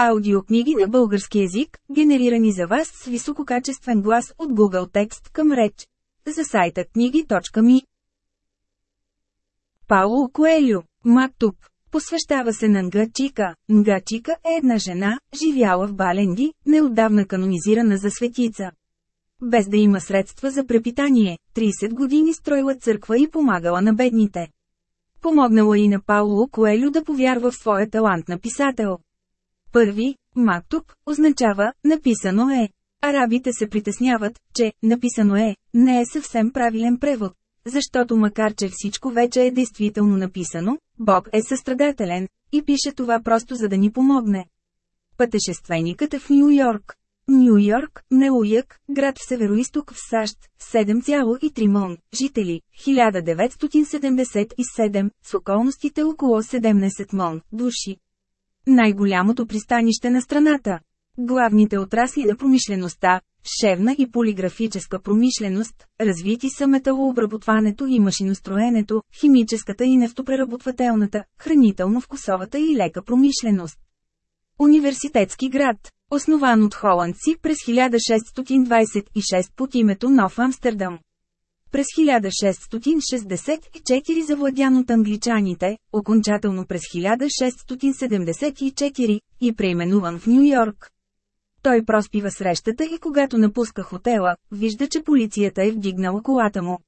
Аудиокниги на български език, генерирани за вас с висококачествен глас от Google Текст към реч. За сайта книги.ми Пауло Коелю, Мактуб, посвещава се на Нгачика. Нгачика е една жена, живяла в Баленди, неотдавна канонизирана за светица. Без да има средства за препитание, 30 години строила църква и помагала на бедните. Помогнала и на Пауло Коелю да повярва в своя талант на писател. Първи, мактуб, означава «написано е». Арабите се притесняват, че «написано е» не е съвсем правилен превод, защото макар че всичко вече е действително написано, Бог е състрадателен и пише това просто за да ни помогне. Пътешественикът е в Нью Йорк. Нью Йорк, Неуяк, град в североисток в САЩ, 7,3 мон, жители, 1977, с околностите около 17 мон, души. Най-голямото пристанище на страната. Главните отрасли на промишлеността, шевна и полиграфическа промишленост, развити са металообработването и машиностроенето, химическата и нефтопреработвателната, хранително-вкусовата и лека промишленост. Университетски град, основан от холандци през 1626 под името Нов Амстердам. През 1664 завладян от англичаните, окончателно през 1674, и преименуван в Нью Йорк. Той проспива срещата и когато напуска хотела, вижда, че полицията е вдигнала колата му.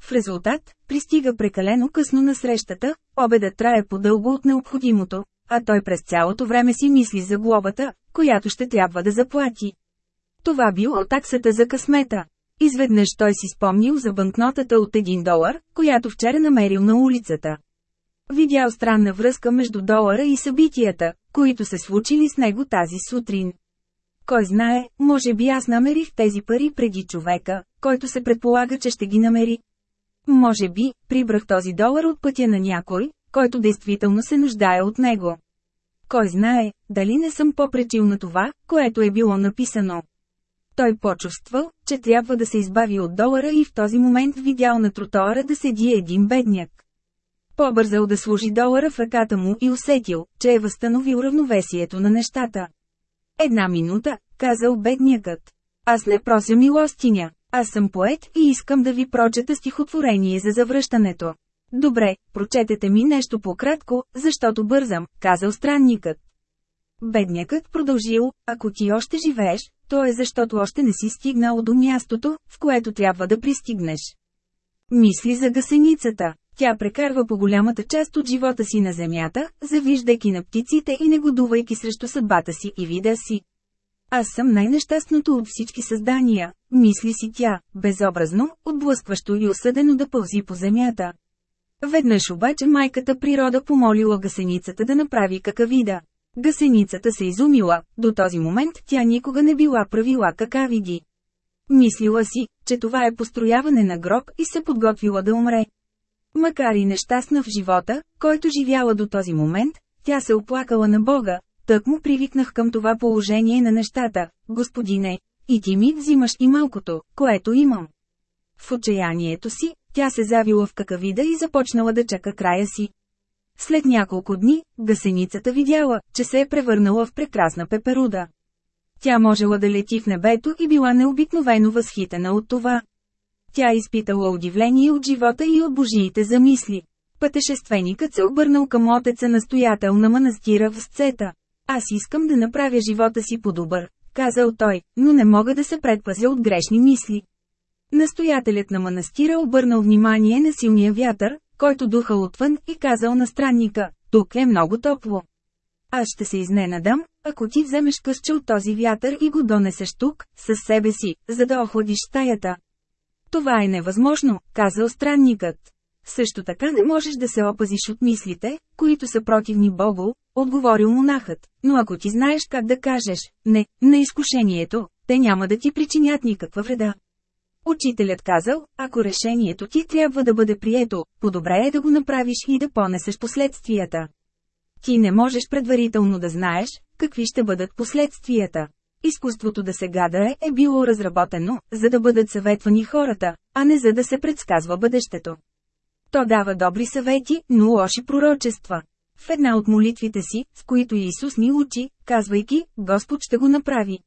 В резултат, пристига прекалено късно на срещата, обедът трае по-дълго от необходимото, а той през цялото време си мисли за глобата, която ще трябва да заплати. Това било таксата за късмета. Изведнъж той си спомнил за банкнотата от 1 долар, която вчера намерил на улицата. Видял странна връзка между долара и събитията, които се случили с него тази сутрин. Кой знае, може би аз намерих тези пари преди човека, който се предполага, че ще ги намери. Може би, прибрах този долар от пътя на някой, който действително се нуждае от него. Кой знае, дали не съм попречил на това, което е било написано. Той почувствал, че трябва да се избави от долара и в този момент видял на тротоара да седи един бедняк. Побързал да служи долара в ръката му и усетил, че е възстановил равновесието на нещата. Една минута, казал беднякът. Аз не прося милостиня, аз съм поет и искам да ви прочета стихотворение за завръщането. Добре, прочетете ми нещо по-кратко, защото бързам, казал странникът. Беднякът продължил, ако ти още живееш, то е защото още не си стигнал до мястото, в което трябва да пристигнеш. Мисли за гасеницата. Тя прекарва по голямата част от живота си на земята, завиждайки на птиците и негодувайки срещу съдбата си и вида си. Аз съм най-нещастното от всички създания, мисли си тя, безобразно, отблъскващо и осъдено да пълзи по земята. Веднъж обаче майката природа помолила гасеницата да направи какавида. Гасеницата се изумила, до този момент тя никога не била правила какавиди. Мислила си, че това е построяване на гроб и се подготвила да умре. Макар и нещастна в живота, който живяла до този момент, тя се оплакала на Бога, тък му привикнах към това положение на нещата, господине, и ти ми взимаш и малкото, което имам. В отчаянието си, тя се завила в какавида и започнала да чака края си. След няколко дни, гасеницата видяла, че се е превърнала в прекрасна пеперуда. Тя можела да лети в небето и била необикновено възхитена от това. Тя изпитала удивление от живота и от божиите замисли. Пътешественикът се обърнал към отеца настоятел на манастира в сцета. Аз искам да направя живота си по-добър, казал той, но не мога да се предпазя от грешни мисли. Настоятелят на манастира обърнал внимание на силния вятър, който духал отвън и казал на странника, тук е много топло. Аз ще се изненадам, ако ти вземеш късче от този вятър и го донесеш тук, със себе си, за да охладиш стаята. Това е невъзможно, казал странникът. Също така не можеш да се опазиш от мислите, които са противни Богу, отговорил монахът, но ако ти знаеш как да кажеш, не, на изкушението, те няма да ти причинят никаква вреда. Учителят казал, ако решението ти трябва да бъде прието, по-добре е да го направиш и да понесеш последствията. Ти не можеш предварително да знаеш, какви ще бъдат последствията. Изкуството да се гадае е било разработено, за да бъдат съветвани хората, а не за да се предсказва бъдещето. То дава добри съвети, но лоши пророчества. в една от молитвите си, с които Исус ни учи, казвайки, Господ ще го направи.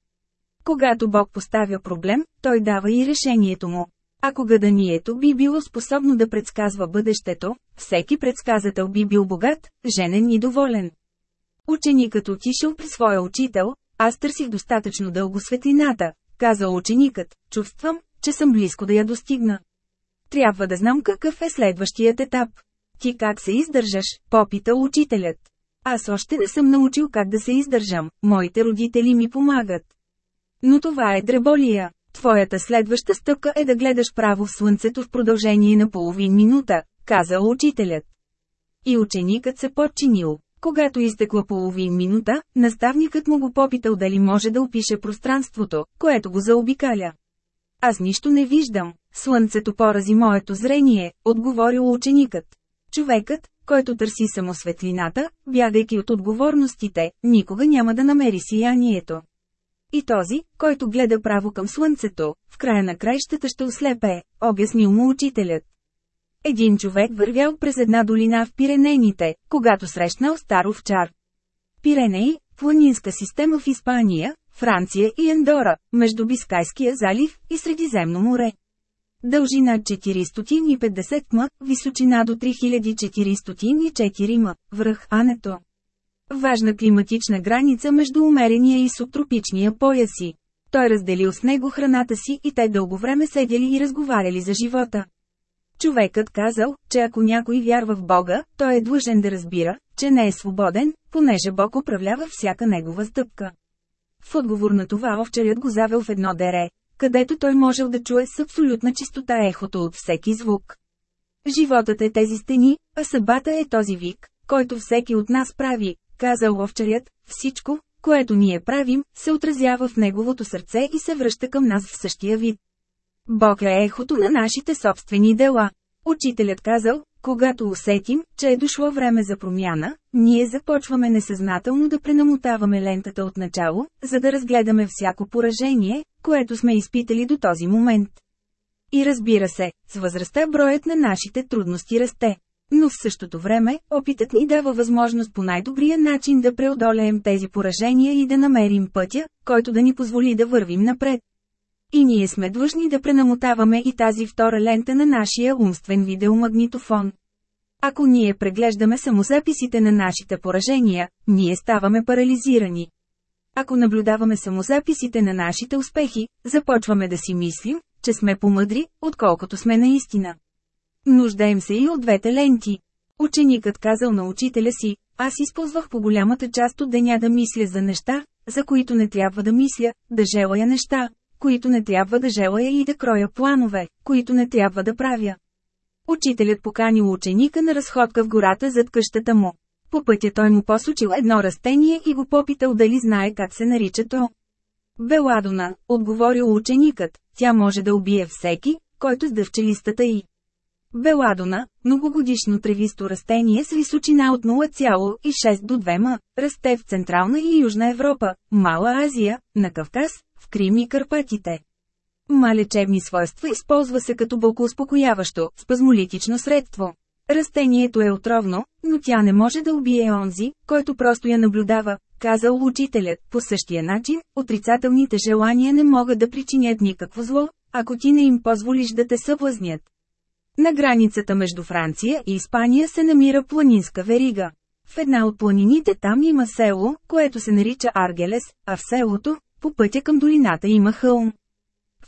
Когато Бог поставя проблем, Той дава и решението му. Ако гаданието би било способно да предсказва бъдещето, всеки предсказател би бил богат, женен и доволен. Ученикът отишъл при своя учител, аз търсих достатъчно дълго светлината, казал ученикът, чувствам, че съм близко да я достигна. Трябва да знам какъв е следващият етап. Ти как се издържаш, попитал учителят. Аз още не съм научил как да се издържам, моите родители ми помагат. Но това е дреболия. Твоята следваща стъпка е да гледаш право в слънцето в продължение на половин минута, казал учителят. И ученикът се подчинил. Когато изтекла половин минута, наставникът му го попитал дали може да опише пространството, което го заобикаля. Аз нищо не виждам. Слънцето порази моето зрение, отговорил ученикът. Човекът, който търси само светлината, бягайки от отговорностите, никога няма да намери сиянието. И този, който гледа право към слънцето, в края на краищата ще ослепе, обяснил му учителят. Един човек вървял през една долина в Пиренейните, когато срещнал стар овчар. Пиренеи, планинска система в Испания, Франция и Андора, между Бискайския залив и Средиземно море. Дължина 450 м, височина до 3404 м, връх Ането. Важна климатична граница между умерения и субтропичния пояси. Той разделил с него храната си и те дълго време седели и разговаряли за живота. Човекът казал, че ако някой вярва в Бога, той е длъжен да разбира, че не е свободен, понеже Бог управлява всяка негова стъпка. В отговор на това овчарят го завел в едно дере, където той можел да чуе с абсолютна чистота ехото от всеки звук. Животът е тези стени, а събата е този вик, който всеки от нас прави, казал овчарят, всичко, което ние правим, се отразява в неговото сърце и се връща към нас в същия вид. Бог е ехото на нашите собствени дела. Учителят казал, когато усетим, че е дошло време за промяна, ние започваме несъзнателно да пренамотаваме лентата от начало, за да разгледаме всяко поражение, което сме изпитали до този момент. И разбира се, с възрастта броят на нашите трудности расте. Но в същото време, опитът ни дава възможност по най-добрия начин да преодолеем тези поражения и да намерим пътя, който да ни позволи да вървим напред. И ние сме длъжни да пренамотаваме и тази втора лента на нашия умствен видеомагнитофон. Ако ние преглеждаме само записите на нашите поражения, ние ставаме парализирани. Ако наблюдаваме само записите на нашите успехи, започваме да си мислим, че сме помъдри, отколкото сме наистина. Нуждаем се и от двете ленти. Ученикът казал на учителя си, аз използвах по голямата част от деня да мисля за неща, за които не трябва да мисля, да желая неща, които не трябва да желая и да кроя планове, които не трябва да правя. Учителят поканил ученика на разходка в гората зад къщата му. По пътя той му посочил едно растение и го попитал дали знае как се нарича то. Беладона, отговорил ученикът, тя може да убие всеки, който сдъвче листата й. Беладона, многогодишно тревисто растение с височина от 0,6 до 2 м, расте в Централна и Южна Европа, Мала Азия, на Кавказ, в Крим и Карпатите. Ма лечебни свойства използва се като бълкоуспокояващо, спазмолитично средство. Растението е отровно, но тя не може да убие онзи, който просто я наблюдава, казал учителят. По същия начин, отрицателните желания не могат да причинят никакво зло, ако ти не им позволиш да те съблазнят. На границата между Франция и Испания се намира планинска верига. В една от планините там има село, което се нарича Аргелес, а в селото, по пътя към долината има хълм.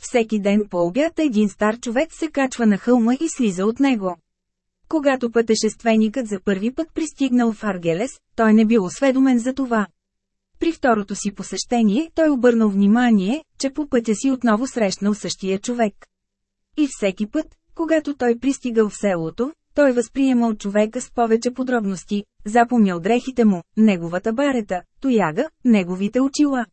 Всеки ден по обяд един стар човек се качва на хълма и слиза от него. Когато пътешественикът за първи път пристигнал в Аргелес, той не бил осведомен за това. При второто си посещение той обърнал внимание, че по пътя си отново срещнал същия човек. И всеки път, когато той пристигал в селото, той възприемал човека с повече подробности, запомнял дрехите му, неговата барета, тояга, неговите очила.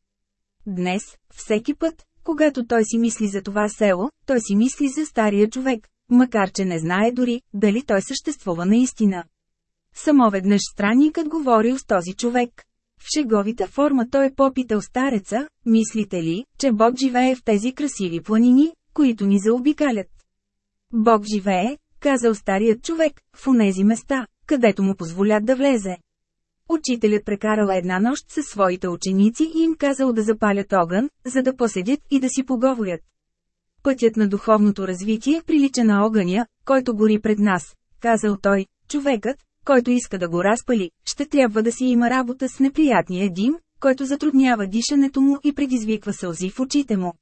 Днес, всеки път, когато той си мисли за това село, той си мисли за стария човек, макар че не знае дори, дали той съществува наистина. Само веднъж странникът говорил с този човек. В шеговита форма той е попитал стареца, мислите ли, че Бог живее в тези красиви планини, които ни заобикалят? Бог живее, казал старият човек, в онези места, където му позволят да влезе. Учителят прекарал една нощ със своите ученици и им казал да запалят огън, за да поседят и да си поговорят. Пътят на духовното развитие прилича на огъня, който гори пред нас, казал той. Човекът, който иска да го разпали, ще трябва да си има работа с неприятния дим, който затруднява дишането му и предизвиква сълзи в очите му.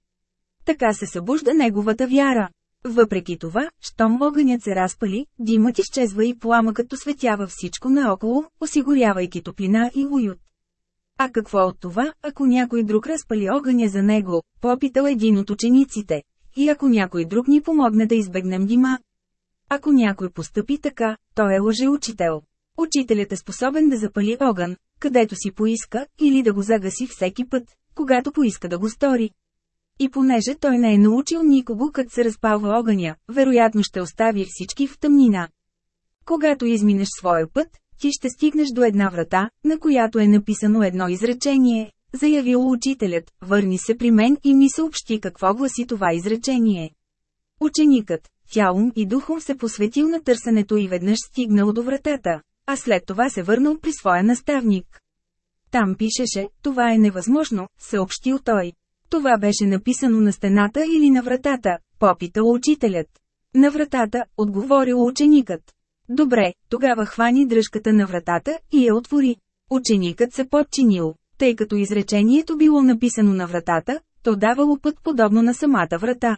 Така се събужда неговата вяра. Въпреки това, щом огънят се разпали, димът изчезва и пламъкът осветява всичко наоколо, осигурявайки топлина и уют. А какво от това, ако някой друг разпали огъня за него, попитал един от учениците, и ако някой друг ни помогне да избегнем дима? Ако някой постъпи така, той е лъжеучител. Учителят е способен да запали огън, където си поиска, или да го загаси всеки път, когато поиска да го стори. И понеже той не е научил никого как се разпалва огъня, вероятно ще остави всички в тъмнина. Когато изминеш своя път, ти ще стигнеш до една врата, на която е написано едно изречение, заявил учителят, върни се при мен и ми съобщи какво гласи това изречение. Ученикът, тялом и духом се посветил на търсенето и веднъж стигнал до вратата, а след това се върнал при своя наставник. Там пишеше, това е невъзможно, съобщил той. Това беше написано на стената или на вратата, попитал учителят. На вратата, отговорил ученикът. Добре, тогава хвани дръжката на вратата и я отвори. Ученикът се подчинил, тъй като изречението било написано на вратата, то давало път подобно на самата врата.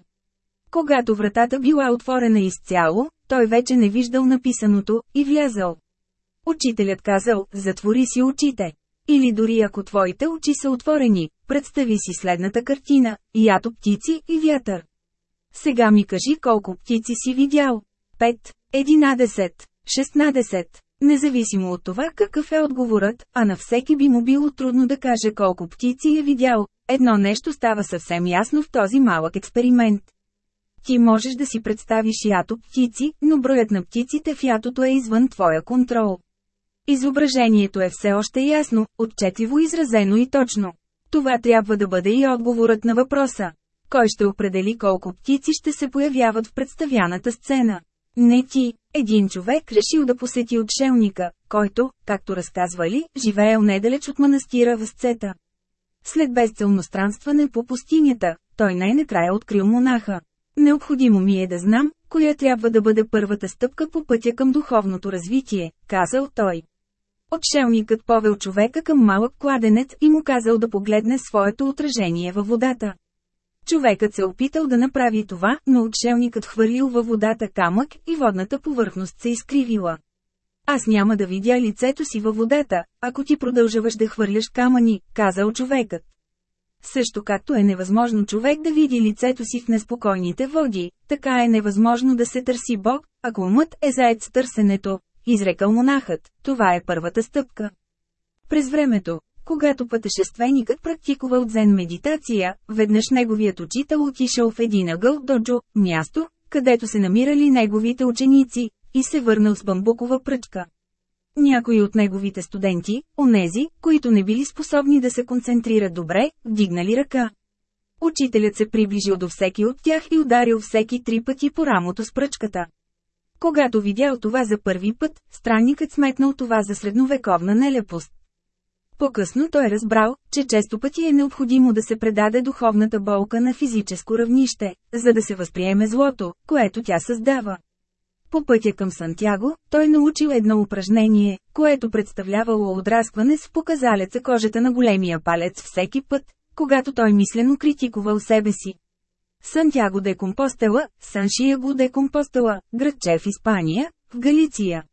Когато вратата била отворена изцяло, той вече не виждал написаното и влязал. Учителят казал, затвори си очите. Или дори ако твоите очи са отворени, представи си следната картина – ято птици и вятър. Сега ми кажи колко птици си видял. 5, 11, 16. Независимо от това какъв е отговорът, а на всеки би му било трудно да каже колко птици е видял, едно нещо става съвсем ясно в този малък експеримент. Ти можеш да си представиш ято птици, но броят на птиците в ятото е извън твоя контрол. Изображението е все още ясно, отчетливо изразено и точно. Това трябва да бъде и отговорът на въпроса. Кой ще определи колко птици ще се появяват в представяната сцена? Не ти, един човек решил да посети отшелника, който, както разказвали, живеел недалеч от манастира в Сцета. След безцелно странстване по пустинята, той най-накрая открил монаха. Необходимо ми е да знам, коя трябва да бъде първата стъпка по пътя към духовното развитие, казал той. Отшелникът повел човека към малък кладенец и му казал да погледне своето отражение във водата. Човекът се опитал да направи това, но отшелникът хвърлил във водата камък и водната повърхност се изкривила. Аз няма да видя лицето си във водата, ако ти продължаваш да хвърляш камъни, казал човекът. Също както е невъзможно човек да види лицето си в неспокойните води, така е невъзможно да се търси Бог, ако умът е заед с търсенето, изрекал монахът, това е първата стъпка. През времето, когато пътешественикът практикувал дзен медитация, веднъж неговият учител отишъл в един ъгъл доджо, място, където се намирали неговите ученици, и се върнал с бамбукова пръчка. Някои от неговите студенти, онези, които не били способни да се концентрират добре, вдигнали ръка. Учителят се приближил до всеки от тях и ударил всеки три пъти по рамото с пръчката. Когато видял това за първи път, странникът сметнал това за средновековна нелепост. По-късно той разбрал, че често пъти е необходимо да се предаде духовната болка на физическо равнище, за да се възприеме злото, което тя създава. По пътя към Сантяго, той научил едно упражнение, което представлявало отраскване с показалеца кожата на големия палец всеки път, когато той мислено критикувал себе си. Сантяго де Компостела, Саншиего де Компостела, градче в Испания, в Галиция.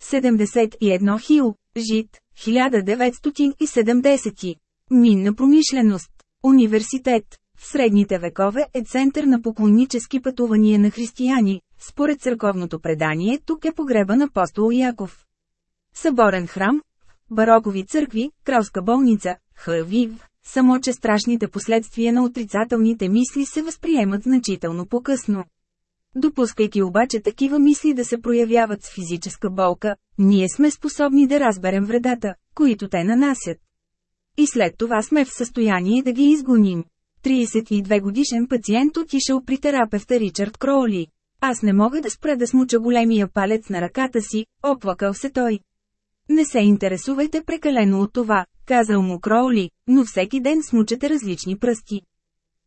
71 Хил, Жит, 1970. Минна промишленост. Университет. В средните векове е център на поклоннически пътувания на християни. Според църковното предание тук е погребан апостол Яков. Съборен храм, барокови църкви, кралска болница, Хавив, само че страшните последствия на отрицателните мисли се възприемат значително по-късно. Допускайки обаче такива мисли да се проявяват с физическа болка, ние сме способни да разберем вредата, които те нанасят. И след това сме в състояние да ги изгоним. 32 годишен пациент отишъл при терапевта Ричард Кроули. Аз не мога да спра да смуча големия палец на ръката си, оплакал се той. Не се интересувайте прекалено от това, казал му Кроули, но всеки ден смучате различни пръсти.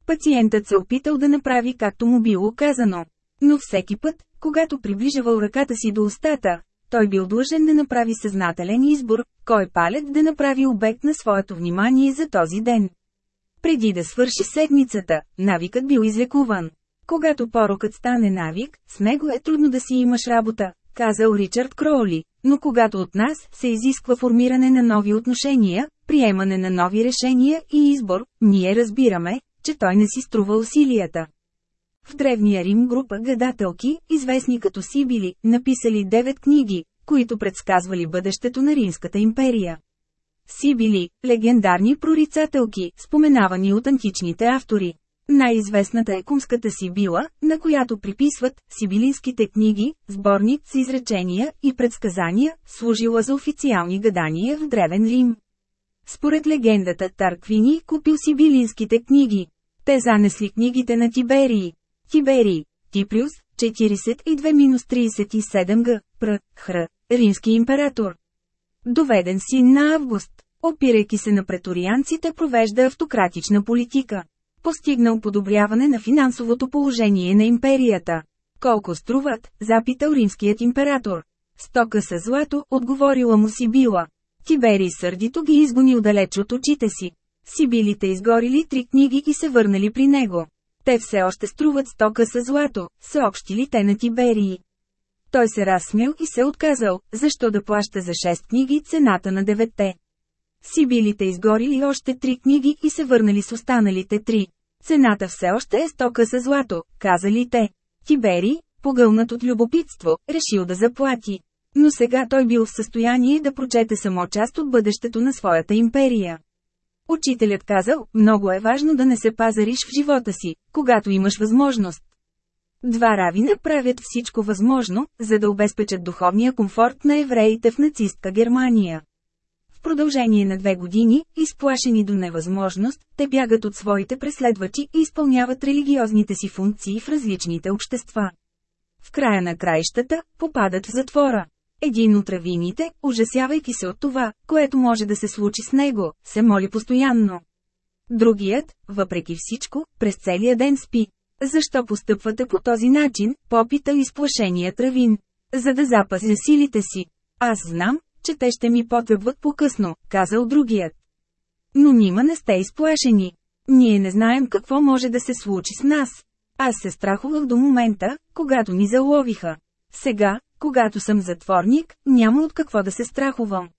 Пациентът се опитал да направи както му било казано. Но всеки път, когато приближавал ръката си до устата, той бил длъжен да направи съзнателен избор, кой палец да направи обект на своето внимание за този ден. Преди да свърши седмицата, навикът бил излекуван. Когато порокът стане навик, с него е трудно да си имаш работа, казал Ричард Кроули, но когато от нас се изисква формиране на нови отношения, приемане на нови решения и избор, ние разбираме, че той не си струва усилията. В Древния Рим група гадателки, известни като Сибили, написали девет книги, които предсказвали бъдещето на Римската империя. Сибили – легендарни прорицателки, споменавани от античните автори. Най-известната е кумската Сибила, на която приписват сибилинските книги, сборник с изречения и предсказания, служила за официални гадания в Древен Рим. Според легендата Тарквини купил сибилинските книги. Те занесли книгите на Тиберии. Тиберий, Типриус, 42-37 г. Пр. Хр. Римски император. Доведен син на Август, опирайки се на преторианците провежда автократична политика. Постигнал подобряване на финансовото положение на империята. Колко струват, запитал римският император. Стока с злато, отговорила му Сибила. Тиберий сърдито ги изгонил далеч от очите си. Сибилите изгорили три книги и се върнали при него. Те все още струват стока с злато, съобщили те на Тиберии. Той се разсмял и се отказал, защо да плаща за шест книги цената на деветте. Сибилите изгорили още три книги и се върнали с останалите три. Цената все още е стока с злато, казали те. Тибери, погълнат от любопитство, решил да заплати. Но сега той бил в състояние да прочете само част от бъдещето на своята империя. Учителят казал, много е важно да не се пазариш в живота си, когато имаш възможност. Два равина правят всичко възможно, за да обезпечат духовния комфорт на евреите в нацистка Германия. В продължение на две години, изплашени до невъзможност, те бягат от своите преследвачи и изпълняват религиозните си функции в различните общества. В края на краищата, попадат в затвора. Един от равините, ужасявайки се от това, което може да се случи с него, се моли постоянно. Другият, въпреки всичко, през целия ден спи. Защо постъпвате по този начин, попита изплашеният равин. За да запазя силите си. Аз знам, че те ще ми потребват по-късно, казал другият. Но нима не сте изплашени. Ние не знаем какво може да се случи с нас. Аз се страхувах до момента, когато ни заловиха. Сега, когато съм затворник, няма от какво да се страхувам.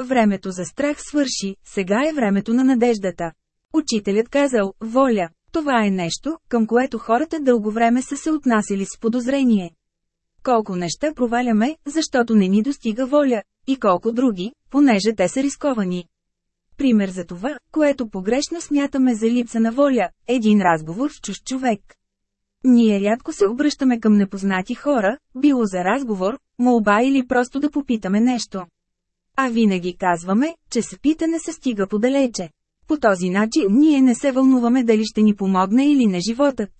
Времето за страх свърши, сега е времето на надеждата. Учителят казал, воля, това е нещо, към което хората дълго време са се отнасяли с подозрение. Колко неща проваляме, защото не ни достига воля, и колко други, понеже те са рисковани. Пример за това, което погрешно смятаме за липса на воля, е един разговор с чуж човек. Ние рядко се обръщаме към непознати хора, било за разговор, молба или просто да попитаме нещо. А винаги казваме, че с питане се стига подалече. По този начин ние не се вълнуваме дали ще ни помогне или не животът.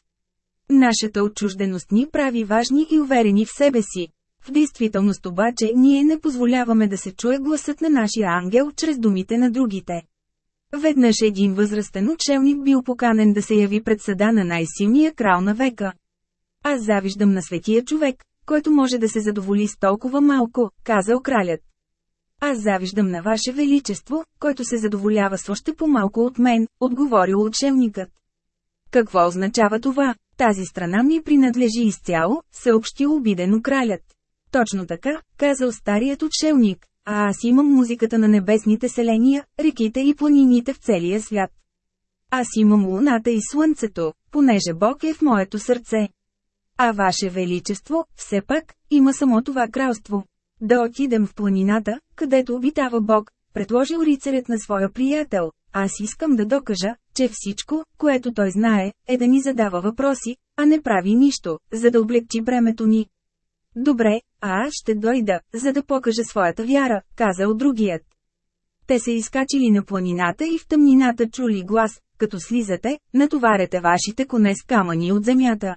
Нашата отчужденост ни прави важни и уверени в себе си. В действителност обаче ние не позволяваме да се чуе гласът на нашия ангел чрез думите на другите. Веднъж един възрастен учелник бил поканен да се яви пред съда на най-силния крал на века. Аз завиждам на светия човек, който може да се задоволи с толкова малко, казал кралят. Аз завиждам на Ваше Величество, който се задоволява с още по-малко от мен, отговорил учебникът. Какво означава това? Тази страна ми принадлежи изцяло, съобщи обидено кралят. Точно така, казал старият отшелник, а аз имам музиката на небесните селения, реките и планините в целия свят. Аз имам луната и слънцето, понеже Бог е в моето сърце. А Ваше Величество, все пак, има само това кралство. Да отидем в планината, където обитава Бог, предложил рицарят на своя приятел. Аз искам да докажа, че всичко, което той знае, е да ни задава въпроси, а не прави нищо, за да облегчи бремето ни. Добре, а аз ще дойда, за да покажа своята вяра, казал другият. Те се изкачили на планината и в тъмнината чули глас, като слизате, натоварете вашите коне с камъни от земята.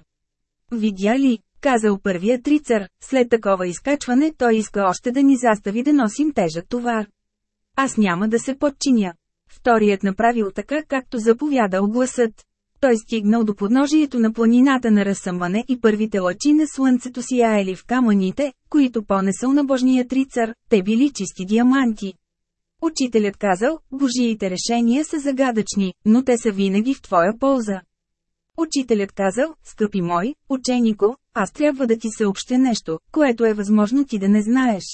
Видя ли, казал първият рицар, след такова изкачване той иска още да ни застави да носим тежък товар. Аз няма да се подчиня. Вторият направил така, както заповядал гласът. Той стигнал до подножието на планината на разсъмване и първите лъчи на слънцето си яели в камъните, които понесъл на Божният рицар, те били чисти диаманти. Учителят казал, Божиите решения са загадъчни, но те са винаги в твоя полза. Учителят казал, скъпи мой, ученико, аз трябва да ти съобщя нещо, което е възможно ти да не знаеш.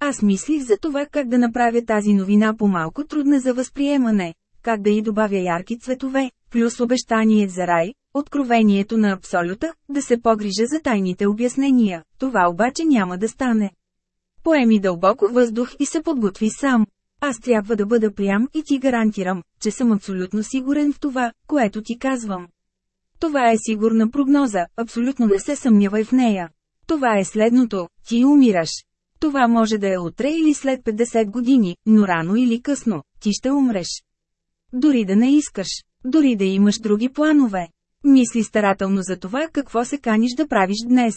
Аз мислих за това как да направя тази новина по-малко трудна за възприемане, как да й добавя ярки цветове, плюс обещание за рай, откровението на Абсолюта, да се погрижа за тайните обяснения, това обаче няма да стане. Поеми дълбоко въздух и се подготви сам. Аз трябва да бъда прям и ти гарантирам, че съм абсолютно сигурен в това, което ти казвам. Това е сигурна прогноза, абсолютно не се съмнявай в нея. Това е следното, ти умираш. Това може да е утре или след 50 години, но рано или късно, ти ще умреш. Дори да не искаш, дори да имаш други планове. Мисли старателно за това какво се каниш да правиш днес.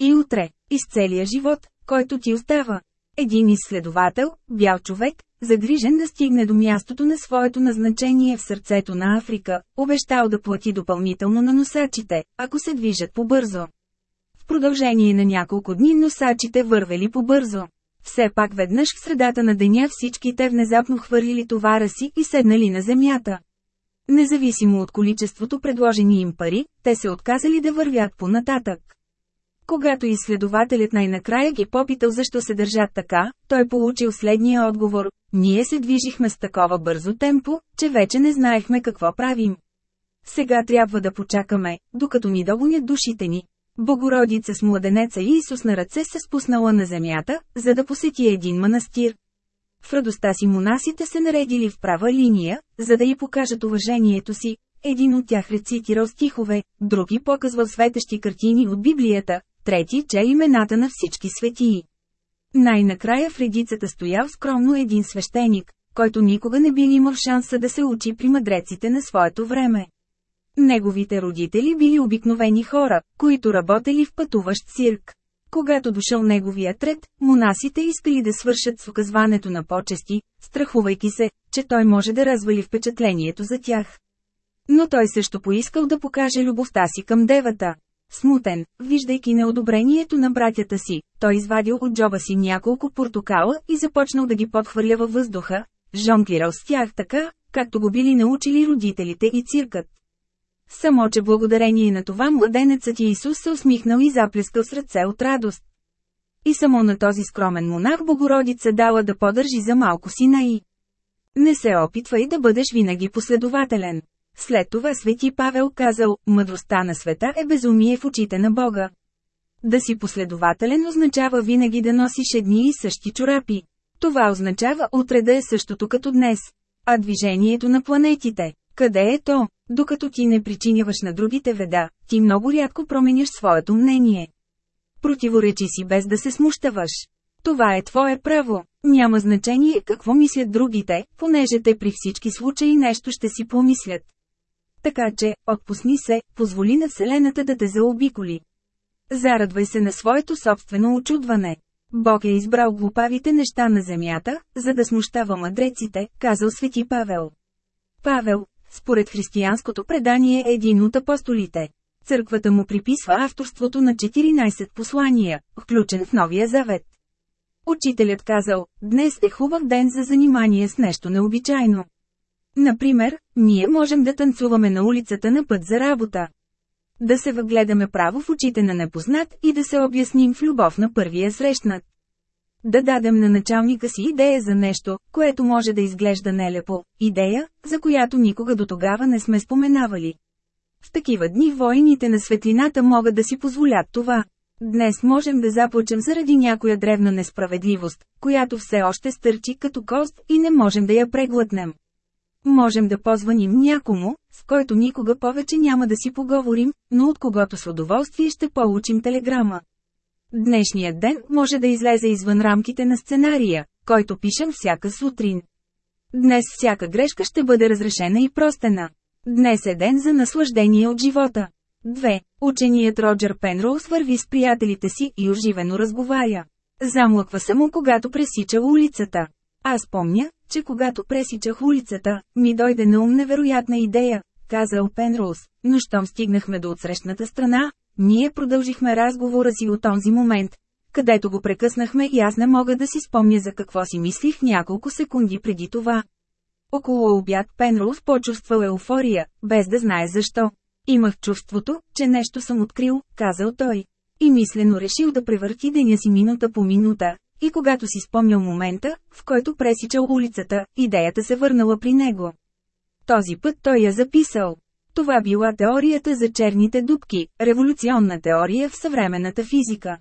И утре, из целия живот, който ти остава. Един изследовател, бял човек, загрижен да стигне до мястото на своето назначение в сърцето на Африка, обещал да плати допълнително на носачите, ако се движат побързо. Продължение на няколко дни носачите вървели побързо. Все пак веднъж в средата на деня всичките внезапно хвърлили товара си и седнали на земята. Независимо от количеството предложени им пари, те се отказали да вървят по-нататък. Когато изследователят най-накрая ги попитал защо се държат така, той получил следния отговор – ние се движихме с такова бързо темпо, че вече не знаехме какво правим. Сега трябва да почакаме, докато ни догонят душите ни. Богородица с младенеца и Исус на ръце се спуснала на земята, за да посети един манастир. В радостта си монасите се наредили в права линия, за да й покажат уважението си. Един от тях рецитирал стихове, други показвал светещи картини от Библията, трети че имената на всички светии. Най-накрая в редицата стоял скромно един свещеник, който никога не бил имал шанса да се учи при мъдреците на своето време. Неговите родители били обикновени хора, които работели в пътуващ цирк. Когато дошъл неговият ред, монасите искали да свършат с оказването на почести, страхувайки се, че той може да развали впечатлението за тях. Но той също поискал да покаже любовта си към девата. Смутен, виждайки неодобрението на братята си, той извадил от джоба си няколко портокала и започнал да ги подхвърля във въздуха, жонглирал с тях така, както го били научили родителите и циркът. Само че благодарение на това младенецът Иисус се усмихнал и заплескал с ръце от радост. И само на този скромен монах Богородица дала да подържи за малко сина и. Не се опитвай да бъдеш винаги последователен. След това свети Павел казал, мъдростта на света е безумие в очите на Бога. Да си последователен означава винаги да носиш едни и същи чорапи. Това означава утре да е същото като днес. А движението на планетите, къде е то? Докато ти не причиняваш на другите веда, ти много рядко променяш своето мнение. Противоречи си без да се смущаваш. Това е твое право. Няма значение какво мислят другите, понеже те при всички случаи нещо ще си помислят. Така че, отпусни се, позволи на Вселената да те заобиколи. Зарадвай се на своето собствено очудване. Бог е избрал глупавите неща на земята, за да смущава мъдреците, казал свети Павел. Павел, според християнското предание един от апостолите. Църквата му приписва авторството на 14 послания, включен в Новия Завет. Учителят казал, днес е хубав ден за занимание с нещо необичайно. Например, ние можем да танцуваме на улицата на път за работа. Да се въгледаме право в очите на непознат и да се обясним в любов на първия срещнат. Да дадем на началника си идея за нещо, което може да изглежда нелепо, идея, за която никога до тогава не сме споменавали. В такива дни войните на светлината могат да си позволят това. Днес можем да заплачем заради някоя древна несправедливост, която все още стърчи като кост и не можем да я преглътнем. Можем да позваним някому, с който никога повече няма да си поговорим, но от когото с удоволствие ще получим телеграма. Днешният ден може да излезе извън рамките на сценария, който пишем всяка сутрин. Днес всяка грешка ще бъде разрешена и простена. Днес е ден за наслаждение от живота. 2. Ученият Роджер Пенроуз върви с приятелите си и оживено разговаря. Замлъква се му когато пресича улицата. Аз помня, че когато пресичах улицата, ми дойде на ум невероятна идея, казал Пенроуз, но щом стигнахме до отсрещната страна, ние продължихме разговора си от този момент, където го прекъснахме и аз не мога да си спомня за какво си мислих няколко секунди преди това. Около обяд Пенроуз почувствал еуфория, без да знае защо. Имах чувството, че нещо съм открил, казал той. И мислено решил да превърти деня си минута по минута, и когато си спомнял момента, в който пресичал улицата, идеята се върнала при него. Този път той я записал. Това била теорията за черните дубки, революционна теория в съвременната физика.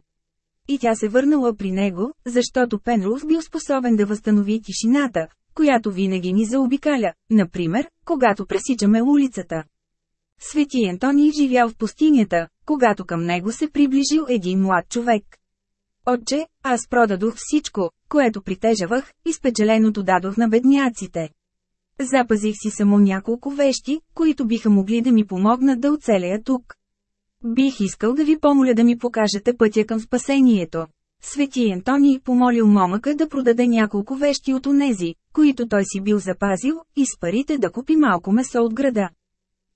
И тя се върнала при него, защото Пенрус бил способен да възстанови тишината, която винаги ни заобикаля, например, когато пресичаме улицата. Свети Антоний живял в пустинята, когато към него се приближил един млад човек. Отче, аз продадох всичко, което притежавах, и спечеленото дадох на бедняците. Запазих си само няколко вещи, които биха могли да ми помогнат да оцелея тук. Бих искал да ви помоля да ми покажете пътя към спасението. Свети Антоний помолил момъка да продаде няколко вещи от онези, които той си бил запазил, и с парите да купи малко месо от града.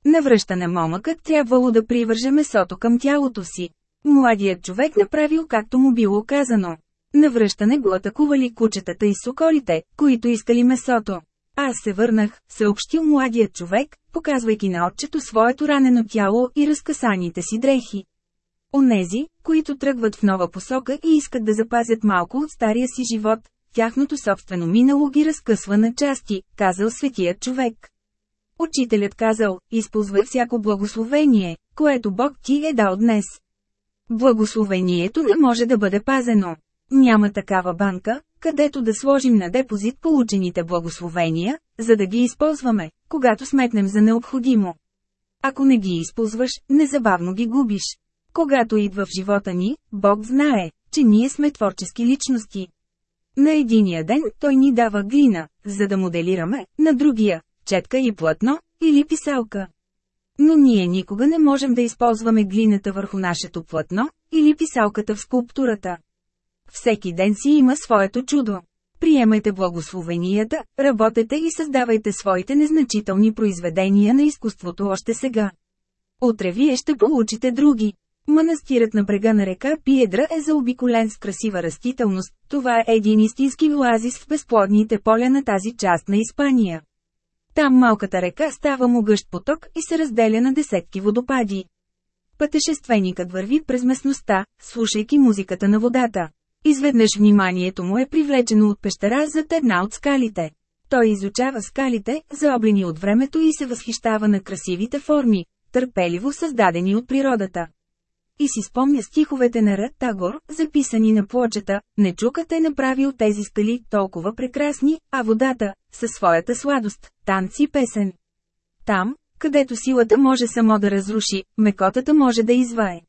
Навръщане момъкът трябвало да привърже месото към тялото си. Младият човек направил както му било казано. Навръщане го атакували кучетата и соколите, които искали месото. Аз се върнах, съобщил младият човек, показвайки на отчето своето ранено тяло и разкасаните си дрехи. Онези, които тръгват в нова посока и искат да запазят малко от стария си живот, тяхното собствено минало ги разкъсва на части, казал светият човек. Учителят казал, използвай всяко благословение, което Бог ти е дал днес. Благословението не може да бъде пазено. Няма такава банка, където да сложим на депозит получените благословения, за да ги използваме, когато сметнем за необходимо. Ако не ги използваш, незабавно ги губиш. Когато идва в живота ни, Бог знае, че ние сме творчески личности. На единия ден Той ни дава глина, за да моделираме, на другия – четка и платно, или писалка. Но ние никога не можем да използваме глината върху нашето платно, или писалката в скулптурата. Всеки ден си има своето чудо. Приемайте благословенията, работете и създавайте своите незначителни произведения на изкуството още сега. Утре вие ще получите други. Манастирът на брега на река Пиедра е заобиколен с красива растителност, това е един истински оазис в безплодните поля на тази част на Испания. Там малката река става могъщ поток и се разделя на десетки водопади. Пътешественикът върви през местността, слушайки музиката на водата. Изведнъж вниманието му е привлечено от пещера зад една от скалите. Той изучава скалите, заоблени от времето и се възхищава на красивите форми, търпеливо създадени от природата. И си спомня стиховете на Рад Тагор, записани на плочета, не чукът е направил тези скали толкова прекрасни, а водата, със своята сладост, танци песен. Там, където силата може само да разруши, мекотата може да извае.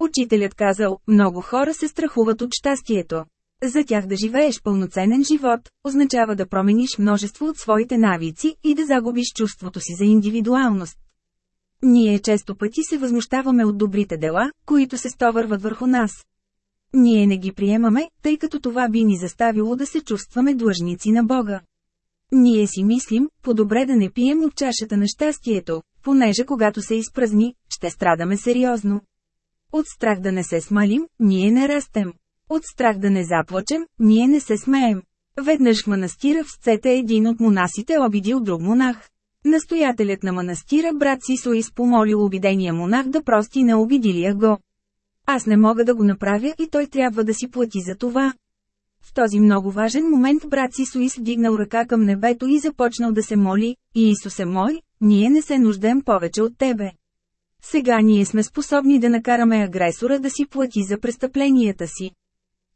Учителят казал, много хора се страхуват от щастието. За тях да живееш пълноценен живот, означава да промениш множество от своите навици и да загубиш чувството си за индивидуалност. Ние често пъти се възмущаваме от добрите дела, които се стовърват върху нас. Ние не ги приемаме, тъй като това би ни заставило да се чувстваме длъжници на Бога. Ние си мислим, по-добре да не пием от чашата на щастието, понеже когато се изпразни, ще страдаме сериозно. От страх да не се смалим, ние не растем. От страх да не заплачем, ние не се смеем. Веднъж манастира в сцета един от монасите обидил друг монах. Настоятелят на манастира брат Сисоис помолил обидения монах да прости на обидилия го. Аз не мога да го направя и той трябва да си плати за това. В този много важен момент брат Сисоис вдигнал ръка към небето и започнал да се моли, и Исусе мой, ние не се нуждаем повече от Тебе. Сега ние сме способни да накараме агресора да си плати за престъпленията си.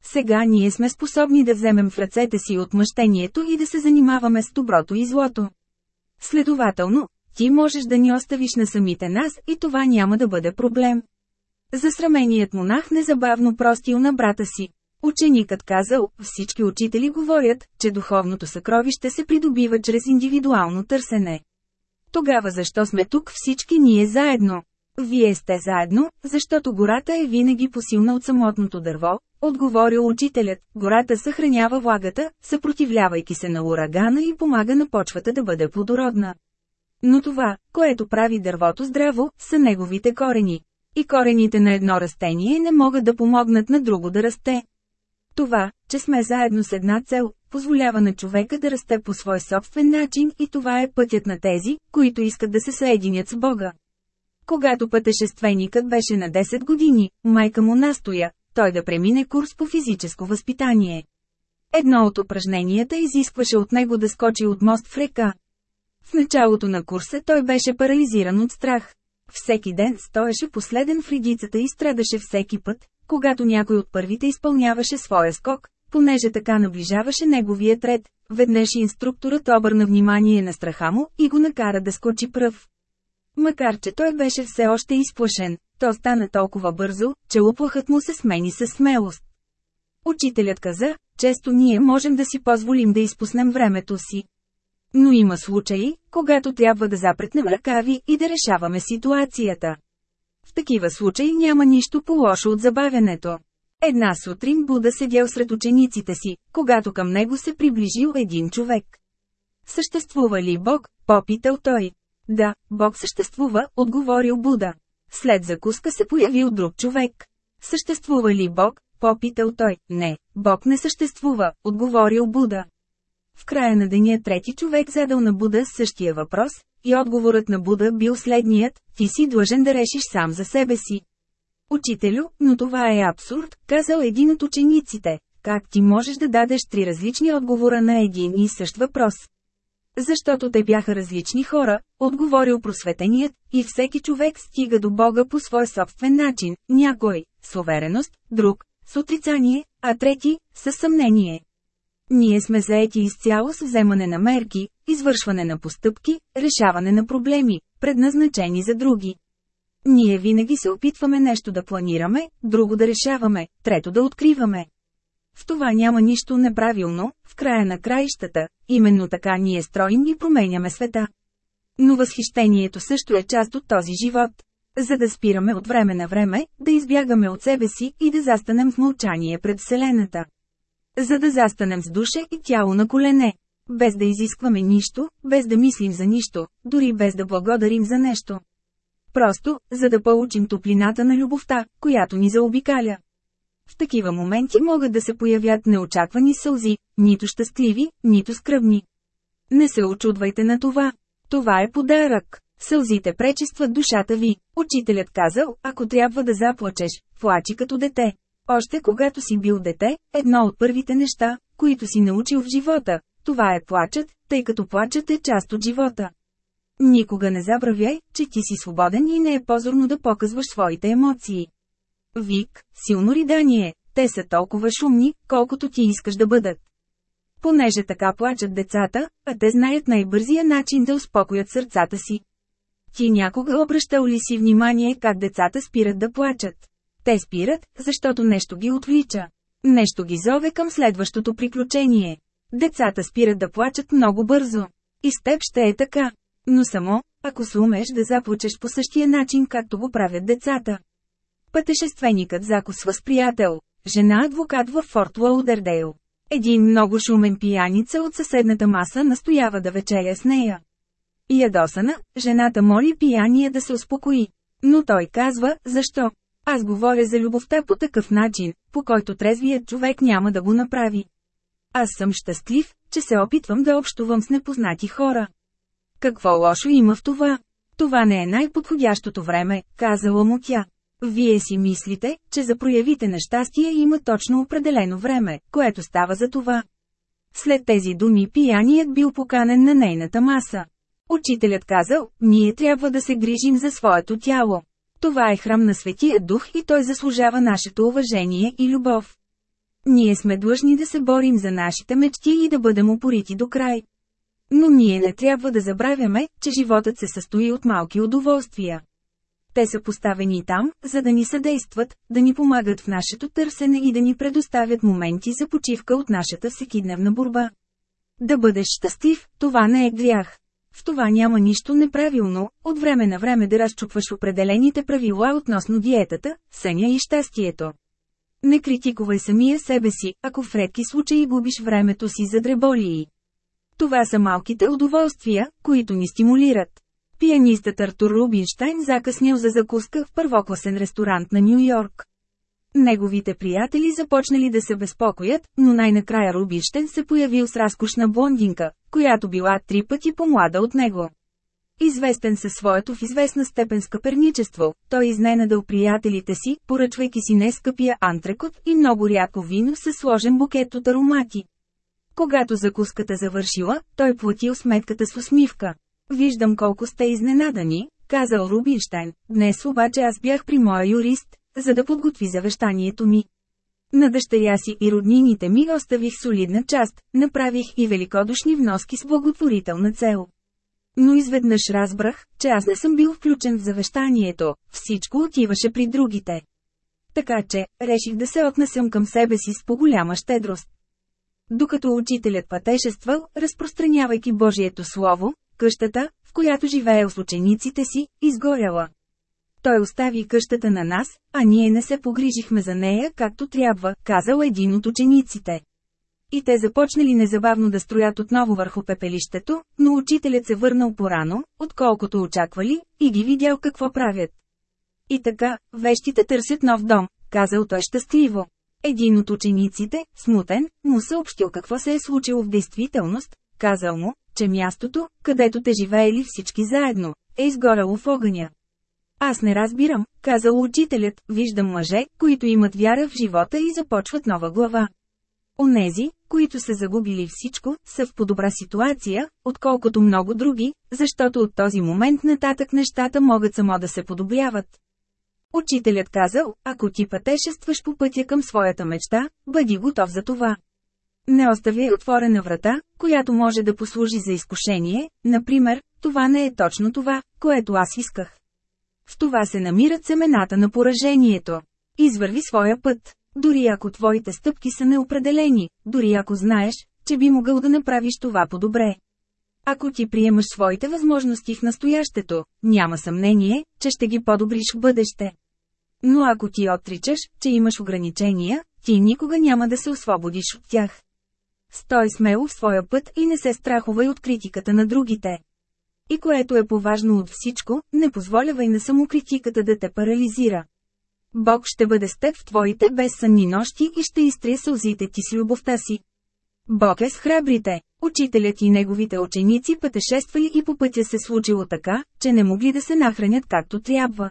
Сега ние сме способни да вземем в ръцете си отмъщението и да се занимаваме с доброто и злото. Следователно, ти можеш да ни оставиш на самите нас и това няма да бъде проблем. Засраменият монах незабавно простил на брата си. Ученикът казал, всички учители говорят, че духовното съкровище се придобива чрез индивидуално търсене. Тогава защо сме тук всички ние заедно? Вие сте заедно, защото гората е винаги посилна от самотното дърво, отговорил учителят. Гората съхранява влагата, съпротивлявайки се на урагана и помага на почвата да бъде плодородна. Но това, което прави дървото здраво, са неговите корени. И корените на едно растение не могат да помогнат на друго да расте. Това, че сме заедно с една цел, позволява на човека да расте по свой собствен начин и това е пътят на тези, които искат да се съединят с Бога. Когато пътешественикът беше на 10 години, майка му настоя, той да премине курс по физическо възпитание. Едно от упражненията изискваше от него да скочи от мост в река. В началото на курса той беше парализиран от страх. Всеки ден стоеше последен в редицата и страдаше всеки път, когато някой от първите изпълняваше своя скок, понеже така наближаваше неговия ред, веднъж инструкторът обърна внимание на страха му и го накара да скочи пръв. Макар че той беше все още изплашен, то стана толкова бързо, че уплахът му се смени със смелост. Учителят каза, често ние можем да си позволим да изпуснем времето си. Но има случаи, когато трябва да запретнем ръкави и да решаваме ситуацията. В такива случаи няма нищо по-лошо от забавянето. Една сутрин Буда седял сред учениците си, когато към него се приближил един човек. Съществува ли Бог? Попитал той. Да, Бог съществува, отговорил Буда. След закуска се появил друг човек. Съществува ли Бог? Попитал той. Не, Бог не съществува, отговорил Буда. В края на деня трети човек задал на Буда същия въпрос, и отговорът на Буда бил следният, ти си длъжен да решиш сам за себе си. Учителю, но това е абсурд, казал един от учениците. Как ти можеш да дадеш три различни отговора на един и същ въпрос? Защото те бяха различни хора, отговорил просветеният, и всеки човек стига до Бога по свой собствен начин, някой – с увереност, друг – с отрицание, а трети – с съмнение. Ние сме заети изцяло с вземане на мерки, извършване на постъпки, решаване на проблеми, предназначени за други. Ние винаги се опитваме нещо да планираме, друго да решаваме, трето да откриваме. В това няма нищо неправилно, в края на краищата, именно така ние строим и променяме света. Но възхищението също е част от този живот. За да спираме от време на време, да избягаме от себе си и да застанем в мълчание пред Вселената. За да застанем с душа и тяло на колене. Без да изискваме нищо, без да мислим за нищо, дори без да благодарим за нещо. Просто, за да получим топлината на любовта, която ни заобикаля. В такива моменти могат да се появят неочаквани сълзи, нито щастливи, нито скръбни. Не се очудвайте на това. Това е подарък. Сълзите пречистват душата ви. Учителят казал, ако трябва да заплачеш, плачи като дете. Още когато си бил дете, едно от първите неща, които си научил в живота, това е плачът, тъй като плачът е част от живота. Никога не забравяй, че ти си свободен и не е позорно да показваш своите емоции. Вик, силно ридание, те са толкова шумни, колкото ти искаш да бъдат. Понеже така плачат децата, а те знаят най-бързия начин да успокоят сърцата си. Ти някога обръщал ли си внимание как децата спират да плачат? Те спират, защото нещо ги отвлича. Нещо ги зове към следващото приключение. Децата спират да плачат много бързо. И с теб ще е така. Но само, ако се да заплачеш по същия начин, както го правят децата. Пътешественикът закусва с приятел, жена адвокат във Форт Лоудердейл. Един много шумен пияница от съседната маса настоява да вечеря с нея. Ядосана, жената моли пияния да се успокои. Но той казва, защо? Аз говоря за любовта по такъв начин, по който трезвият човек няма да го направи. Аз съм щастлив, че се опитвам да общувам с непознати хора. Какво лошо има в това? Това не е най-подходящото време, казала му тя. Вие си мислите, че за проявите на щастие има точно определено време, което става за това. След тези думи пияният бил поканен на нейната маса. Учителят казал, ние трябва да се грижим за своето тяло. Това е храм на Светия Дух и той заслужава нашето уважение и любов. Ние сме длъжни да се борим за нашите мечти и да бъдем упорити до край. Но ние не трябва да забравяме, че животът се състои от малки удоволствия. Те са поставени там, за да ни съдействат, да ни помагат в нашето търсене и да ни предоставят моменти за почивка от нашата всекидневна борба. Да бъдеш щастлив, това не е грях. В това няма нищо неправилно, от време на време да разчупваш определените правила относно диетата, съня и щастието. Не критикувай самия себе си, ако в редки случаи губиш времето си за дреболии. Това са малките удоволствия, които ни стимулират. Пианистът Артур Рубинштайн закъснял за закуска в първокласен ресторант на Нью Йорк. Неговите приятели започнали да се безпокоят, но най-накрая Рубинштайн се появил с разкошна блондинка, която била три пъти по-млада от него. Известен със своето в известна степен скъперничество, той изненадал приятелите си, поръчвайки си нескъпия антрекот и много рядко вино със сложен букет от аромати. Когато закуската завършила, той платил сметката с усмивка. Виждам колко сте изненадани, казал Рубинштайн, днес обаче аз бях при моя юрист, за да подготви завещанието ми. На дъщеря си и роднините ми оставих солидна част, направих и великодушни вноски с благотворителна цел. Но изведнъж разбрах, че аз не съм бил включен в завещанието, всичко отиваше при другите. Така че, реших да се отнесем към себе си с по-голяма щедрост. Докато учителят пътешествал, разпространявайки Божието Слово, къщата, в която живеел с учениците си, изгоряла. Той остави къщата на нас, а ние не се погрижихме за нея както трябва, казал един от учениците. И те започнали незабавно да строят отново върху пепелището, но учителят се върнал порано, отколкото очаквали, и ги видял какво правят. И така, вещите търсят нов дом, казал той щастливо. Един от учениците, смутен, му съобщил какво се е случило в действителност, казал му, че мястото, където те живеели всички заедно, е изгорало в огъня. Аз не разбирам, казал учителят, виждам мъже, които имат вяра в живота и започват нова глава. Онези, които са загубили всичко, са в по-добра ситуация, отколкото много други, защото от този момент нататък нещата могат само да се подобряват. Учителят казал, ако ти пътешестваш по пътя към своята мечта, бъди готов за това. Не оставяй отворена врата, която може да послужи за изкушение, например, това не е точно това, което аз исках. В това се намират семената на поражението. Извърви своя път. Дори ако твоите стъпки са неопределени, дори ако знаеш, че би могъл да направиш това по-добре. Ако ти приемаш своите възможности в настоящето, няма съмнение, че ще ги подобриш в бъдеще. Но ако ти отричаш, че имаш ограничения, ти никога няма да се освободиш от тях. Стой смело в своя път и не се страхувай от критиката на другите. И което е поважно от всичко, не позволявай на самокритиката да те парализира. Бог ще бъде с теб в твоите безсънни нощи и ще изтрие сълзите ти с любовта си. Бог е с храбрите. Учителят и неговите ученици пътешествали и по пътя се случило така, че не могли да се нахранят както трябва.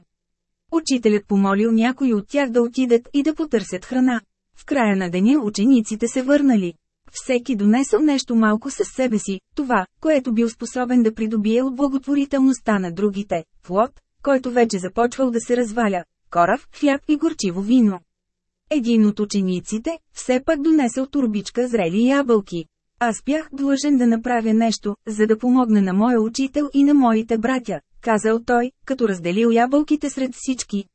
Учителят помолил някой от тях да отидат и да потърсят храна. В края на деня учениците се върнали. Всеки донесъл нещо малко със себе си, това, което бил способен да придобие от благотворителността на другите, плод, който вече започвал да се разваля, корав, хляб и горчиво вино. Един от учениците, все пак донесъл турбичка зрели ябълки. Аз бях длъжен да направя нещо, за да помогна на моя учител и на моите братя, казал той, като разделил ябълките сред всички.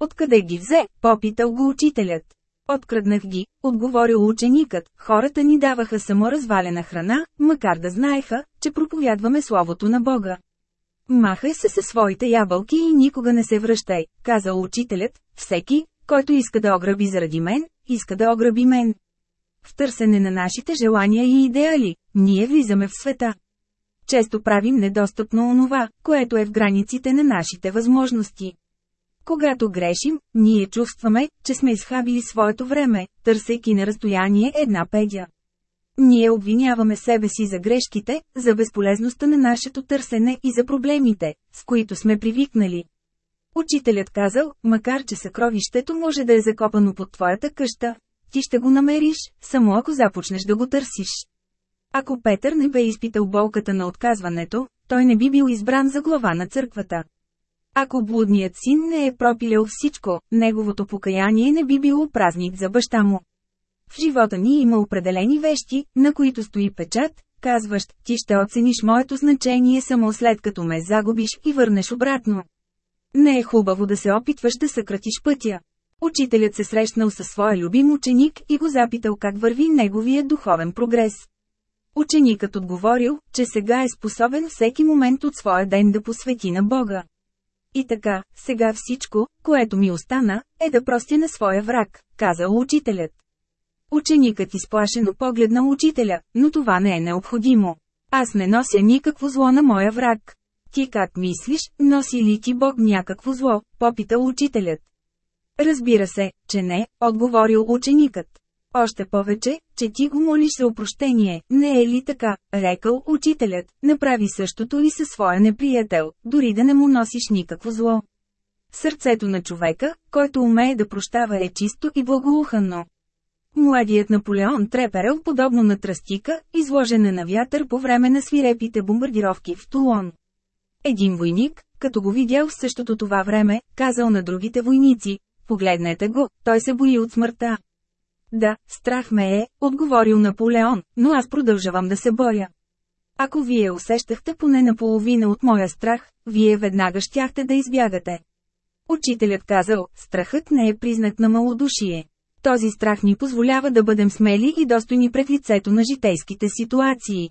Откъде ги взе, попитал го учителят. Откраднах ги, отговорил ученикът, хората ни даваха само развалена храна, макар да знаеха, че проповядваме Словото на Бога. Махай се със своите ябълки и никога не се връщай, казал учителят, всеки, който иска да ограби заради мен, иска да ограби мен. В търсене на нашите желания и идеали, ние влизаме в света. Често правим недостъпно онова, което е в границите на нашите възможности. Когато грешим, ние чувстваме, че сме изхабили своето време, търсейки на разстояние една педя. Ние обвиняваме себе си за грешките, за безполезността на нашето търсене и за проблемите, с които сме привикнали. Учителят казал, макар че съкровището може да е закопано под твоята къща, ти ще го намериш, само ако започнеш да го търсиш. Ако Петър не бе изпитал болката на отказването, той не би бил избран за глава на църквата. Ако блудният син не е пропилял всичко, неговото покаяние не би било празник за баща му. В живота ни има определени вещи, на които стои печат, казващ, ти ще оцениш моето значение само след като ме загубиш и върнеш обратно. Не е хубаво да се опитваш да съкратиш пътя. Учителят се срещнал със своя любим ученик и го запитал как върви неговия духовен прогрес. Ученикът отговорил, че сега е способен всеки момент от своя ден да посвети на Бога. И така, сега всичко, което ми остана, е да простя на своя враг, казал учителят. Ученикът изплашено погледна учителя, но това не е необходимо. Аз не нося никакво зло на моя враг. Ти как мислиш, носи ли ти Бог някакво зло, попитал учителят. Разбира се, че не, отговорил ученикът. Още повече, че ти го молиш за опрощение, не е ли така, рекал учителят, направи същото и със своя неприятел, дори да не му носиш никакво зло. Сърцето на човека, който умее да прощава е чисто и благоуханно. Младият Наполеон треперел подобно на тръстика, изложена на вятър по време на свирепите бомбардировки в Тулон. Един войник, като го видял в същото това време, казал на другите войници, погледнете го, той се бои от смъртта. Да, страх ме е, отговорил Наполеон, но аз продължавам да се боря. Ако вие усещахте поне наполовина от моя страх, вие веднага щяхте да избягате. Учителят казал, страхът не е признак на малодушие. Този страх ни позволява да бъдем смели и достойни пред лицето на житейските ситуации.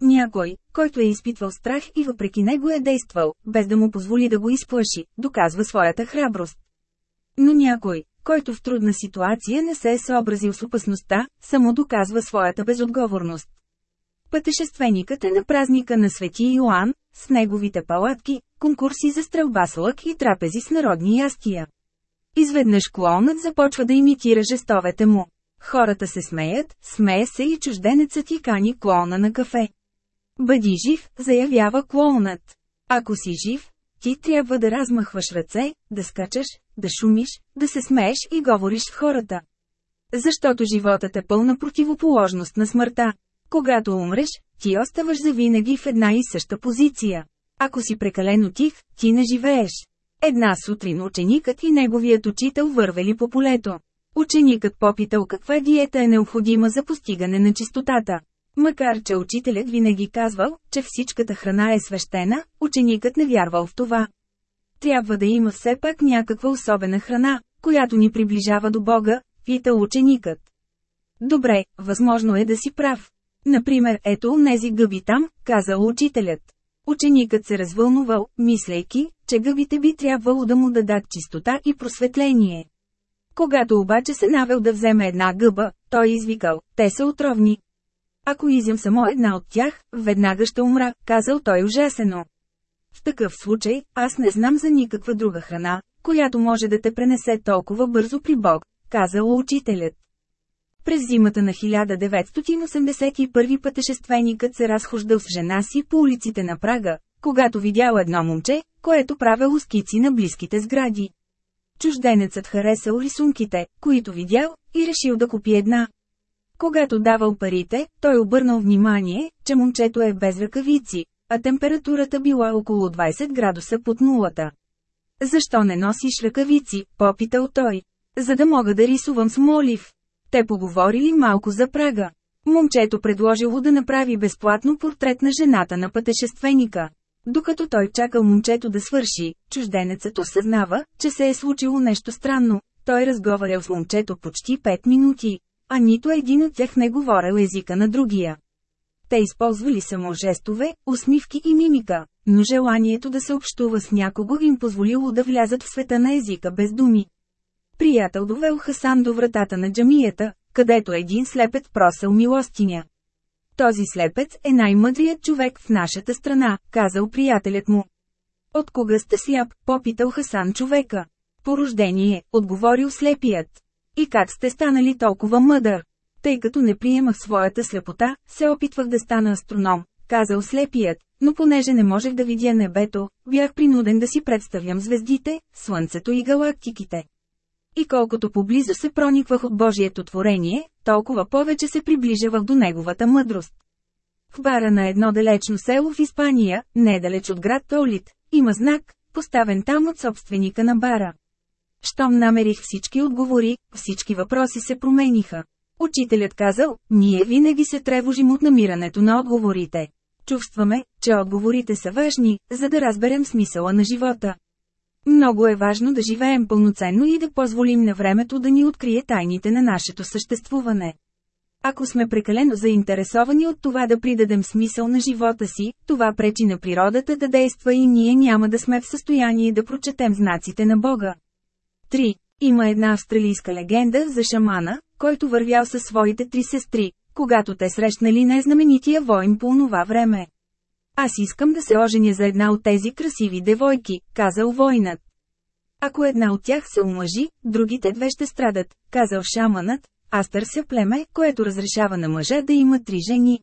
Някой, който е изпитвал страх и въпреки него е действал, без да му позволи да го изплаши, доказва своята храброст. Но някой, който в трудна ситуация не се е съобразил с опасността, само доказва своята безотговорност. Пътешественикът е на празника на Свети Йоан, с неговите палатки, конкурси за стрелба с лък и трапези с народни ястия. Изведнъж клоунът започва да имитира жестовете му. Хората се смеят, смее се и чужденецът и кани клоуна на кафе. Бъди жив, заявява клоунът. Ако си жив, ти трябва да размахваш ръце, да скачаш, да шумиш, да се смееш и говориш с хората. Защото животът е пълна противоположност на смъртта. Когато умреш, ти оставаш завинаги в една и съща позиция. Ако си прекалено тих, ти не живееш. Една сутрин ученикът и неговият учител вървели по полето. Ученикът попитал каква диета е необходима за постигане на чистотата. Макар че учителят винаги казвал, че всичката храна е свещена, ученикът не вярвал в това. Трябва да има все пак някаква особена храна, която ни приближава до Бога, питал ученикът. Добре, възможно е да си прав. Например, ето нези гъби там, казал учителят. Ученикът се развълнувал, мислейки, че гъбите би трябвало да му дадат чистота и просветление. Когато обаче се навел да вземе една гъба, той извикал, те са отровни. Ако изям само една от тях, веднага ще умра, казал той ужасено. В такъв случай, аз не знам за никаква друга храна, която може да те пренесе толкова бързо при Бог, казал учителят. През зимата на 1981 пътешественикът се разхождал с жена си по улиците на Прага, когато видял едно момче, което правило скици на близките сгради. Чужденецът харесал рисунките, които видял, и решил да купи една. Когато давал парите, той обърнал внимание, че момчето е без ръкавици, а температурата била около 20 градуса под нулата. Защо не носиш ръкавици, попитал той. За да мога да рисувам с молив. Те поговорили малко за прага. Момчето предложило да направи безплатно портрет на жената на пътешественика. Докато той чакал момчето да свърши, чужденецът осъзнава, че се е случило нещо странно. Той разговарял с момчето почти 5 минути, а нито един от тях не говорил езика на другия. Те използвали само жестове, усмивки и мимика, но желанието да се общува с някого им позволило да влязат в света на езика без думи. Приятел довел Хасан до вратата на джамията, където един слепец просъл милостиня. Този слепец е най-мъдрият човек в нашата страна, казал приятелят му. От кога сте сляп, попитал Хасан човека. По рождение, отговорил слепият. И как сте станали толкова мъдър? Тъй като не приемах своята слепота, се опитвах да стана астроном, казал слепият, но понеже не можех да видя небето, бях принуден да си представям звездите, слънцето и галактиките. И колкото поблизо се прониквах от Божието творение, толкова повече се приближавах до неговата мъдрост. В бара на едно далечно село в Испания, недалеч от град Толит, има знак, поставен там от собственика на бара. Щом намерих всички отговори, всички въпроси се промениха. Учителят казал, ние винаги се тревожим от намирането на отговорите. Чувстваме, че отговорите са важни, за да разберем смисъла на живота. Много е важно да живеем пълноценно и да позволим на времето да ни открие тайните на нашето съществуване. Ако сме прекалено заинтересовани от това да придадем смисъл на живота си, това пречи на природата да действа и ние няма да сме в състояние да прочетем знаците на Бога. 3. Има една австралийска легенда за шамана, който вървял със своите три сестри, когато те срещнали най-знаменития воин по онова време. Аз искам да се оженя за една от тези красиви девойки, казал воинът. Ако една от тях се омъжи, другите две ще страдат, казал шаманът, аз търся племе, което разрешава на мъжа да има три жени.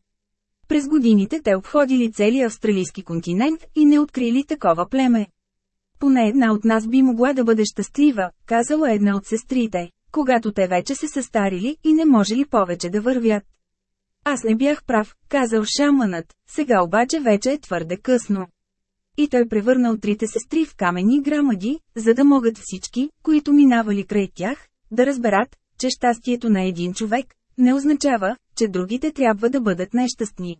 През годините те обходили целия австралийски континент и не открили такова племе. Поне една от нас би могла да бъде щастлива, казала една от сестрите, когато те вече се състарили и не можели повече да вървят. Аз не бях прав, казал шаманът, сега обаче вече е твърде късно. И той превърнал трите сестри в камени грамади, за да могат всички, които минавали край тях, да разберат, че щастието на един човек не означава, че другите трябва да бъдат нещастни.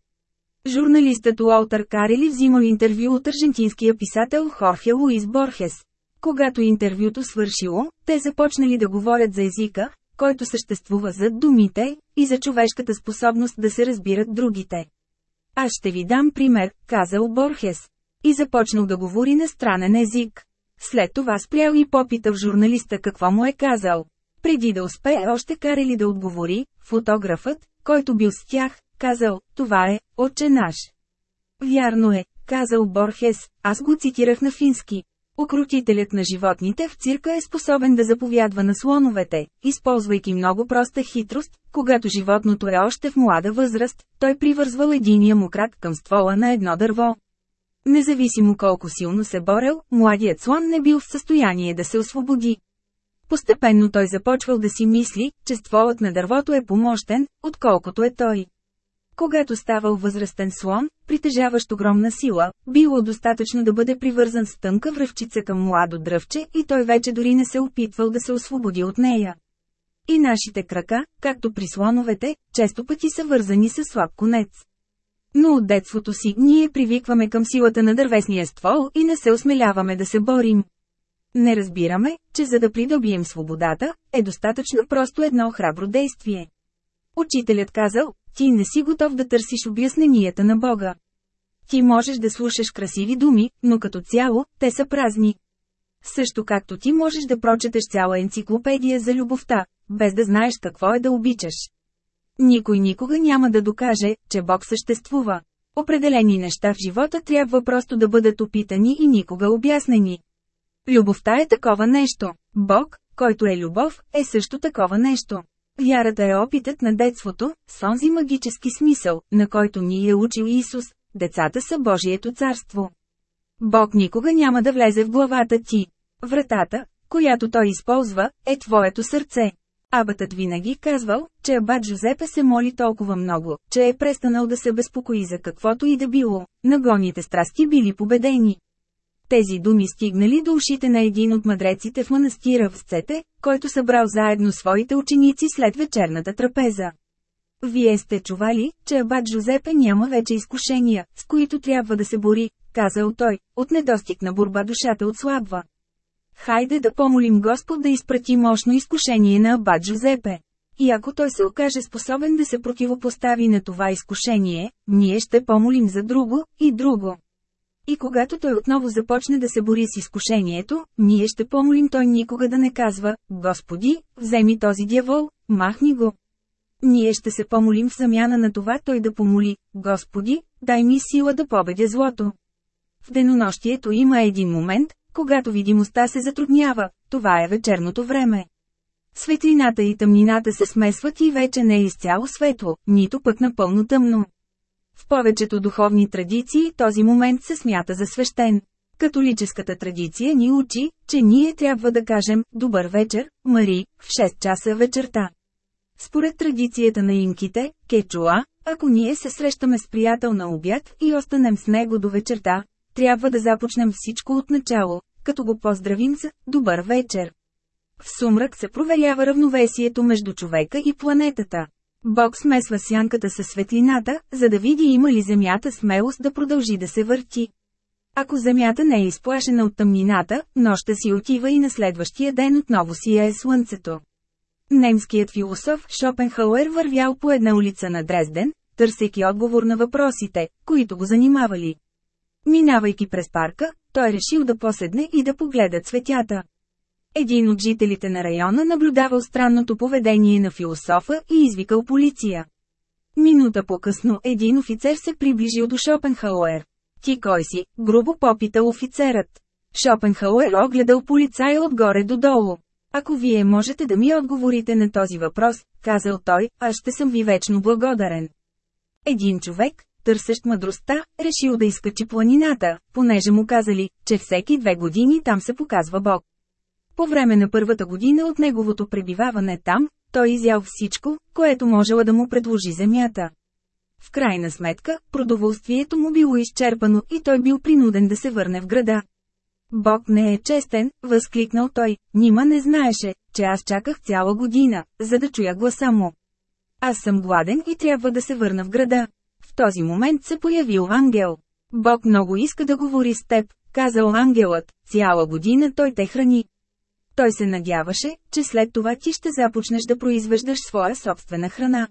Журналистът Уолтер Карели взимал интервю от аржентинския писател Хорхе Луис Борхес. Когато интервюто свършило, те започнали да говорят за езика, който съществува зад думите, и за човешката способност да се разбират другите. Аз ще ви дам пример, казал Борхес. И започнал да говори на странен език. След това спрял и попитал журналиста какво му е казал. Преди да успее още карали да отговори, фотографът, който бил с тях, казал, това е, отче наш. Вярно е, казал Борхес, аз го цитирах на фински. Окрутителят на животните в цирка е способен да заповядва на слоновете, използвайки много проста хитрост, когато животното е още в млада възраст, той привързвал единия му крак към ствола на едно дърво. Независимо колко силно се борел, младият слон не бил в състояние да се освободи. Постепенно той започвал да си мисли, че стволът на дървото е помощен, отколкото е той. Когато ставал възрастен слон, притежаващ огромна сила, било достатъчно да бъде привързан с тънка връвчица към младо дръвче и той вече дори не се опитвал да се освободи от нея. И нашите крака, както при слоновете, често пъти са вързани с слаб конец. Но от детството си ние привикваме към силата на дървесния ствол и не се осмеляваме да се борим. Не разбираме, че за да придобием свободата, е достатъчно просто едно храбро действие. Учителят казал, ти не си готов да търсиш обясненията на Бога. Ти можеш да слушаш красиви думи, но като цяло, те са празни. Също както ти можеш да прочетеш цяла енциклопедия за любовта, без да знаеш какво е да обичаш. Никой никога няма да докаже, че Бог съществува. Определени неща в живота трябва просто да бъдат опитани и никога обяснени. Любовта е такова нещо. Бог, който е любов, е също такова нещо. Вярата е опитът на детството, с онзи магически смисъл, на който ни е учил Исус, децата са Божието царство. Бог никога няма да влезе в главата ти. Вратата, която той използва, е твоето сърце. Абатът винаги казвал, че абат Жозепе се моли толкова много, че е престанал да се безпокои за каквото и да било, нагоните страсти били победени. Тези думи стигнали до ушите на един от мъдреците в манастира в Сцете, който събрал заедно своите ученици след вечерната трапеза. Вие сте чували, че абат Жозепе няма вече изкушения, с които трябва да се бори, казал той, от недостиг на борба душата отслабва. Хайде да помолим Господ да изпрати мощно изкушение на абат Жозепе. И ако той се окаже способен да се противопостави на това изкушение, ние ще помолим за друго и друго. И когато той отново започне да се бори с изкушението, ние ще помолим той никога да не казва, Господи, вземи този дявол, махни го. Ние ще се помолим в замяна на това той да помоли, Господи, дай ми сила да победя злото. В денонощието има един момент, когато видимостта се затруднява, това е вечерното време. Светлината и тъмнината се смесват и вече не е изцяло светло, нито пък напълно тъмно. В повечето духовни традиции този момент се смята за свещен. Католическата традиция ни учи, че ние трябва да кажем «Добър вечер, Мари» в 6 часа вечерта. Според традицията на инките, кечуа, ако ние се срещаме с приятел на обяд и останем с него до вечерта, трябва да започнем всичко от начало, като го поздравим с «Добър вечер». В сумрак се проверява равновесието между човека и планетата. Бог смесва сянката със светлината, за да види има ли Земята смелост да продължи да се върти. Ако Земята не е изплашена от тъмнината, нощта си отива и на следващия ден отново си е слънцето. Немският философ Шопенхауер вървял по една улица на Дрезден, търсейки отговор на въпросите, които го занимавали. Минавайки през парка, той решил да поседне и да погледа цветята. Един от жителите на района наблюдавал странното поведение на философа и извикал полиция. Минута по-късно един офицер се приближил до Шопенхауер. Ти кой си? Грубо попитал офицерът. Шопенхауер огледал полицая отгоре до долу. Ако вие можете да ми отговорите на този въпрос, казал той, аз ще съм ви вечно благодарен. Един човек, търсещ мъдростта, решил да изкачи планината, понеже му казали, че всеки две години там се показва Бог. По време на първата година от неговото пребиваване там, той изял всичко, което можела да му предложи земята. В крайна сметка, продоволствието му било изчерпано и той бил принуден да се върне в града. Бог не е честен, възкликнал той, нима не знаеше, че аз чаках цяла година, за да чуя гласа му. Аз съм гладен и трябва да се върна в града. В този момент се появил ангел. Бог много иска да говори с теб, казал ангелът, цяла година той те храни. Той се надяваше, че след това ти ще започнеш да произвеждаш своя собствена храна.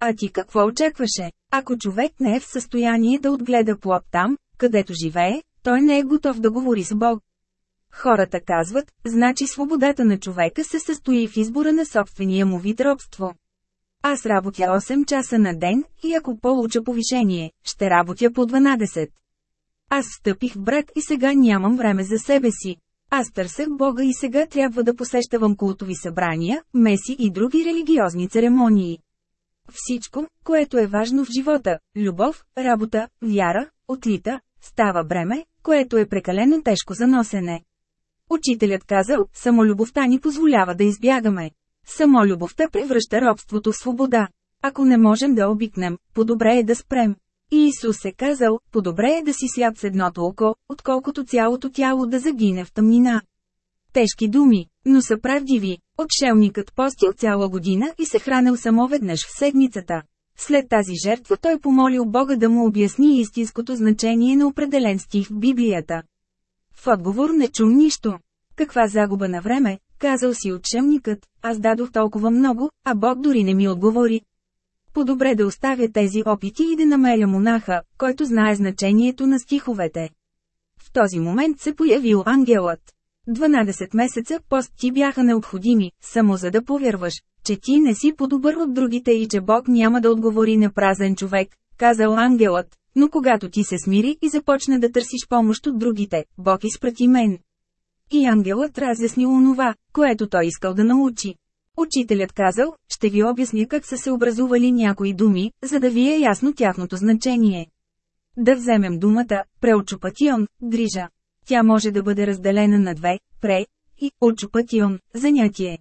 А ти какво очакваше? Ако човек не е в състояние да отгледа плод там, където живее, той не е готов да говори с Бог. Хората казват, значи свободата на човека се състои в избора на собствения му вид робство. Аз работя 8 часа на ден и ако получа повишение, ще работя по 12. Аз встъпих в брак и сега нямам време за себе си. Аз търсех Бога и сега трябва да посещавам култови събрания, меси и други религиозни церемонии. Всичко, което е важно в живота – любов, работа, вяра, отлита, става бреме, което е прекалено тежко за носене. Учителят казал, самолюбовта ни позволява да избягаме. Самолюбовта превръща робството в свобода. Ако не можем да обикнем, по-добре е да спрем. И Исус е казал, по-добре е да си сляп с едното око, отколкото цялото тяло да загине в тъмнина. Тежки думи, но са правдиви. Отшелникът постил цяла година и се хранил само веднъж в седмицата. След тази жертва той помолил Бога да му обясни истинското значение на определен стих в Библията. В отговор не чум нищо. Каква загуба на време, казал си отшелникът, аз дадох толкова много, а Бог дори не ми отговори. По-добре да оставя тези опити и да намеря монаха, който знае значението на стиховете. В този момент се появил ангелът. 12 месеца пост ти бяха необходими, само за да повярваш, че ти не си по-добър от другите и че Бог няма да отговори на празен човек, казал ангелът, но когато ти се смири и започне да търсиш помощ от другите, Бог изпрати мен. И ангелът разясни онова, което той искал да научи. Учителят казал, ще ви обясня как са се образували някои думи, за да ви е ясно тяхното значение. Да вземем думата преочупатион, грижа. Тя може да бъде разделена на две, пре и очупатион, занятие.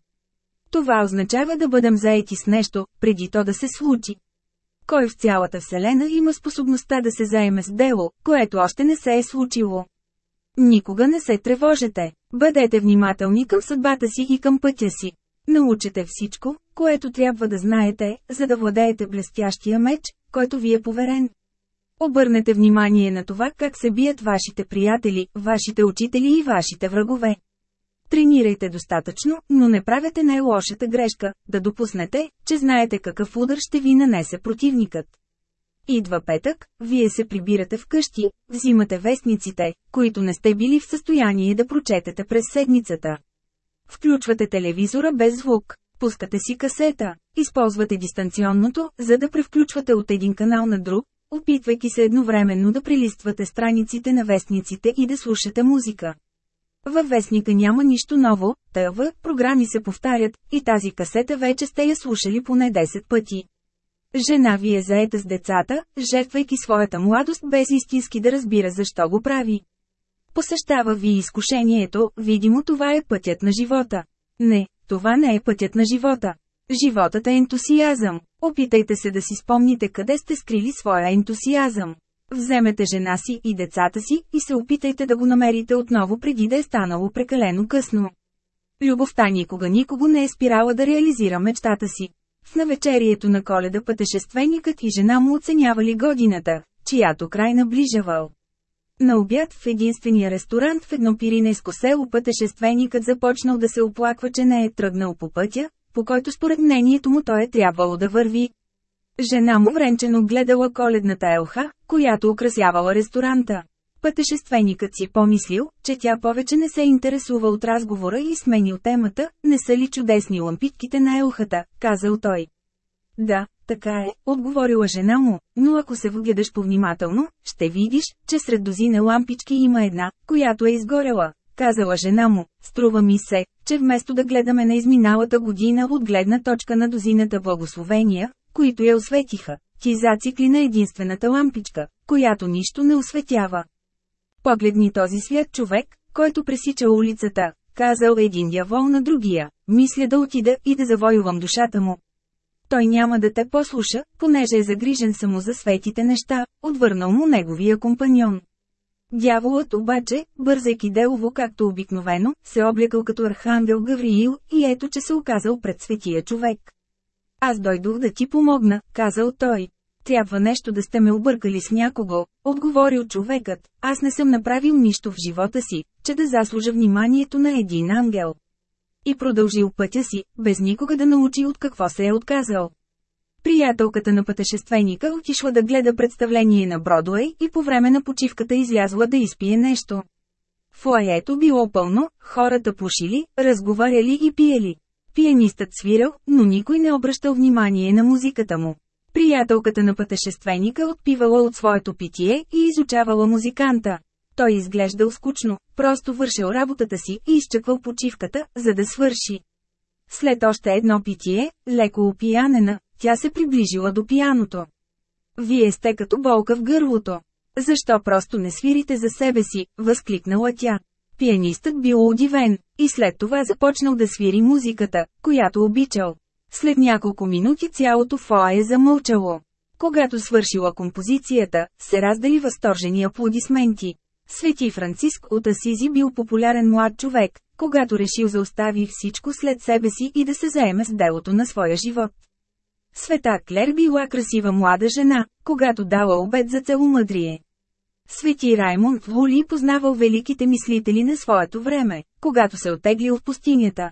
Това означава да бъдем заети с нещо, преди то да се случи. Кой в цялата Вселена има способността да се заеме с дело, което още не се е случило? Никога не се тревожете. Бъдете внимателни към съдбата си и към пътя си. Научете всичко, което трябва да знаете, за да владеете блестящия меч, който ви е поверен. Обърнете внимание на това как се бият вашите приятели, вашите учители и вашите врагове. Тренирайте достатъчно, но не правете най-лошата грешка, да допуснете, че знаете какъв удар ще ви нанесе противникът. Идва петък, вие се прибирате вкъщи, взимате вестниците, които не сте били в състояние да прочетете през седмицата. Включвате телевизора без звук, пускате си касета, използвате дистанционното, за да превключвате от един канал на друг, опитвайки се едновременно да прилиствате страниците на вестниците и да слушате музика. Във вестника няма нищо ново, тъв, програми се повтарят, и тази касета вече сте я слушали поне 10 пъти. Жена ви е заета с децата, жертвайки своята младост без истински да разбира защо го прави. Посещава ви изкушението, видимо това е пътят на живота. Не, това не е пътят на живота. Животът е ентусиазъм. Опитайте се да си спомните къде сте скрили своя ентусиазъм. Вземете жена си и децата си и се опитайте да го намерите отново преди да е станало прекалено късно. Любовта никога никого не е спирала да реализира мечтата си. В навечерието на коледа пътешественикът и жена му оценявали годината, чиято край наближавал. На обяд в единствения ресторант в едно пиринейско село пътешественикът започнал да се оплаква, че не е тръгнал по пътя, по който според мнението му той е трябвало да върви. Жена му вренчено гледала коледната елха, която украсявала ресторанта. Пътешественикът си помислил, че тя повече не се интересува от разговора и сменил темата, не са ли чудесни лампитките на елхата, казал той. Да, така е, отговорила жена му, но ако се вгледаш повнимателно, ще видиш, че сред дозина лампички има една, която е изгорела. Казала жена му, струва ми се, че вместо да гледаме на изминалата година от гледна точка на дозината благословения, които я осветиха, ти зацикли на единствената лампичка, която нищо не осветява. Погледни този свят човек, който пресича улицата, казал един дявол на другия, мисля да отида и да завоювам душата му. Той няма да те послуша, понеже е загрижен само за светите неща, отвърнал му неговия компаньон. Дяволът обаче, бързайки делово както обикновено, се облякал като архангел Гавриил и ето че се оказал пред светия човек. Аз дойдох да ти помогна, казал той. Трябва нещо да сте ме объркали с някого, отговорил човекът. Аз не съм направил нищо в живота си, че да заслужа вниманието на един ангел. И продължил пътя си, без никога да научи от какво се е отказал. Приятелката на пътешественика отишла да гледа представление на Бродуей и по време на почивката излязла да изпие нещо. Фуаето било пълно, хората пушили, разговаряли и пиели. Пианистът свирал, но никой не обръщал внимание на музиката му. Приятелката на пътешественика отпивала от своето питие и изучавала музиканта. Той изглеждал скучно, просто вършил работата си и изчаквал почивката, за да свърши. След още едно питие, леко опиянена, тя се приближила до пияното. Вие сте като болка в гърлото. Защо просто не свирите за себе си, възкликнала тя. Пианистът бил удивен, и след това започнал да свири музиката, която обичал. След няколко минути цялото фоа е замълчало. Когато свършила композицията, се раздали възторжени аплодисменти. Свети Франциск от Асизи бил популярен млад човек, когато решил заостави всичко след себе си и да се заеме с делото на своя живот. Света Клер била красива млада жена, когато дала обед за целомъдрие. Свети Раймонд Лули познавал великите мислители на своето време, когато се отегли от пустинята.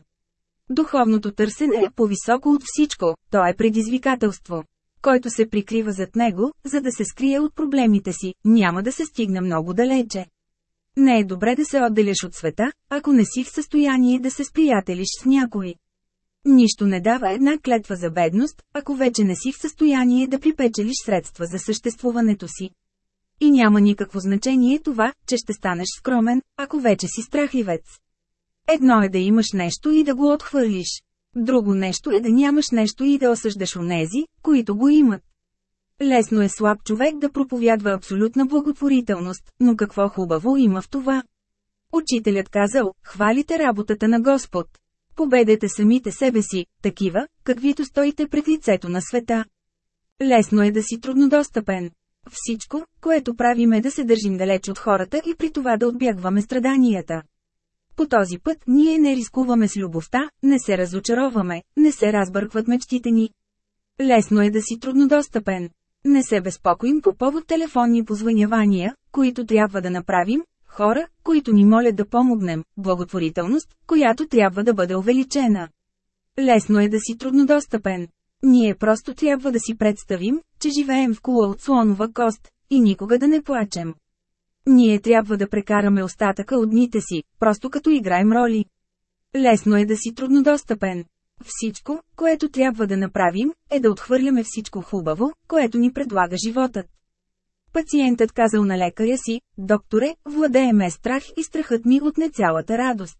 Духовното търсене е по-високо от всичко, то е предизвикателство. Който се прикрива зад него, за да се скрие от проблемите си, няма да се стигне много далече. Не е добре да се отделяш от света, ако не си в състояние да се сприятелиш с някой. Нищо не дава една клетва за бедност, ако вече не си в състояние да припечелиш средства за съществуването си. И няма никакво значение това, че ще станеш скромен, ако вече си страхливец. Едно е да имаш нещо и да го отхвърлиш. Друго нещо е да нямаш нещо и да осъждаш онези, които го имат. Лесно е слаб човек да проповядва абсолютна благотворителност, но какво хубаво има в това? Учителят казал, хвалите работата на Господ. Победете самите себе си, такива, каквито стоите пред лицето на света. Лесно е да си труднодостъпен. Всичко, което правим е да се държим далеч от хората и при това да отбягваме страданията. По този път ние не рискуваме с любовта, не се разочароваме, не се разбъркват мечтите ни. Лесно е да си труднодостъпен. Не се безпокоим по повод телефонни позвънявания, които трябва да направим, хора, които ни молят да помогнем, благотворителност, която трябва да бъде увеличена. Лесно е да си труднодостъпен. Ние просто трябва да си представим, че живеем в кула от слонова кост, и никога да не плачем. Ние трябва да прекараме остатъка от дните си, просто като играем роли. Лесно е да си труднодостъпен. Всичко, което трябва да направим, е да отхвърляме всичко хубаво, което ни предлага животът. Пациентът казал на лекаря си, докторе, владее ме страх и страхът ми отне цялата радост.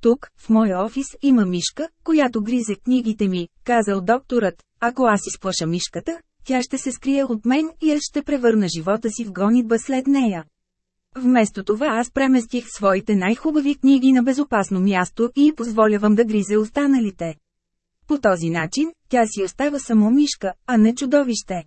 Тук, в моя офис, има мишка, която гризе книгите ми, казал докторът. Ако аз изплаша мишката, тя ще се скрие от мен и аз ще превърна живота си в гонитба след нея. Вместо това аз преместих своите най-хубави книги на безопасно място и позволявам да гризе останалите. По този начин, тя си остава само мишка, а не чудовище.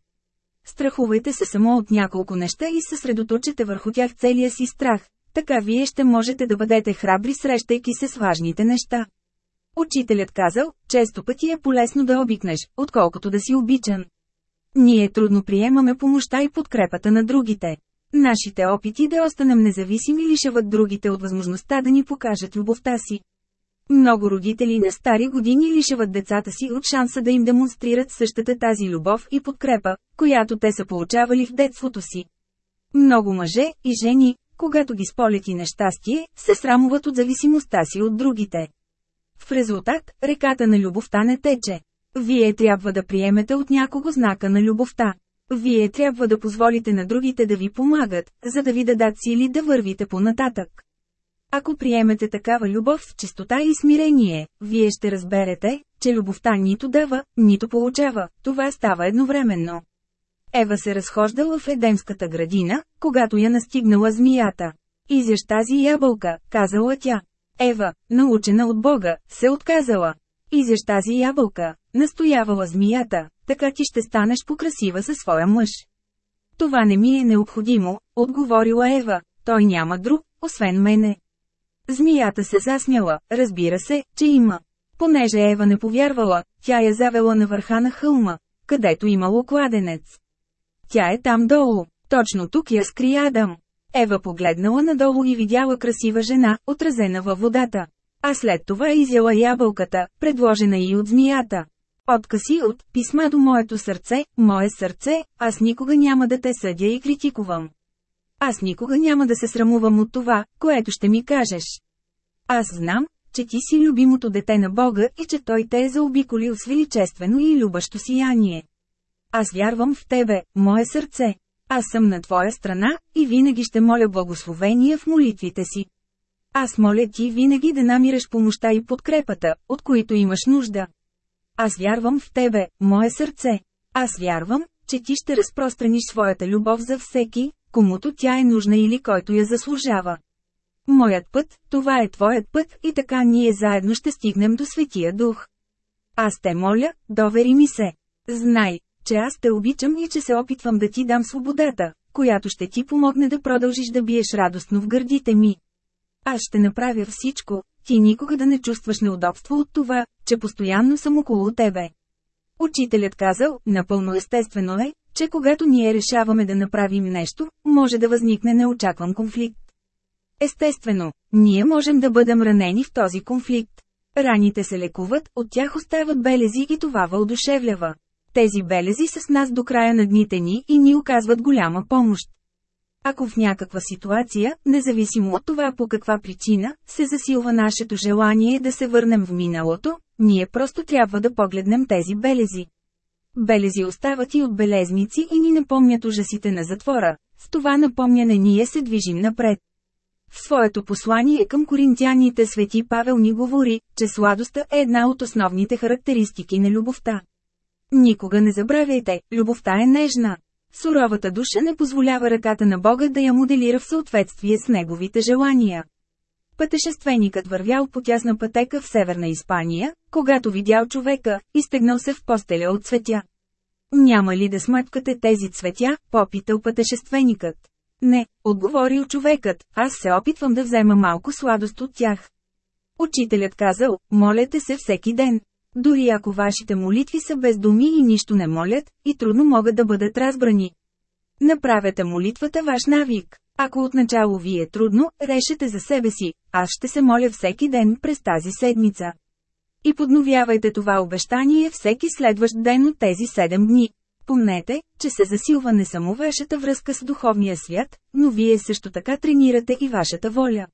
Страхувайте се само от няколко неща и съсредоточете върху тях целия си страх, така вие ще можете да бъдете храбри срещайки се с важните неща. Учителят казал, често пъти е полезно да обикнеш, отколкото да си обичан. Ние трудно приемаме помощта и подкрепата на другите. Нашите опити да останем независими лишават другите от възможността да ни покажат любовта си. Много родители на стари години лишават децата си от шанса да им демонстрират същата тази любов и подкрепа, която те са получавали в детството си. Много мъже и жени, когато ги сполети нещастие, се срамуват от зависимостта си от другите. В резултат, реката на любовта не тече. Вие трябва да приемете от някого знака на любовта. Вие трябва да позволите на другите да ви помагат, за да ви дадат сили да вървите по-нататък. Ако приемете такава любов в чистота и смирение, вие ще разберете, че любовта нито дава, нито получава, това става едновременно. Ева се разхождала в Едемската градина, когато я настигнала змията. Изяж тази ябълка, казала тя. Ева, научена от Бога, се отказала. Изяж тази ябълка, настоявала змията, така ти ще станеш покрасива със своя мъж. Това не ми е необходимо, отговорила Ева, той няма друг, освен мене. Змията се засмяла, разбира се, че има. Понеже Ева не повярвала, тя я завела на върха на хълма, където имало кладенец. Тя е там долу, точно тук я скри Адам. Ева погледнала надолу и видяла красива жена, отразена във водата. А след това изяла ябълката, предложена и от змията. Откъси от писма до моето сърце, мое сърце, аз никога няма да те съдя и критикувам. Аз никога няма да се срамувам от това, което ще ми кажеш. Аз знам, че ти си любимото дете на Бога и че Той те е заобиколил с величествено и любащо сияние. Аз вярвам в Тебе, мое сърце. Аз съм на Твоя страна, и винаги ще моля благословения в молитвите си. Аз моля Ти винаги да намираш помощта и подкрепата, от които имаш нужда. Аз вярвам в Тебе, мое сърце. Аз вярвам, че Ти ще разпространиш своята любов за всеки, комуто тя е нужна или който я заслужава. Моят път, това е твоят път и така ние заедно ще стигнем до Светия Дух. Аз те моля, довери ми се. Знай, че аз те обичам и че се опитвам да ти дам свободата, която ще ти помогне да продължиш да биеш радостно в гърдите ми. Аз ще направя всичко, ти никога да не чувстваш неудобство от това, че постоянно съм около тебе. Учителят казал, напълно естествено е, че когато ние решаваме да направим нещо, може да възникне неочакван конфликт. Естествено, ние можем да бъдем ранени в този конфликт. Раните се лекуват, от тях остават белези и това въодушевлява. Тези белези са с нас до края на дните ни и ни оказват голяма помощ. Ако в някаква ситуация, независимо от това по каква причина, се засилва нашето желание да се върнем в миналото, ние просто трябва да погледнем тези белези. Белези остават и от белезници и ни напомнят ужасите на затвора. С това напомняне ние се движим напред. В своето послание към коринтяните свети Павел ни говори, че сладостта е една от основните характеристики на любовта. Никога не забравяйте, любовта е нежна. Суровата душа не позволява ръката на Бога да я моделира в съответствие с неговите желания. Пътешественикът вървял по тясна пътека в северна Испания, когато видял човека, изтегнал се в постеля от цветя. Няма ли да смъткате тези цветя, попитал пътешественикът. Не, отговорил човекът, аз се опитвам да взема малко сладост от тях. Учителят казал, молете се всеки ден. Дори ако вашите молитви са без думи и нищо не молят, и трудно могат да бъдат разбрани. Направете молитвата ваш навик. Ако отначало ви е трудно, решете за себе си, аз ще се моля всеки ден през тази седмица. И подновявайте това обещание всеки следващ ден от тези 7 дни. Помнете, че се засилва не само вашата връзка с духовния свят, но вие също така тренирате и вашата воля.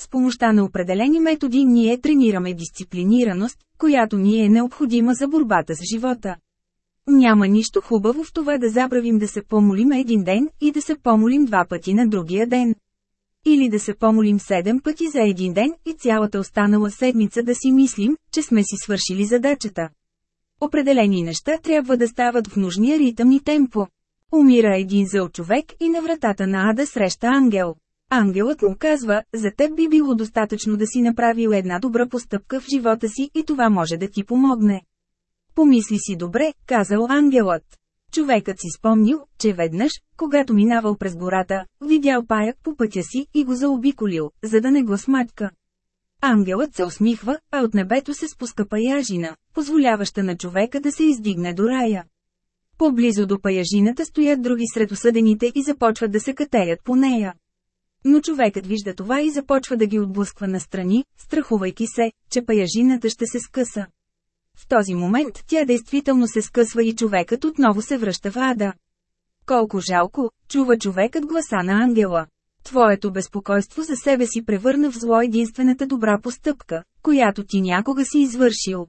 С помощта на определени методи ние тренираме дисциплинираност, която ни е необходима за борбата с живота. Няма нищо хубаво в това да забравим да се помолим един ден и да се помолим два пъти на другия ден. Или да се помолим седем пъти за един ден и цялата останала седмица да си мислим, че сме си свършили задачата. Определени неща трябва да стават в нужния ритъм и темпо. Умира един зъл човек и на вратата на Ада среща ангел. Ангелът му казва, за теб би било достатъчно да си направил една добра постъпка в живота си и това може да ти помогне. Помисли си добре, казал ангелът. Човекът си спомнил, че веднъж, когато минавал през гората, видял паяк по пътя си и го заобиколил, за да не го смачка. Ангелът се усмихва, а от небето се спуска паяжина, позволяваща на човека да се издигне до рая. Поблизо до паяжината стоят други сред осъдените и започват да се катерят по нея. Но човекът вижда това и започва да ги отблъсква настрани, страхувайки се, че паяжината ще се скъса. В този момент тя действително се скъсва и човекът отново се връща в ада. Колко жалко, чува човекът гласа на ангела. Твоето безпокойство за себе си превърна в зло единствената добра постъпка, която ти някога си извършил.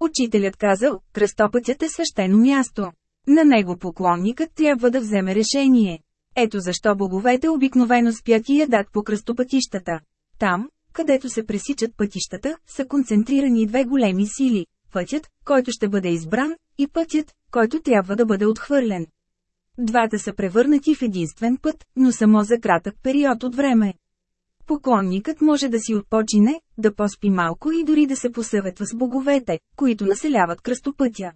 Учителят казал, кръстопътят е свещено място. На него поклонникът трябва да вземе решение. Ето защо боговете обикновено спят и ядат по кръстопътищата. Там, където се пресичат пътищата, са концентрирани две големи сили – пътят, който ще бъде избран, и пътят, който трябва да бъде отхвърлен. Двата са превърнати в единствен път, но само за кратък период от време. Поклонникът може да си отпочине, да поспи малко и дори да се посъветва с боговете, които населяват кръстопътя.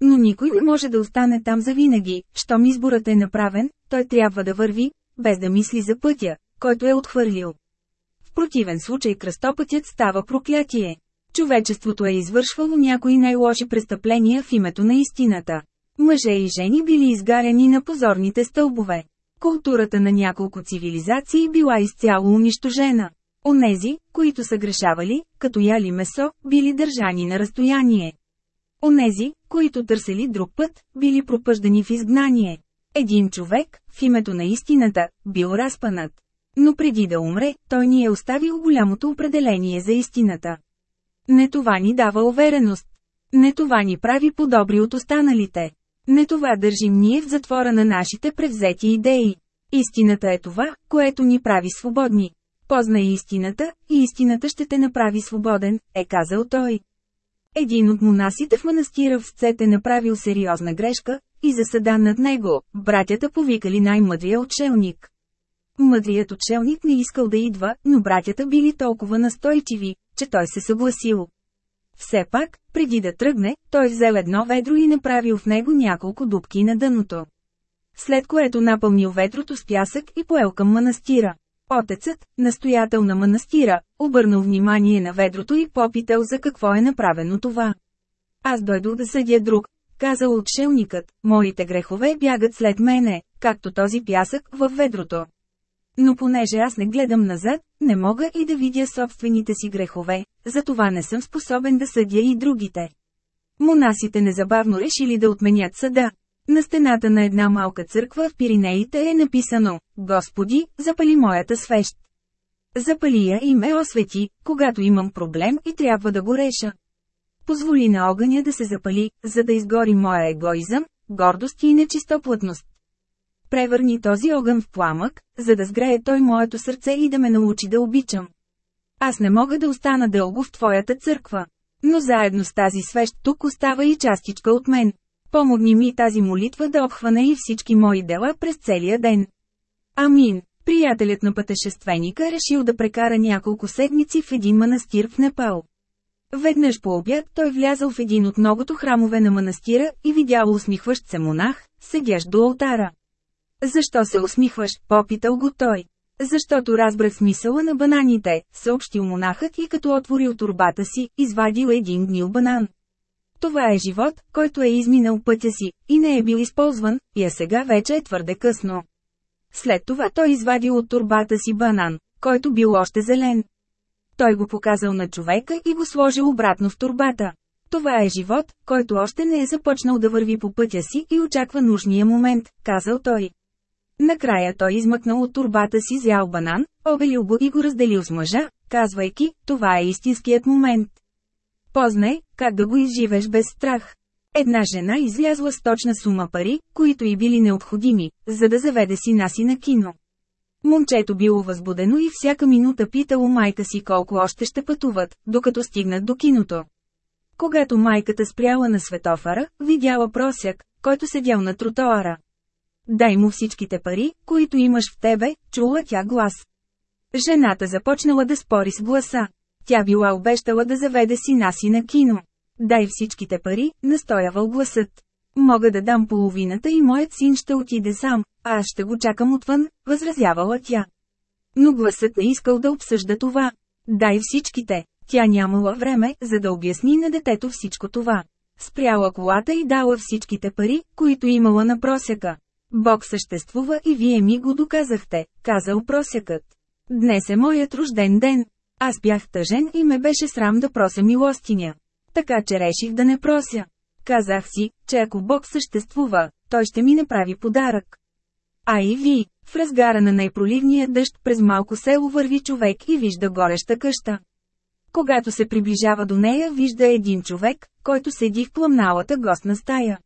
Но никой не може да остане там завинаги, щом изборът е направен, той трябва да върви, без да мисли за пътя, който е отхвърлил. В противен случай кръстопътят става проклятие. Човечеството е извършвало някои най-лоши престъпления в името на истината. Мъже и жени били изгарени на позорните стълбове. Културата на няколко цивилизации била изцяло унищожена. Онези, които са грешавали, като яли месо, били държани на разстояние. Онези, които търсели друг път, били пропъждани в изгнание. Един човек, в името на истината, бил разпанат. Но преди да умре, той ни е оставил голямото определение за истината. Не това ни дава увереност. Не това ни прави по-добри от останалите. Не това държим ние в затвора на нашите превзети идеи. Истината е това, което ни прави свободни. Познай истината, и истината ще те направи свободен, е казал той. Един от монасите в манастира в Сцет е направил сериозна грешка, и за съда над него, братята повикали най-мъдрия отшелник. Мъдрият отшелник не искал да идва, но братята били толкова настойчиви, че той се съгласил. Все пак, преди да тръгне, той взел едно ведро и направил в него няколко дубки на дъното. След което напълнил ведрото с пясък и поел към манастира. Отецът, настоятел на манастира, обърнал внимание на ведрото и попитал за какво е направено това. Аз дойдох да съдя друг, казал отшелникът, моите грехове бягат след мене, както този пясък във ведрото. Но понеже аз не гледам назад, не мога и да видя собствените си грехове, затова не съм способен да съдя и другите. Монасите незабавно решили да отменят съда. На стената на една малка църква в Пиринеите е написано «Господи, запали моята свещ». Запали я и ме освети, когато имам проблем и трябва да го реша. Позволи на огъня да се запали, за да изгори моя егоизъм, гордост и нечистоплътност. Превърни този огън в пламък, за да сгрее той моето сърце и да ме научи да обичам. Аз не мога да остана дълго в твоята църква. Но заедно с тази свещ тук остава и частичка от мен. Помогни ми тази молитва да обхване и всички мои дела през целия ден. Амин. Приятелят на пътешественика решил да прекара няколко седмици в един манастир в Непал. Веднъж по обяд той влязъл в един от многото храмове на манастира и видял усмихващ се монах, седящ до алтара. Защо се усмихваш, попитал го той. Защото разбрах смисъла на бананите, съобщил монахът и като отворил турбата си, извадил един гнил банан. Това е живот, който е изминал пътя си, и не е бил използван, и а сега вече е твърде късно. След това той извадил от турбата си банан, който бил още зелен. Той го показал на човека и го сложил обратно в турбата. Това е живот, който още не е започнал да върви по пътя си и очаква нужния момент, казал той. Накрая той измъкнал от турбата си зял банан, обелил го и го разделил с мъжа, казвайки, това е истинският момент. Познай, как да го изживеш без страх. Една жена излязла с точна сума пари, които и били необходими, за да заведе сина си на кино. Момчето било възбудено и всяка минута питало майка си колко още ще пътуват, докато стигнат до киното. Когато майката спряла на светофара, видяла просяк, който седял на тротоара. Дай му всичките пари, които имаш в тебе, чула тя глас. Жената започнала да спори с гласа. Тя била обещала да заведе сина си на кино. Дай всичките пари, настоявал гласът. Мога да дам половината и моят син ще отиде сам, аз ще го чакам отвън, възразявала тя. Но гласът не искал да обсъжда това. Дай всичките. Тя нямала време, за да обясни на детето всичко това. Спряла колата и дала всичките пари, които имала на просяка. Бог съществува и вие ми го доказахте, казал просякът. Днес е моят рожден ден. Аз бях тъжен и ме беше срам да прося милостиня. Така че реших да не прося. Казах си, че ако Бог съществува, той ще ми направи подарък. А и ви, в разгара на най-проливния дъжд през малко село върви човек и вижда гореща къща. Когато се приближава до нея вижда един човек, който седи в пламналата гостна стая.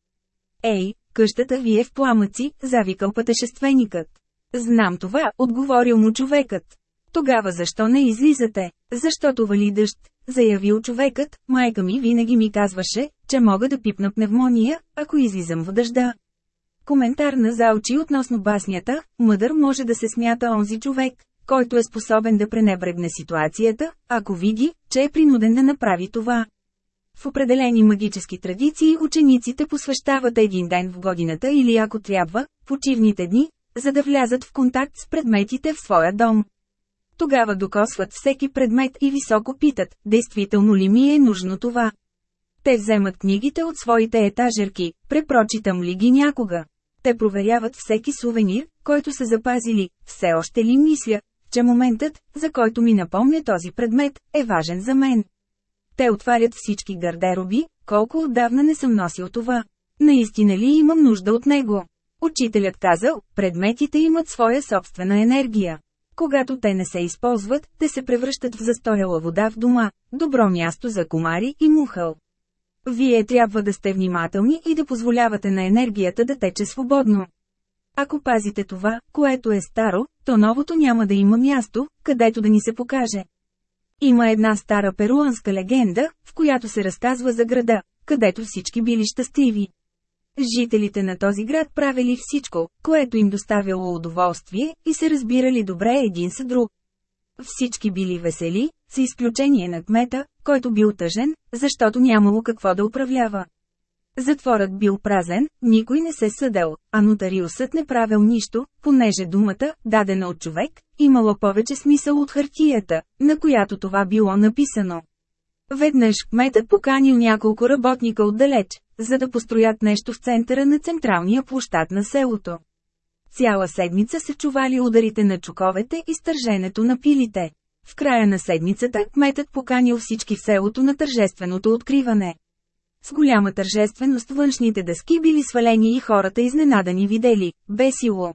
Ей, къщата ви е в пламъци, завикал пътешественикът. Знам това, отговорил му човекът. Тогава защо не излизате? Защото вали дъжд, заявил човекът, майка ми винаги ми казваше, че мога да пипна пневмония, ако излизам в дъжда. Коментар на Залчи относно баснята, мъдър може да се смята онзи човек, който е способен да пренебрегне ситуацията, ако види, че е принуден да направи това. В определени магически традиции учениците посвещават един ден в годината или ако трябва, почивните дни, за да влязат в контакт с предметите в своя дом. Тогава докосват всеки предмет и високо питат, действително ли ми е нужно това. Те вземат книгите от своите етажерки, препрочитам ли ги някога. Те проверяват всеки сувенир, който са запазили, все още ли мисля, че моментът, за който ми напомня този предмет, е важен за мен. Те отварят всички гардероби, колко отдавна не съм носил това. Наистина ли имам нужда от него? Учителят казал, предметите имат своя собствена енергия. Когато те не се използват, те се превръщат в застояла вода в дома, добро място за комари и мухъл. Вие трябва да сте внимателни и да позволявате на енергията да тече свободно. Ако пазите това, което е старо, то новото няма да има място, където да ни се покаже. Има една стара перуанска легенда, в която се разказва за града, където всички били щастливи. Жителите на този град правили всичко, което им доставяло удоволствие, и се разбирали добре един с друг. Всички били весели, с изключение на кмета, който бил тъжен, защото нямало какво да управлява. Затворът бил празен, никой не се съдел, а нотариусът не правил нищо, понеже думата, дадена от човек, имало повече смисъл от хартията, на която това било написано. Веднъж кметът поканил няколко работника отдалеч, за да построят нещо в центъра на централния площад на селото. Цяла седмица се чували ударите на чуковете и стърженето на пилите. В края на седмицата кметът поканил всички в селото на тържественото откриване. С голяма тържественост външните дъски били свалени и хората изненадани видели, бесило.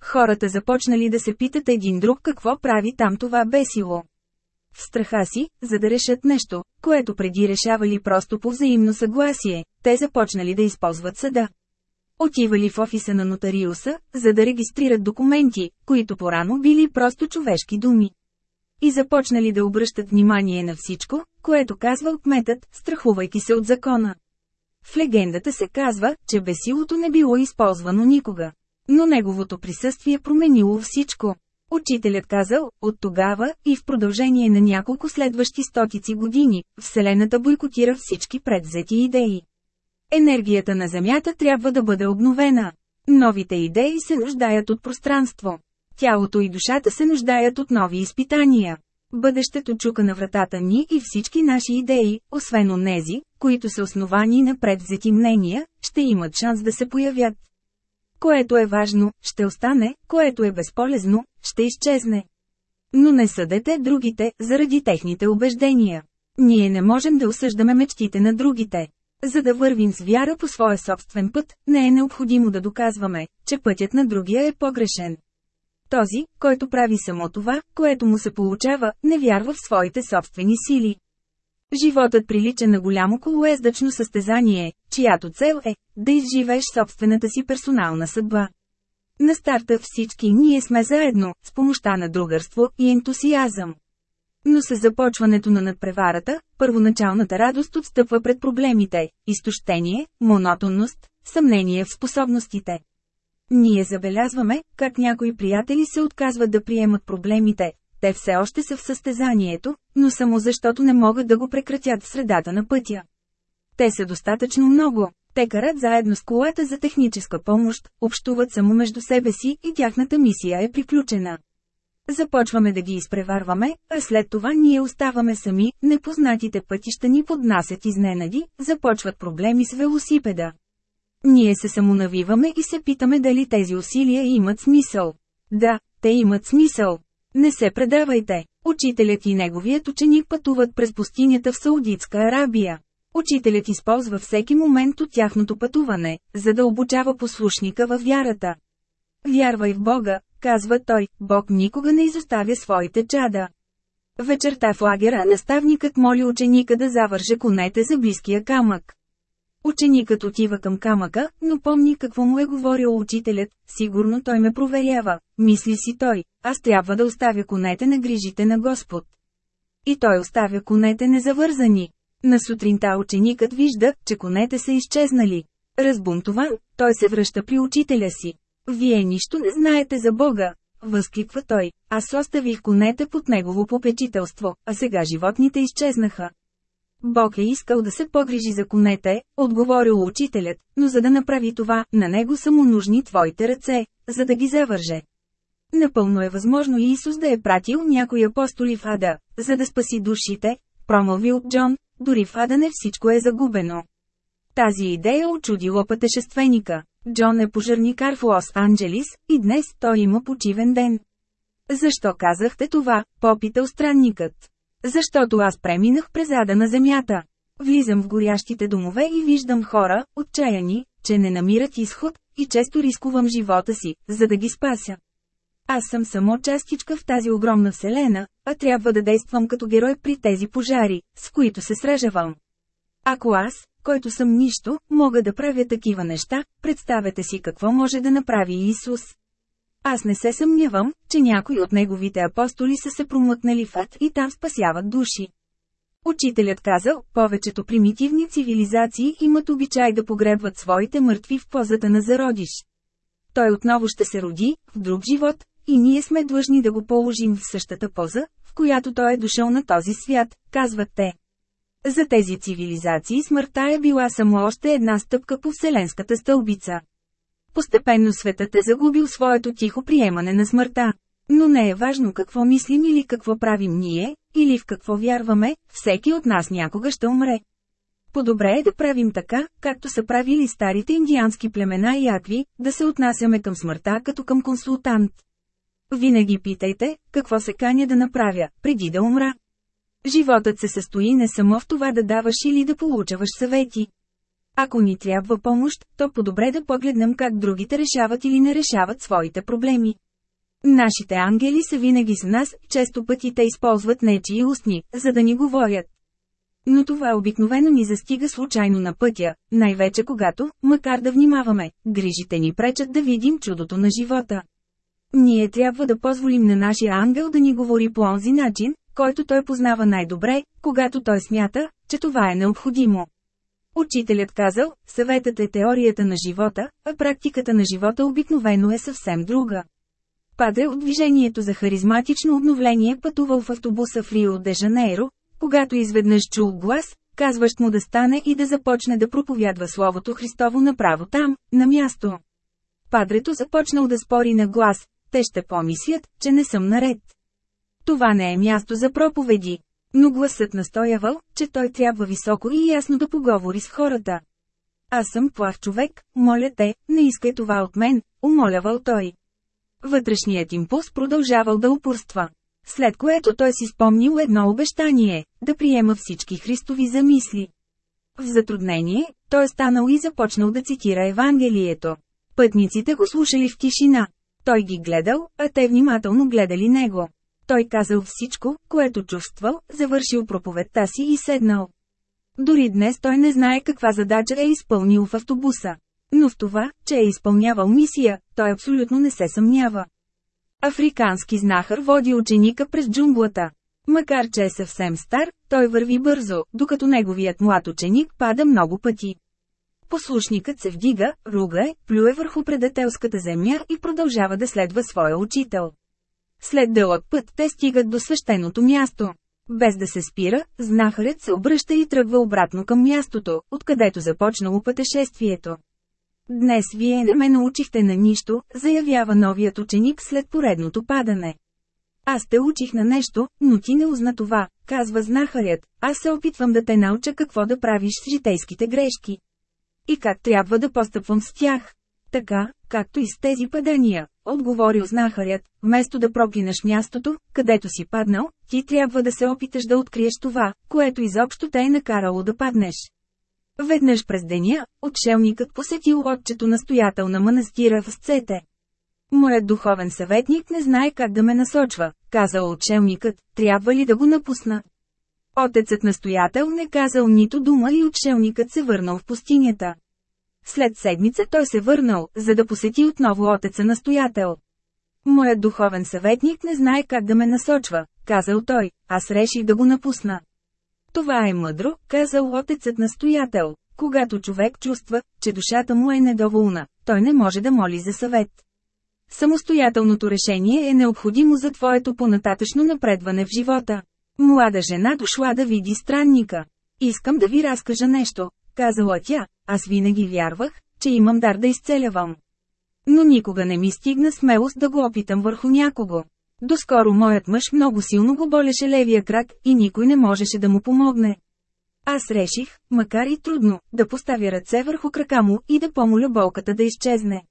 Хората започнали да се питат един друг какво прави там това бесило. В страха си, за да решат нещо, което преди решавали просто по взаимно съгласие, те започнали да използват съда. Отивали в офиса на нотариуса, за да регистрират документи, които порано били просто човешки думи. И започнали да обръщат внимание на всичко, което казвал кметът, страхувайки се от закона. В легендата се казва, че бесилото не било използвано никога. Но неговото присъствие променило всичко. Учителят казал, от тогава и в продължение на няколко следващи стотици години, Вселената бойкотира всички предвзети идеи. Енергията на Земята трябва да бъде обновена. Новите идеи се нуждаят от пространство. Тялото и душата се нуждаят от нови изпитания. Бъдещето чука на вратата ни и всички наши идеи, освен онези, които са основани на предвзети мнения, ще имат шанс да се появят. Което е важно, ще остане, което е безполезно, ще изчезне. Но не съдете другите, заради техните убеждения. Ние не можем да осъждаме мечтите на другите. За да вървим с вяра по своя собствен път, не е необходимо да доказваме, че пътят на другия е погрешен. Този, който прави само това, което му се получава, не вярва в своите собствени сили. Животът прилича на голямо колоездачно състезание, чиято цел е да изживееш собствената си персонална съдба. На старта всички ние сме заедно, с помощта на другърство и ентусиазъм. Но с започването на надпреварата, първоначалната радост отстъпва пред проблемите – изтощение, монотонност, съмнение в способностите. Ние забелязваме, как някои приятели се отказват да приемат проблемите. Те все още са в състезанието, но само защото не могат да го прекратят в средата на пътя. Те са достатъчно много. Те карат заедно с колата за техническа помощ, общуват само между себе си и тяхната мисия е приключена. Започваме да ги изпреварваме, а след това ние оставаме сами, непознатите пътища ни поднасят изненади, започват проблеми с велосипеда. Ние се самонавиваме и се питаме дали тези усилия имат смисъл. Да, те имат смисъл. Не се предавайте. Учителят и неговият ученик пътуват през пустинята в Саудитска Арабия. Учителят използва всеки момент от тяхното пътуване, за да обучава послушника във вярата. Вярвай в Бога, казва той, Бог никога не изоставя своите чада. Вечерта в лагера наставникът моли ученика да завърже конете за близкия камък. Ученикът отива към камъка, но помни какво му е говорил учителят, сигурно той ме проверява, мисли си той, аз трябва да оставя конете на грижите на Господ. И той оставя конете незавързани. На сутринта ученикът вижда, че конете са изчезнали. Разбунтован, той се връща при учителя си. Вие нищо не знаете за Бога, възкликва той. Аз оставих конете под негово попечителство, а сега животните изчезнаха. Бог е искал да се погрижи за конете, отговорил учителят, но за да направи това, на него са му нужни твоите ръце, за да ги завърже. Напълно е възможно Исус да е пратил някои апостоли в Ада, за да спаси душите, промълвил Джон, дори в Ада не всичко е загубено. Тази идея очудила пътешественика. Джон е пожарникар в Лос-Анджелис, и днес той има почивен ден. Защо казахте това, попитал странникът. Защото аз преминах през ада на земята. Влизам в горящите домове и виждам хора, отчаяни, че не намират изход, и често рискувам живота си, за да ги спася. Аз съм само частичка в тази огромна вселена, а трябва да действам като герой при тези пожари, с които се сражавам. Ако аз, който съм нищо, мога да правя такива неща, представете си какво може да направи Исус. Аз не се съмнявам, че някои от неговите апостоли са се промъкнали в ад и там спасяват души. Учителят казал, повечето примитивни цивилизации имат обичай да погребват своите мъртви в позата на зародиш. Той отново ще се роди, в друг живот, и ние сме длъжни да го положим в същата поза, в която той е дошъл на този свят, казват те. За тези цивилизации смъртта е била само още една стъпка по вселенската стълбица. Постепенно светът е загубил своето тихо приемане на смъртта. Но не е важно какво мислим или какво правим ние, или в какво вярваме, всеки от нас някога ще умре. По-добре е да правим така, както са правили старите индиански племена и акви, да се отнасяме към смъртта като към консултант. Винаги питайте, какво се каня да направя, преди да умра. Животът се състои не само в това да даваш или да получаваш съвети. Ако ни трябва помощ, то по-добре да погледнем как другите решават или не решават своите проблеми. Нашите ангели са винаги с нас, често пъти те използват нечии устни, за да ни говорят. Но това обикновено ни застига случайно на пътя, най-вече когато, макар да внимаваме, грижите ни пречат да видим чудото на живота. Ние трябва да позволим на нашия ангел да ни говори по онзи начин, който той познава най-добре, когато той смята, че това е необходимо. Учителят казал, съветът е теорията на живота, а практиката на живота обикновено е съвсем друга. Падре от движението за харизматично обновление пътувал в автобуса в Рио де Жанейро, когато изведнъж чул глас, казващ му да стане и да започне да проповядва Словото Христово направо там, на място. Падрето започнал да спори на глас, те ще помислят, че не съм наред. Това не е място за проповеди. Но гласът настоявал, че той трябва високо и ясно да поговори с хората. Аз съм плах човек, моля те, не искай това от мен, умолявал той. Вътрешният импулс продължавал да упорства. След което той си спомнил едно обещание – да приема всички Христови замисли. В затруднение, той е станал и започнал да цитира Евангелието. Пътниците го слушали в тишина. Той ги гледал, а те внимателно гледали него. Той казал всичко, което чувствал, завършил проповедта си и седнал. Дори днес той не знае каква задача е изпълнил в автобуса. Но в това, че е изпълнявал мисия, той абсолютно не се съмнява. Африкански знахар води ученика през джунглата. Макар че е съвсем стар, той върви бързо, докато неговият млад ученик пада много пъти. Послушникът се вдига, руга е, плюе върху предателската земя и продължава да следва своя учител. След дълъг път те стигат до свещеното място. Без да се спира, знахарят се обръща и тръгва обратно към мястото, откъдето започнало пътешествието. Днес вие не ме научихте на нищо, заявява новият ученик след поредното падане. Аз те учих на нещо, но ти не узна това, казва знахарят, аз се опитвам да те науча какво да правиш с житейските грешки. и как трябва да постъпвам с тях. Така, както и с тези падения, отговорил знахарят, вместо да проклинаш мястото, където си паднал, ти трябва да се опиташ да откриеш това, което изобщо те е накарало да паднеш. Веднъж през деня, отшелникът посетил отчето настоятел на манастира в Сцете. Моят духовен съветник не знае как да ме насочва, казал отшелникът, трябва ли да го напусна. Отецът настоятел не казал нито дума и отшелникът се върнал в пустинята. След седмица той се върнал, за да посети отново отеца настоятел. Моят духовен съветник не знае как да ме насочва, казал той, аз реших да го напусна. Това е мъдро, казал отецът настоятел. Когато човек чувства, че душата му е недоволна, той не може да моли за съвет. Самостоятелното решение е необходимо за твоето понататъчно напредване в живота. Млада жена дошла да види странника. Искам да ви разкажа нещо, казала тя, аз винаги вярвах, че имам дар да изцелявам. Но никога не ми стигна смелост да го опитам върху някого. Доскоро моят мъж много силно го болеше левия крак и никой не можеше да му помогне. Аз реших, макар и трудно, да поставя ръце върху крака му и да помоля болката да изчезне.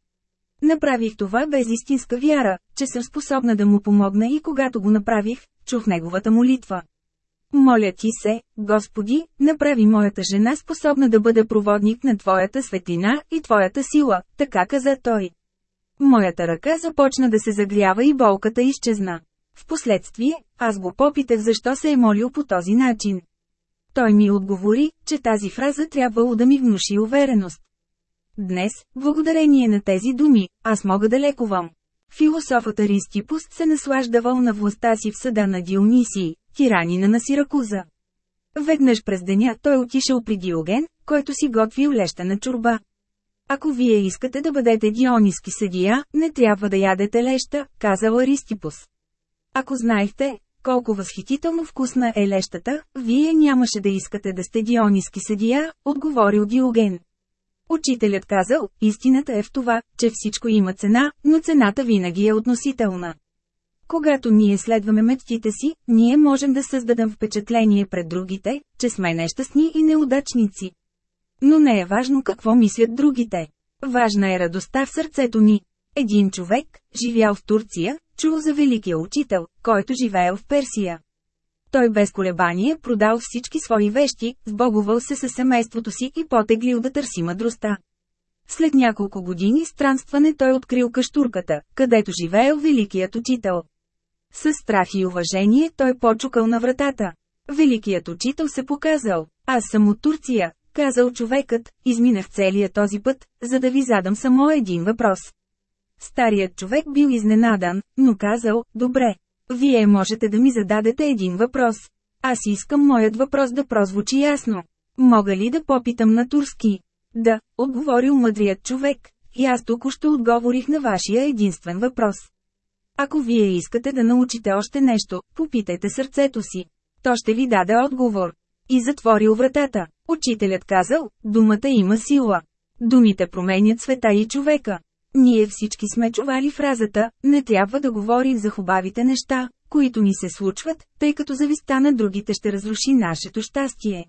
Направих това без истинска вяра, че съм способна да му помогна и когато го направих, чух неговата молитва. Моля ти се, Господи, направи моята жена способна да бъде проводник на Твоята светлина и Твоята сила, така каза той. Моята ръка започна да се загрява и болката изчезна. Впоследствие, аз го попитах защо се е молил по този начин. Той ми отговори, че тази фраза трябвало да ми внуши увереност. Днес, благодарение на тези думи, аз мога да лекувам. Философът Аристипус се наслаждавал на властта си в съда на Дионисий, тиранина на Сиракуза. Веднъж през деня той отишъл при Диоген, който си готвил лещена чорба. Ако вие искате да бъдете диониски съдия, не трябва да ядете леща, казал Аристипус. Ако знаехте, колко възхитително вкусна е лещата, вие нямаше да искате да сте диониски съдия, отговорил Диоген. Учителят казал, истината е в това, че всичко има цена, но цената винаги е относителна. Когато ние следваме мечтите си, ние можем да създадем впечатление пред другите, че сме нещастни и неудачници. Но не е важно какво мислят другите. Важна е радостта в сърцето ни. Един човек, живял в Турция, чул за великия учител, който живеел в Персия. Той без колебание продал всички свои вещи, сбогувал се със семейството си и потеглил да търси мъдростта. След няколко години странстване той открил каштурката, където живеел великият учител. С страх и уважение той почукал на вратата. Великият учител се показал. Аз съм от Турция, казал човекът, изминах целия този път, за да ви задам само един въпрос. Старият човек бил изненадан, но казал, добре. Вие можете да ми зададете един въпрос. Аз искам моят въпрос да прозвучи ясно. Мога ли да попитам на турски? Да, отговорил мъдрият човек. И аз тук ще отговорих на вашия единствен въпрос. Ако вие искате да научите още нещо, попитайте сърцето си. То ще ви даде отговор. И затворил вратата. Учителят казал, думата има сила. Думите променят света и човека. Ние всички сме чували фразата, не трябва да говорим за хубавите неща, които ни се случват, тъй като зависта на другите ще разруши нашето щастие.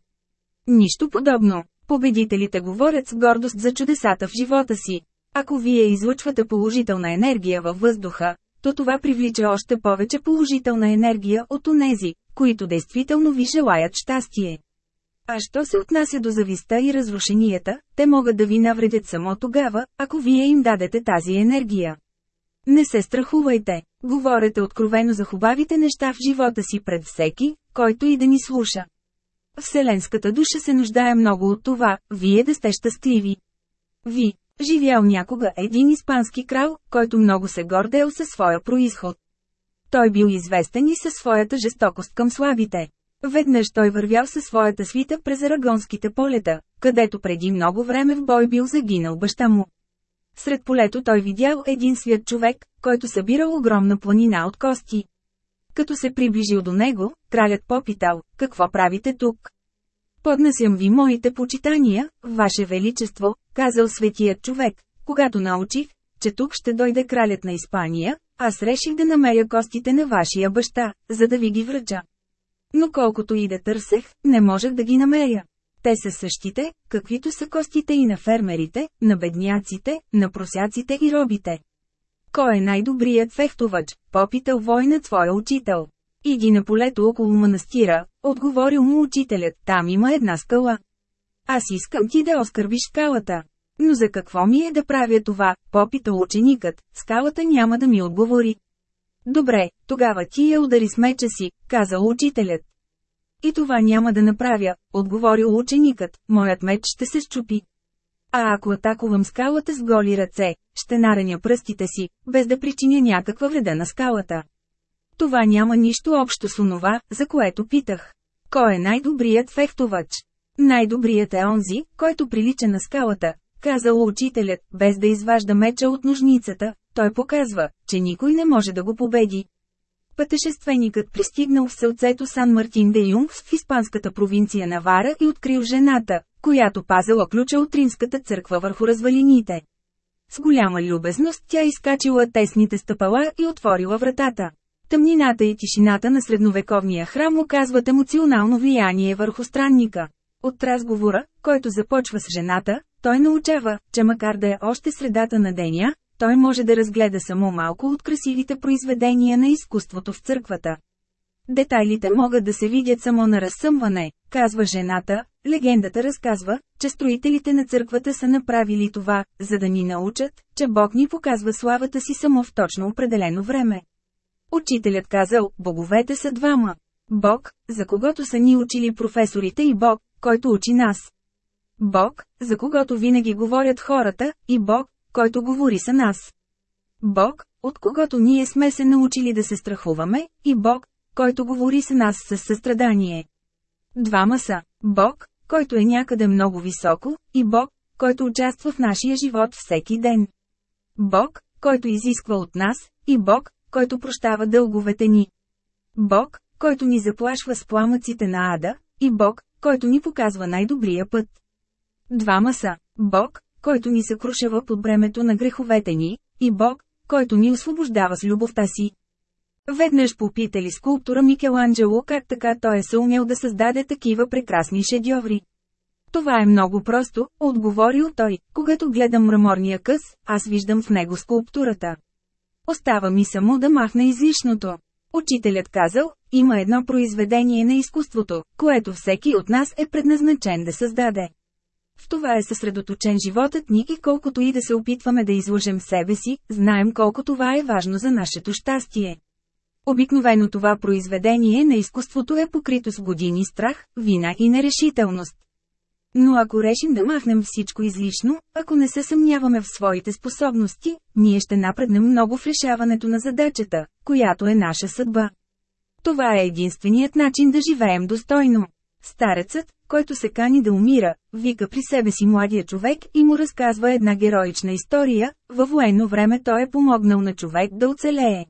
Нищо подобно. Победителите говорят с гордост за чудесата в живота си. Ако вие излъчвате положителна енергия във въздуха, то това привлича още повече положителна енергия от онези, които действително ви желаят щастие. А що се отнася до зависта и разрушенията, те могат да ви навредят само тогава, ако вие им дадете тази енергия. Не се страхувайте, говорете откровено за хубавите неща в живота си пред всеки, който и да ни слуша. Вселенската душа се нуждае много от това, вие да сте щастливи. Ви, живял някога един испански крал, който много се гордел със своя происход. Той бил известен и със своята жестокост към слабите. Веднъж той вървял със своята свита през арагонските полета, където преди много време в бой бил загинал баща му. Сред полето той видял един свят човек, който събирал огромна планина от кости. Като се приближил до него, кралят попитал, какво правите тук? Поднасям ви моите почитания, Ваше Величество, казал светият човек, когато научих, че тук ще дойде кралят на Испания, аз реших да намеря костите на вашия баща, за да ви ги връча. Но колкото и да търсех, не можех да ги намеря. Те са същите, каквито са костите и на фермерите, на бедняците, на просяците и робите. Кой е най-добрият фехтовач? Попитал войнат своя учител. Иди на полето около манастира, отговорил му учителят, там има една скала. Аз искам ти да оскърбиш скалата. Но за какво ми е да правя това, попитал ученикът, скалата няма да ми отговори. Добре, тогава ти я удари с меча си, казал учителят. И това няма да направя, отговорил ученикът, моят меч ще се щупи. А ако атакувам скалата с голи ръце, ще нараня пръстите си, без да причиня някаква вреда на скалата. Това няма нищо общо с онова, за което питах. Кой е най-добрият фехтовач? Най-добрият е онзи, който прилича на скалата, казал учителят, без да изважда меча от ножницата, той показва, че никой не може да го победи. Пътешественикът пристигнал в селцето Сан Мартин де Юнгс в испанската провинция Навара и открил жената, която пазела ключа от римската църква върху развалините. С голяма любезност тя изкачила тесните стъпала и отворила вратата. Тъмнината и тишината на средновековния храм оказват емоционално влияние върху странника. От разговора, който започва с жената, той научава, че макар да е още средата на деня, той може да разгледа само малко от красивите произведения на изкуството в църквата. Детайлите могат да се видят само на разсъмване, казва жената. Легендата разказва, че строителите на църквата са направили това, за да ни научат, че Бог ни показва славата си само в точно определено време. Учителят казал, боговете са двама. Бог, за когото са ни учили професорите и Бог, който учи нас. Бог, за когото винаги говорят хората, и Бог, който говори с нас. Бог, от когото ние сме се научили да се страхуваме, и Бог, който говори с нас със състрадание. Двама са – Бог, който е някъде много високо, и Бог, който участва в нашия живот всеки ден. Бог, който изисква от нас, и Бог, който прощава дълговете ни. Бог, който ни заплашва с пламъците на ада, и Бог, който ни показва най-добрия път. Двама са – Бог, който ни съкрушава под бремето на греховете ни, и Бог, който ни освобождава с любовта си. Веднъж попитали скулптора Микеланджело как така той е съумел да създаде такива прекрасни шедьоври. Това е много просто, отговорил той, когато гледам мраморния къс, аз виждам в него скулптурата. Остава ми само да махна излишното. Учителят казал, има едно произведение на изкуството, което всеки от нас е предназначен да създаде. В това е съсредоточен животът ни и колкото и да се опитваме да излъжем себе си, знаем колко това е важно за нашето щастие. Обикновено това произведение на изкуството е покрито с години страх, вина и нерешителност. Но ако решим да махнем всичко излишно, ако не се съмняваме в своите способности, ние ще напреднем много в решаването на задачата, която е наша съдба. Това е единственият начин да живеем достойно. Старецът, който се кани да умира, вика при себе си младия човек и му разказва една героична история, във военно време той е помогнал на човек да оцелее.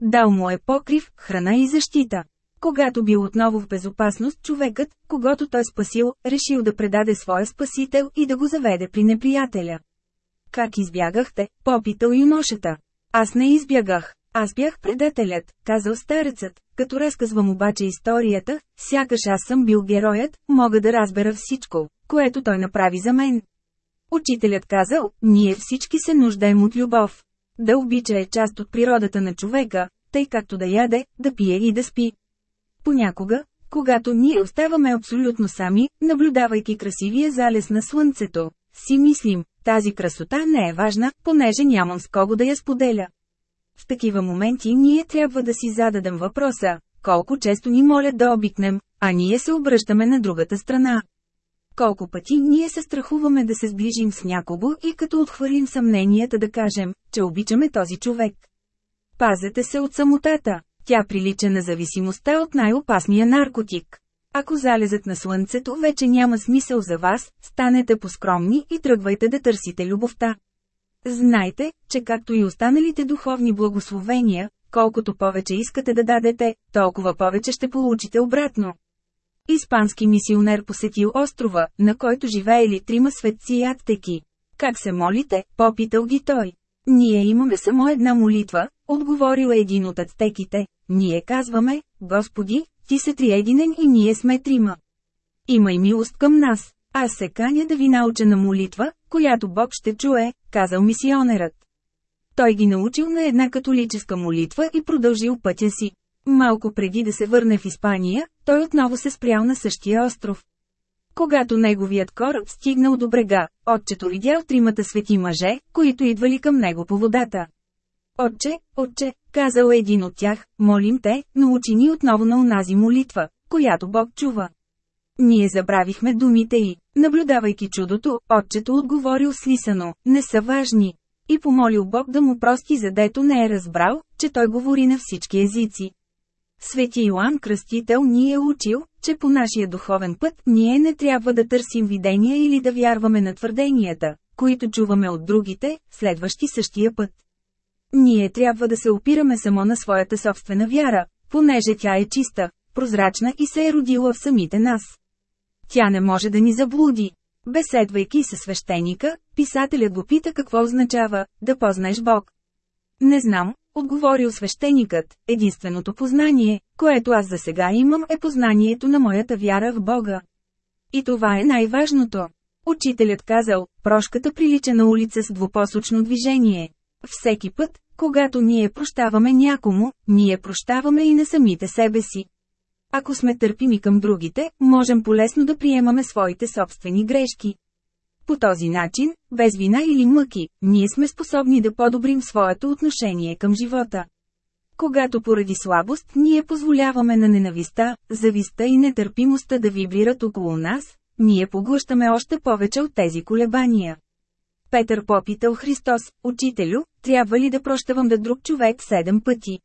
Дал му е покрив, храна и защита. Когато бил отново в безопасност, човекът, когато той спасил, решил да предаде своя спасител и да го заведе при неприятеля. Как избягахте? Попитал юношата. Аз не избягах. Аз бях предателят, казал старецът, като разказвам обаче историята, сякаш аз съм бил героят, мога да разбера всичко, което той направи за мен. Учителят казал, ние всички се нуждаем от любов. Да обича е част от природата на човека, тъй както да яде, да пие и да спи. Понякога, когато ние оставаме абсолютно сами, наблюдавайки красивия залез на слънцето, си мислим, тази красота не е важна, понеже нямам с кого да я споделя. В такива моменти ние трябва да си зададем въпроса, колко често ни молят да обикнем, а ние се обръщаме на другата страна. Колко пъти ние се страхуваме да се сближим с някого и като отхвърлим съмненията да кажем, че обичаме този човек. Пазете се от самотата. Тя прилича на зависимостта от най-опасния наркотик. Ако залезът на слънцето вече няма смисъл за вас, станете поскромни и тръгвайте да търсите любовта. Знайте, че както и останалите духовни благословения, колкото повече искате да дадете, толкова повече ще получите обратно. Испански мисионер посетил острова, на който живеели трима светци и ацтеки. Как се молите, попитал ги той. Ние имаме само една молитва, отговорил един от ацтеките. Ние казваме, Господи, Ти се триединен и ние сме трима. Имай милост към нас. Аз се каня да ви науча на молитва, която Бог ще чуе, казал мисионерът. Той ги научил на една католическа молитва и продължил пътя си. Малко преди да се върне в Испания, той отново се спрял на същия остров. Когато неговият кораб стигнал до брега, отчето видял тримата свети мъже, които идвали към него по водата. Отче, отче, казал един от тях, молим те, научи ни отново на унази молитва, която Бог чува. Ние забравихме думите й. Наблюдавайки чудото, отчето отговорил слисано, не са важни. И помолил Бог да му прости задето не е разбрал, че той говори на всички езици. Свети Йоанн Кръстител ни е учил, че по нашия духовен път ние не трябва да търсим видения или да вярваме на твърденията, които чуваме от другите, следващи същия път. Ние трябва да се опираме само на своята собствена вяра, понеже тя е чиста, прозрачна и се е родила в самите нас. Тя не може да ни заблуди. Беседвайки със свещеника, писателят го пита какво означава да познаеш Бог. Не знам, отговорил свещеникът, единственото познание, което аз за сега имам е познанието на моята вяра в Бога. И това е най-важното. Учителят казал, прошката прилича на улица с двупосочно движение. Всеки път, когато ние прощаваме някому, ние прощаваме и на самите себе си. Ако сме търпими към другите, можем полесно да приемаме своите собствени грешки. По този начин, без вина или мъки, ние сме способни да подобрим своето отношение към живота. Когато поради слабост ние позволяваме на ненависта, зависта и нетърпимостта да вибрират около нас, ние поглъщаме още повече от тези колебания. Петър попитал Христос, Учителю, трябва ли да прощавам да друг човек седем пъти?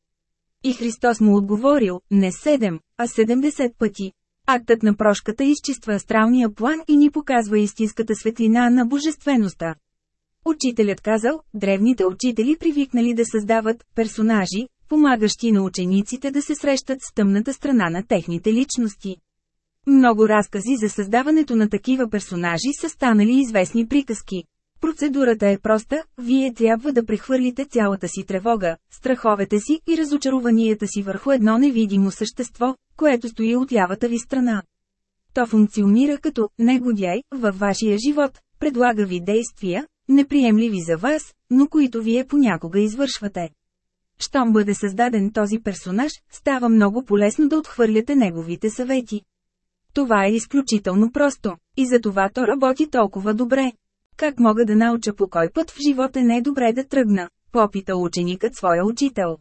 И Христос му отговорил, не седем, а 70 пъти. Актът на прошката изчиства астралния план и ни показва истинската светлина на божествеността. Учителят казал, древните учители привикнали да създават персонажи, помагащи на учениците да се срещат с тъмната страна на техните личности. Много разкази за създаването на такива персонажи са станали известни приказки. Процедурата е проста, вие трябва да прехвърлите цялата си тревога, страховете си и разочарованията си върху едно невидимо същество, което стои от лявата ви страна. То функционира като негодяй във вашия живот, предлага ви действия, неприемливи за вас, но които вие понякога извършвате. Щом бъде създаден този персонаж, става много полезно да отхвърляте неговите съвети. Това е изключително просто, и за това то работи толкова добре. Как мога да науча по кой път в живота не е добре да тръгна? Попита ученикът своя учител.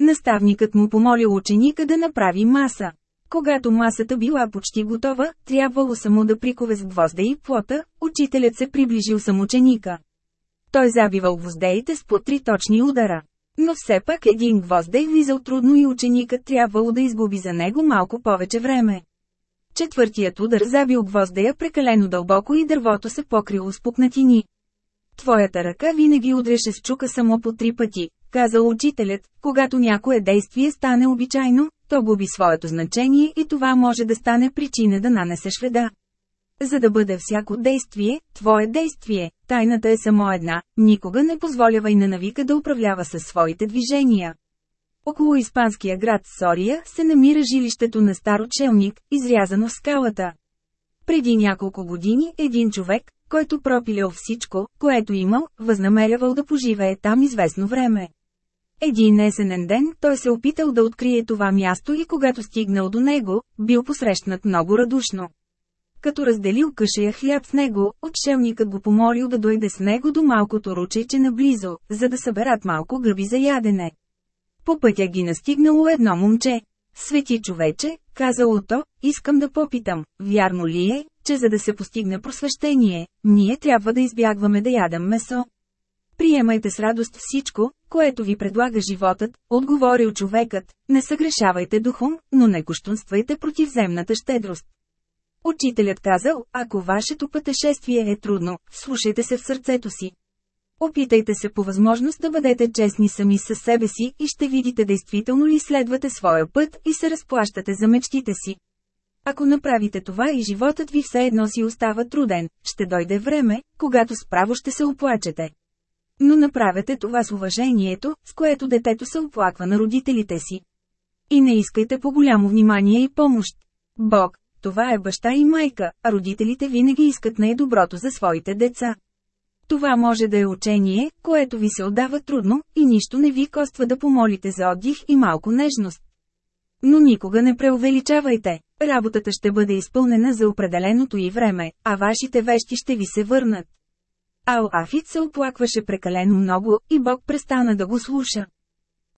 Наставникът му помолил ученика да направи маса. Когато масата била почти готова, трябвало само да прикове с гвозда и плота, учителят се приближил съм ученика. Той забивал гвоздеите с по три точни удара. Но все пак един гвоздей влизал трудно и ученикът трябвало да изгуби за него малко повече време. Четвъртият удар забил гвоздея прекалено дълбоко и дървото се покрило с пукнатини. Твоята ръка винаги удреше с чука само по три пъти, казал учителят, когато някое действие стане обичайно, то губи своето значение и това може да стане причина да нанесеш вреда. За да бъде всяко действие, твое действие, тайната е само една, никога не позволявай на навика да управлява със своите движения. Около испанския град Сория се намира жилището на стар учелник, изрязано в скалата. Преди няколко години един човек, който пропилял всичко, което имал, възнамерявал да поживее там известно време. Един есенен ден той се опитал да открие това място и когато стигнал до него, бил посрещнат много радушно. Като разделил къшия хляб с него, отшелникът го помолил да дойде с него до малкото ручейче наблизо, за да съберат малко гъби за ядене. По пътя ги настигнало едно момче. Свети човече, казало то, искам да попитам, вярно ли е, че за да се постигне просвещение, ние трябва да избягваме да ядем месо. Приемайте с радост всичко, което ви предлага животът, отговорил човекът, не съгрешавайте духом, но не кощунствайте против земната щедрост. Учителят казал, ако вашето пътешествие е трудно, слушайте се в сърцето си. Опитайте се по възможност да бъдете честни сами с себе си и ще видите действително ли следвате своя път и се разплащате за мечтите си. Ако направите това и животът ви все едно си остава труден, ще дойде време, когато справо ще се оплачете. Но направете това с уважението, с което детето се оплаква на родителите си. И не искайте по голямо внимание и помощ. Бог, това е баща и майка, а родителите винаги искат най-доброто за своите деца. Това може да е учение, което ви се отдава трудно, и нищо не ви коства да помолите за отдих и малко нежност. Но никога не преувеличавайте. Работата ще бъде изпълнена за определеното и време, а вашите вещи ще ви се върнат. Ал Афит се оплакваше прекалено много, и Бог престана да го слуша.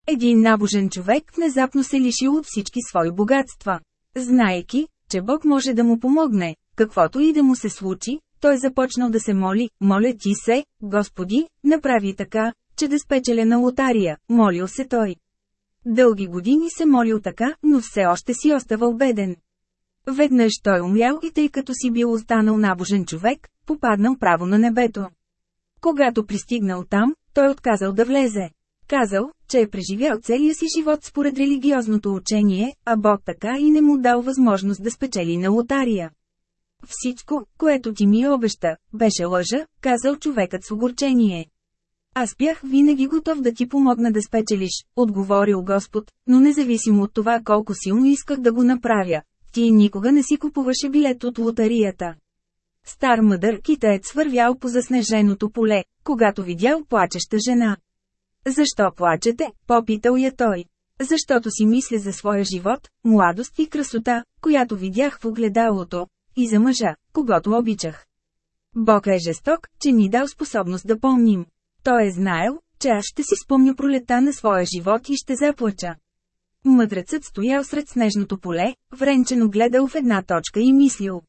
Един набожен човек внезапно се лишил от всички свои богатства. Знаейки, че Бог може да му помогне, каквото и да му се случи, той започнал да се моли, моля ти се, Господи, направи така, че да спечеля на лотария, молил се той. Дълги години се молил така, но все още си оставал беден. Веднъж той умрял и тъй като си бил останал набожен човек, попаднал право на небето. Когато пристигнал там, той отказал да влезе. Казал, че е преживял целия си живот според религиозното учение, а Бог така и не му дал възможност да спечели на лотария. Всичко, което ти ми обеща, беше лъжа, казал човекът с огорчение. Аз бях винаги готов да ти помогна да спечелиш, отговорил Господ, но независимо от това колко силно исках да го направя, ти никога не си купуваше билет от лотарията. Стар мъдър китаец вървял по заснеженото поле, когато видял плачеща жена. Защо плачете? попитал я той. Защото си мисля за своя живот, младост и красота, която видях в огледалото, и за мъжа, когато обичах. Бог е жесток, че ни дал способност да помним. Той е знаел, че аз ще си спомня пролета на своя живот и ще заплача. Мъдрецът стоял сред снежното поле, вренчено гледал в една точка и мислил.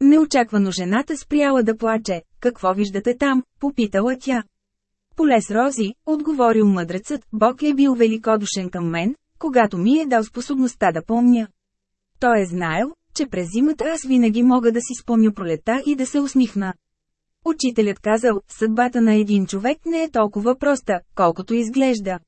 Неочаквано жената спряла да плаче. Какво виждате там? Попитала тя. Поле с рози, отговорил мъдрецът, Бог е бил великодушен към мен, когато ми е дал способността да помня. Той е знаел, че през зимата аз винаги мога да си спомня пролета и да се усмихна. Учителят казал, съдбата на един човек не е толкова проста, колкото изглежда.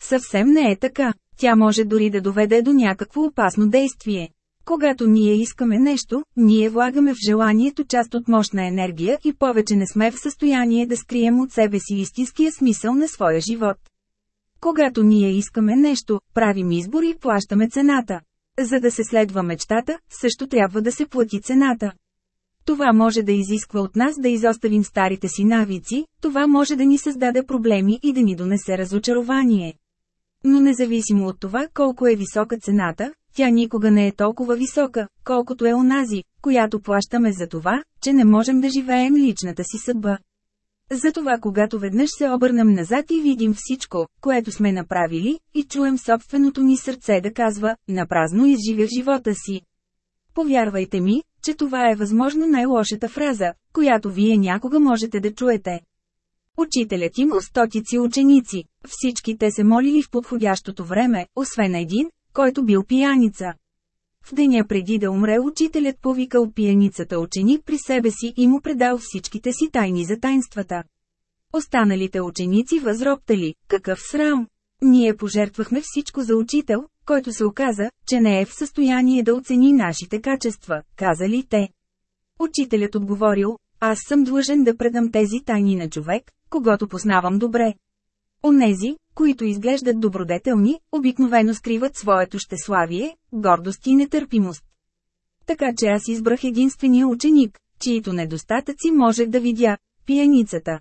Съвсем не е така. Тя може дори да доведе до някакво опасно действие. Когато ние искаме нещо, ние влагаме в желанието част от мощна енергия и повече не сме в състояние да скрием от себе си истинския смисъл на своя живот. Когато ние искаме нещо, правим избор и плащаме цената. За да се следва мечтата, също трябва да се плати цената. Това може да изисква от нас да изоставим старите си навици, това може да ни създаде проблеми и да ни донесе разочарование. Но независимо от това колко е висока цената, тя никога не е толкова висока, колкото е онази, която плащаме за това, че не можем да живеем личната си съдба. Затова когато веднъж се обърнем назад и видим всичко, което сме направили, и чуем собственото ни сърце да казва, напразно изживях живота си. Повярвайте ми, че това е възможно най-лошата фраза, която вие някога можете да чуете. Учителят имал стотици ученици, всички те се молили в подходящото време, освен един, който бил пияница. В деня преди да умре учителят повикал пияницата ученик при себе си и му предал всичките си тайни за тайнствата. Останалите ученици възроптали, какъв срам! Ние пожертвахме всичко за учител, който се оказа, че не е в състояние да оцени нашите качества, казали те. Учителят отговорил, аз съм длъжен да предам тези тайни на човек, когато познавам добре. Онези, които изглеждат добродетелни, обикновено скриват своето щеславие, гордост и нетърпимост. Така че аз избрах единствения ученик, чието недостатъци можех да видя – пияницата.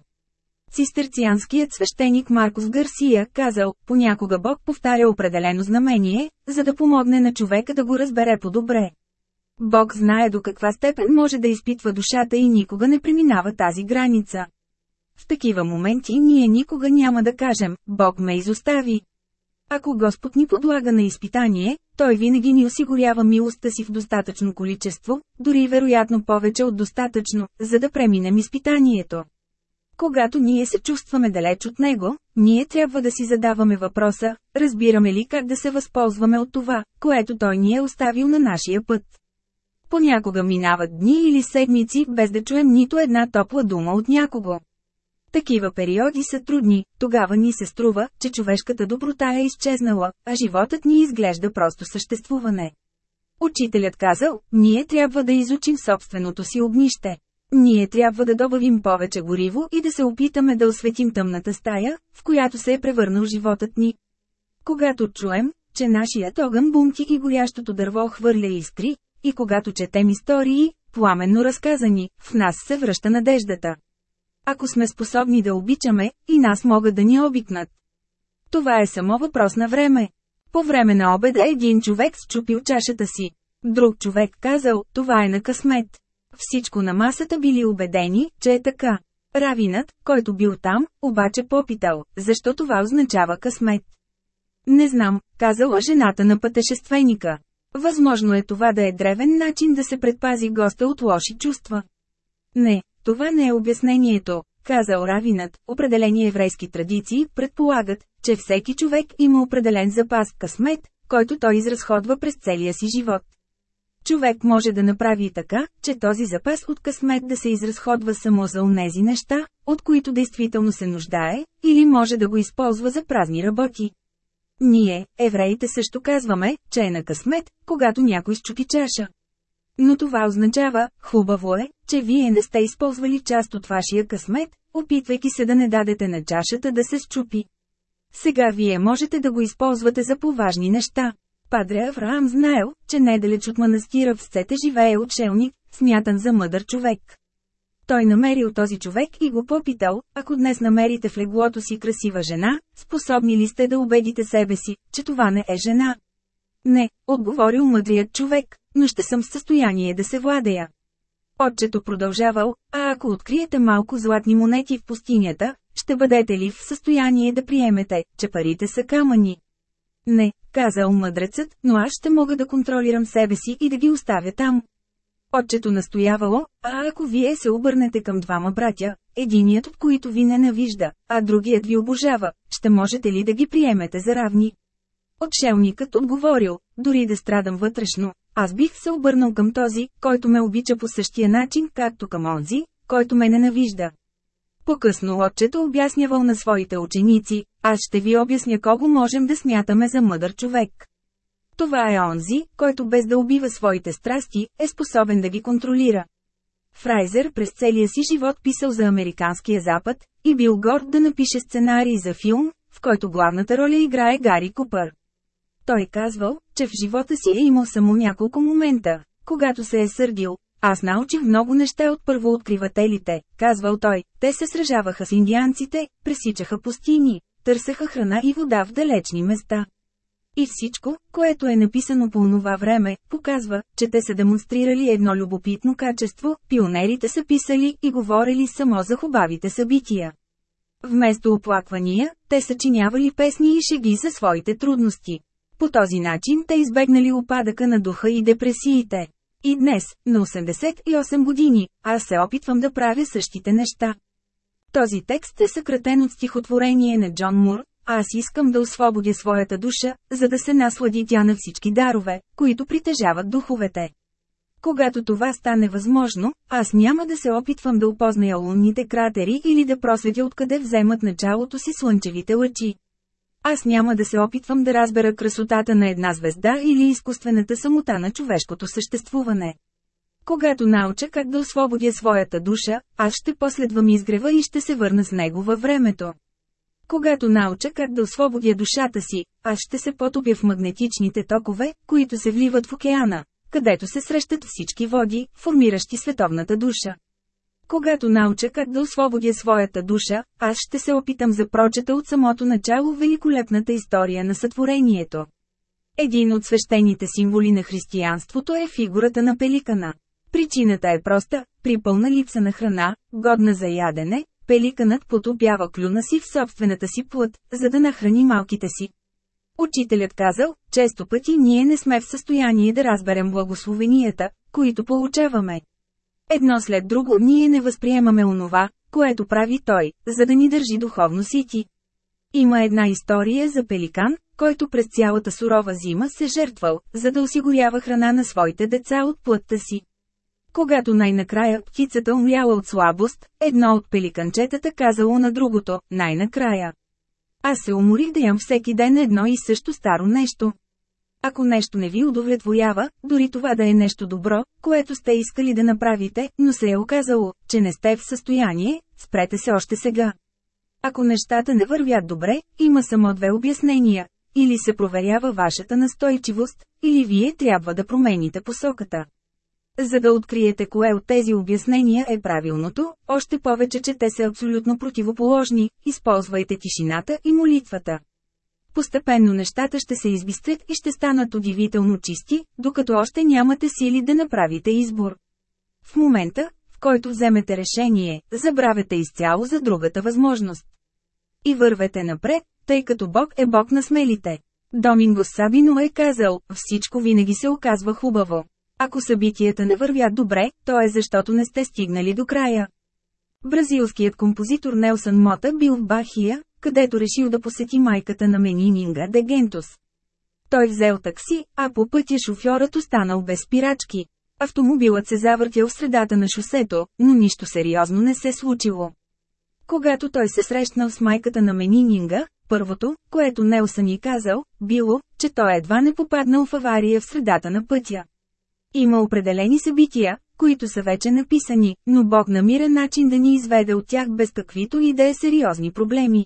Цистерцианският свещеник Маркос Гарсия казал, понякога Бог повтаря определено знамение, за да помогне на човека да го разбере по-добре. Бог знае до каква степен може да изпитва душата и никога не преминава тази граница. В такива моменти ние никога няма да кажем, Бог ме изостави. Ако Господ ни подлага на изпитание, Той винаги ни осигурява милостта си в достатъчно количество, дори вероятно повече от достатъчно, за да преминем изпитанието. Когато ние се чувстваме далеч от Него, ние трябва да си задаваме въпроса, разбираме ли как да се възползваме от това, което Той ни е оставил на нашия път. Понякога минават дни или седмици, без да чуем нито една топла дума от някого. Такива периоди са трудни, тогава ни се струва, че човешката доброта е изчезнала, а животът ни изглежда просто съществуване. Учителят казал, ние трябва да изучим собственото си огнище. Ние трябва да добавим повече гориво и да се опитаме да осветим тъмната стая, в която се е превърнал животът ни. Когато чуем, че нашият огън бунти и горящото дърво хвърля искри, и когато четем истории, пламенно разказани, в нас се връща надеждата. Ако сме способни да обичаме, и нас могат да ни обикнат. Това е само въпрос на време. По време на обеда един човек счупил чашата си. Друг човек казал, това е на късмет. Всичко на масата били убедени, че е така. Равинът, който бил там, обаче попитал, защо това означава късмет. Не знам, казала жената на пътешественика. Възможно е това да е древен начин да се предпази госта от лоши чувства. Не, това не е обяснението, казал Равинът. Определени еврейски традиции предполагат, че всеки човек има определен запас късмет, който той изразходва през целия си живот. Човек може да направи така, че този запас от късмет да се изразходва само за онези неща, от които действително се нуждае, или може да го използва за празни работи. Ние, евреите също казваме, че е на късмет, когато някой счупи чаша. Но това означава, хубаво е, че вие не сте използвали част от вашия късмет, опитвайки се да не дадете на чашата да се счупи. Сега вие можете да го използвате за поважни неща. Падре Авраам знаел, че недалеч от манастира в Сцете живее отшелник, смятан за мъдър човек. Той намерил този човек и го попитал, ако днес намерите в леглото си красива жена, способни ли сте да убедите себе си, че това не е жена? Не, отговорил мъдрият човек, но ще съм в състояние да се владея. Отчето продължавал, а ако откриете малко златни монети в пустинята, ще бъдете ли в състояние да приемете, че парите са камъни? Не, казал мъдрецът, но аз ще мога да контролирам себе си и да ги оставя там. Отчето настоявало, а ако вие се обърнете към двама братя, единият от които ви ненавижда, а другият ви обожава, ще можете ли да ги приемете за равни? Отшелникът отговорил, дори да страдам вътрешно, аз бих се обърнал към този, който ме обича по същия начин, както към онзи, който ме ненавижда. По-късно отчето обяснявал на своите ученици, аз ще ви обясня кого можем да смятаме за мъдър човек. Това е онзи, който без да убива своите страсти, е способен да ги контролира. Фрайзер през целия си живот писал за Американския запад, и бил горд да напише сценарий за филм, в който главната роля играе Гари Купър. Той казвал, че в живота си е имал само няколко момента, когато се е сърдил. Аз научих много неща от първооткривателите, казвал той, те се сражаваха с индианците, пресичаха пустини, търсеха храна и вода в далечни места. И всичко, което е написано по онова време, показва, че те са демонстрирали едно любопитно качество, пионерите са писали и говорили само за хубавите събития. Вместо оплаквания, те съчинявали песни и шеги за своите трудности. По този начин те избегнали опадъка на духа и депресиите. И днес, на 88 години, аз се опитвам да правя същите неща. Този текст е съкратен от стихотворение на Джон Мур, аз искам да освободя своята душа, за да се наслади тя на всички дарове, които притежават духовете. Когато това стане възможно, аз няма да се опитвам да опозная лунните кратери или да просветя откъде вземат началото си слънчевите лъчи. Аз няма да се опитвам да разбера красотата на една звезда или изкуствената самота на човешкото съществуване. Когато науча как да освободя своята душа, аз ще последвам изгрева и ще се върна с него във времето. Когато науча как да освободя душата си, аз ще се потопя в магнетичните токове, които се вливат в океана, където се срещат всички води, формиращи световната душа. Когато науча как да освободя своята душа, аз ще се опитам за прочета от самото начало великолепната история на сътворението. Един от свещените символи на християнството е фигурата на пеликана. Причината е проста, при пълна липса на храна, годна за ядене, пеликанът потопява клюна си в собствената си плът, за да нахрани малките си. Учителят казал, често пъти ние не сме в състояние да разберем благословенията, които получаваме. Едно след друго ние не възприемаме онова, което прави той, за да ни държи духовно сити. Има една история за пеликан, който през цялата сурова зима се жертвал, за да осигурява храна на своите деца от плътта си. Когато най-накрая птицата умряла от слабост, едно от пеликанчетата казало на другото, най-накрая. Аз се уморих да ям всеки ден едно и също старо нещо. Ако нещо не ви удовлетворява, дори това да е нещо добро, което сте искали да направите, но се е оказало, че не сте в състояние, спрете се още сега. Ако нещата не вървят добре, има само две обяснения. или се проверява вашата настойчивост, или вие трябва да промените посоката. За да откриете кое от тези обяснения е правилното, още повече, че те са абсолютно противоположни, използвайте тишината и молитвата. Постепенно нещата ще се избистрят и ще станат удивително чисти, докато още нямате сили да направите избор. В момента, в който вземете решение, забравете изцяло за другата възможност. И вървете напред, тъй като Бог е Бог на смелите. Доминго Сабино е казал, всичко винаги се оказва хубаво. Ако събитията не вървят добре, то е защото не сте стигнали до края. Бразилският композитор Нелсън Мота бил в Бахия, където решил да посети майката на Менининга де Гентус. Той взел такси, а по пътя шофьорът останал без спирачки. Автомобилът се завъртял в средата на шосето, но нищо сериозно не се случило. Когато той се срещнал с майката на Менининга, първото, което Нелсън ни казал, било, че той едва не попаднал в авария в средата на пътя. Има определени събития, които са вече написани, но Бог намира начин да ни изведе от тях без каквито и да е сериозни проблеми.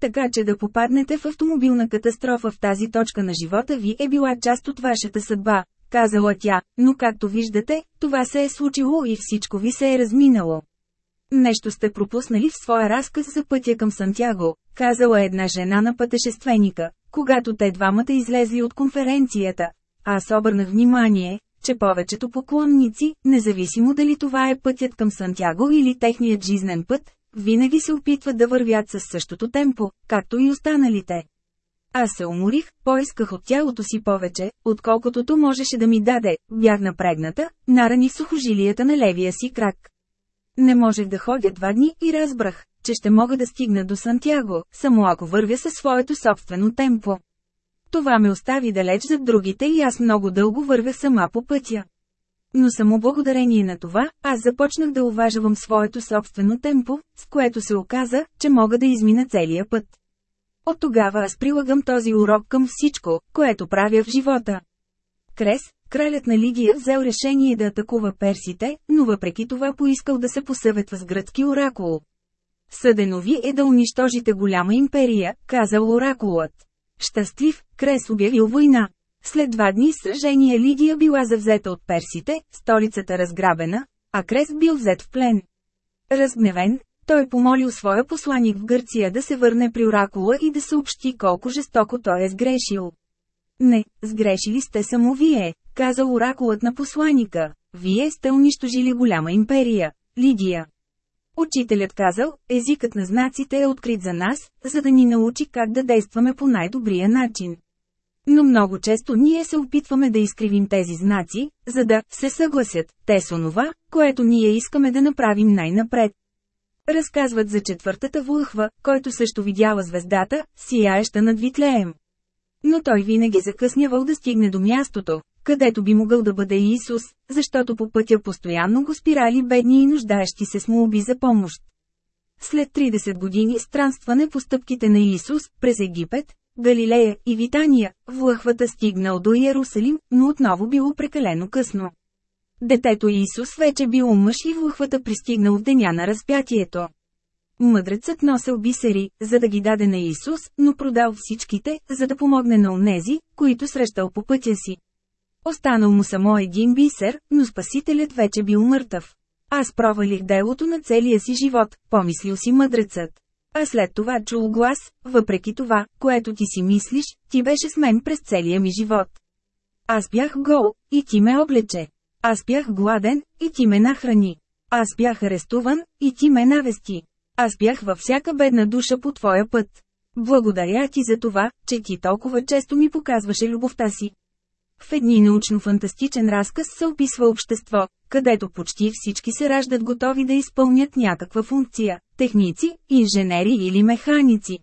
Така че да попаднете в автомобилна катастрофа в тази точка на живота ви е била част от вашата съдба, казала тя, но както виждате, това се е случило и всичко ви се е разминало. Нещо сте пропуснали в своя разказ за пътя към Сантяго, казала една жена на пътешественика, когато те двамата излезли от конференцията. Аз обърнах внимание, че повечето поклонници, независимо дали това е пътят към Сантяго или техният жизнен път, винаги се опитват да вървят със същото темпо, както и останалите. Аз се уморих, поисках от тялото си повече, отколкото то можеше да ми даде, бях напрегната, нарани сухожилията на левия си крак. Не можех да ходя два дни и разбрах, че ще мога да стигна до Сантяго, само ако вървя със своето собствено темпо. Това ме остави далеч зад другите и аз много дълго вървях сама по пътя. Но само благодарение на това, аз започнах да уважавам своето собствено темпо, с което се оказа, че мога да измина целия път. От тогава аз прилагам този урок към всичко, което правя в живота. Крес, кралят на Лигия взел решение да атакува персите, но въпреки това поискал да се посъветва с гръцки оракул. Съдено ви е да унищожите голяма империя, казал оракулът. Щастлив, Крес обявил война. След два дни сражение Лидия била завзета от персите, столицата разграбена, а Крес бил взет в плен. Разгневен, той помолил своя посланик в Гърция да се върне при оракула и да съобщи колко жестоко той е сгрешил. Не, сгрешили сте само вие, казал оракулът на посланика. Вие сте унищожили голяма империя, Лидия. Учителят казал, езикът на знаците е открит за нас, за да ни научи как да действаме по най-добрия начин. Но много често ние се опитваме да изкривим тези знаци, за да се съгласят те с онова, което ние искаме да направим най-напред. Разказват за четвъртата вълхва, който също видяла звездата, сияеща над Витлеем. Но той винаги закъснявал да стигне до мястото, където би могъл да бъде Исус, защото по пътя постоянно го спирали бедни и нуждаещи се с молби за помощ. След 30 години странстване по стъпките на Исус, през Египет, Галилея и Витания, влъхвата стигнал до Иерусалим, но отново било прекалено късно. Детето Исус вече било мъж и влъхвата пристигнал в деня на разпятието. Мъдрецът носел бисери, за да ги даде на Исус, но продал всичките, за да помогне на онези, които срещал по пътя си. Останал му само един бисер, но Спасителят вече бил мъртъв. Аз провалих делото на целия си живот, помислил си мъдрецът. А след това чул глас, въпреки това, което ти си мислиш, ти беше с мен през целия ми живот. Аз бях гол, и ти ме облече. Аз бях гладен, и ти ме нахрани. Аз бях арестуван, и ти ме навести. Аз бях във всяка бедна душа по твоя път. Благодаря ти за това, че ти толкова често ми показваше любовта си. В едни научно-фантастичен разказ се описва общество, където почти всички се раждат готови да изпълнят някаква функция – техници, инженери или механици.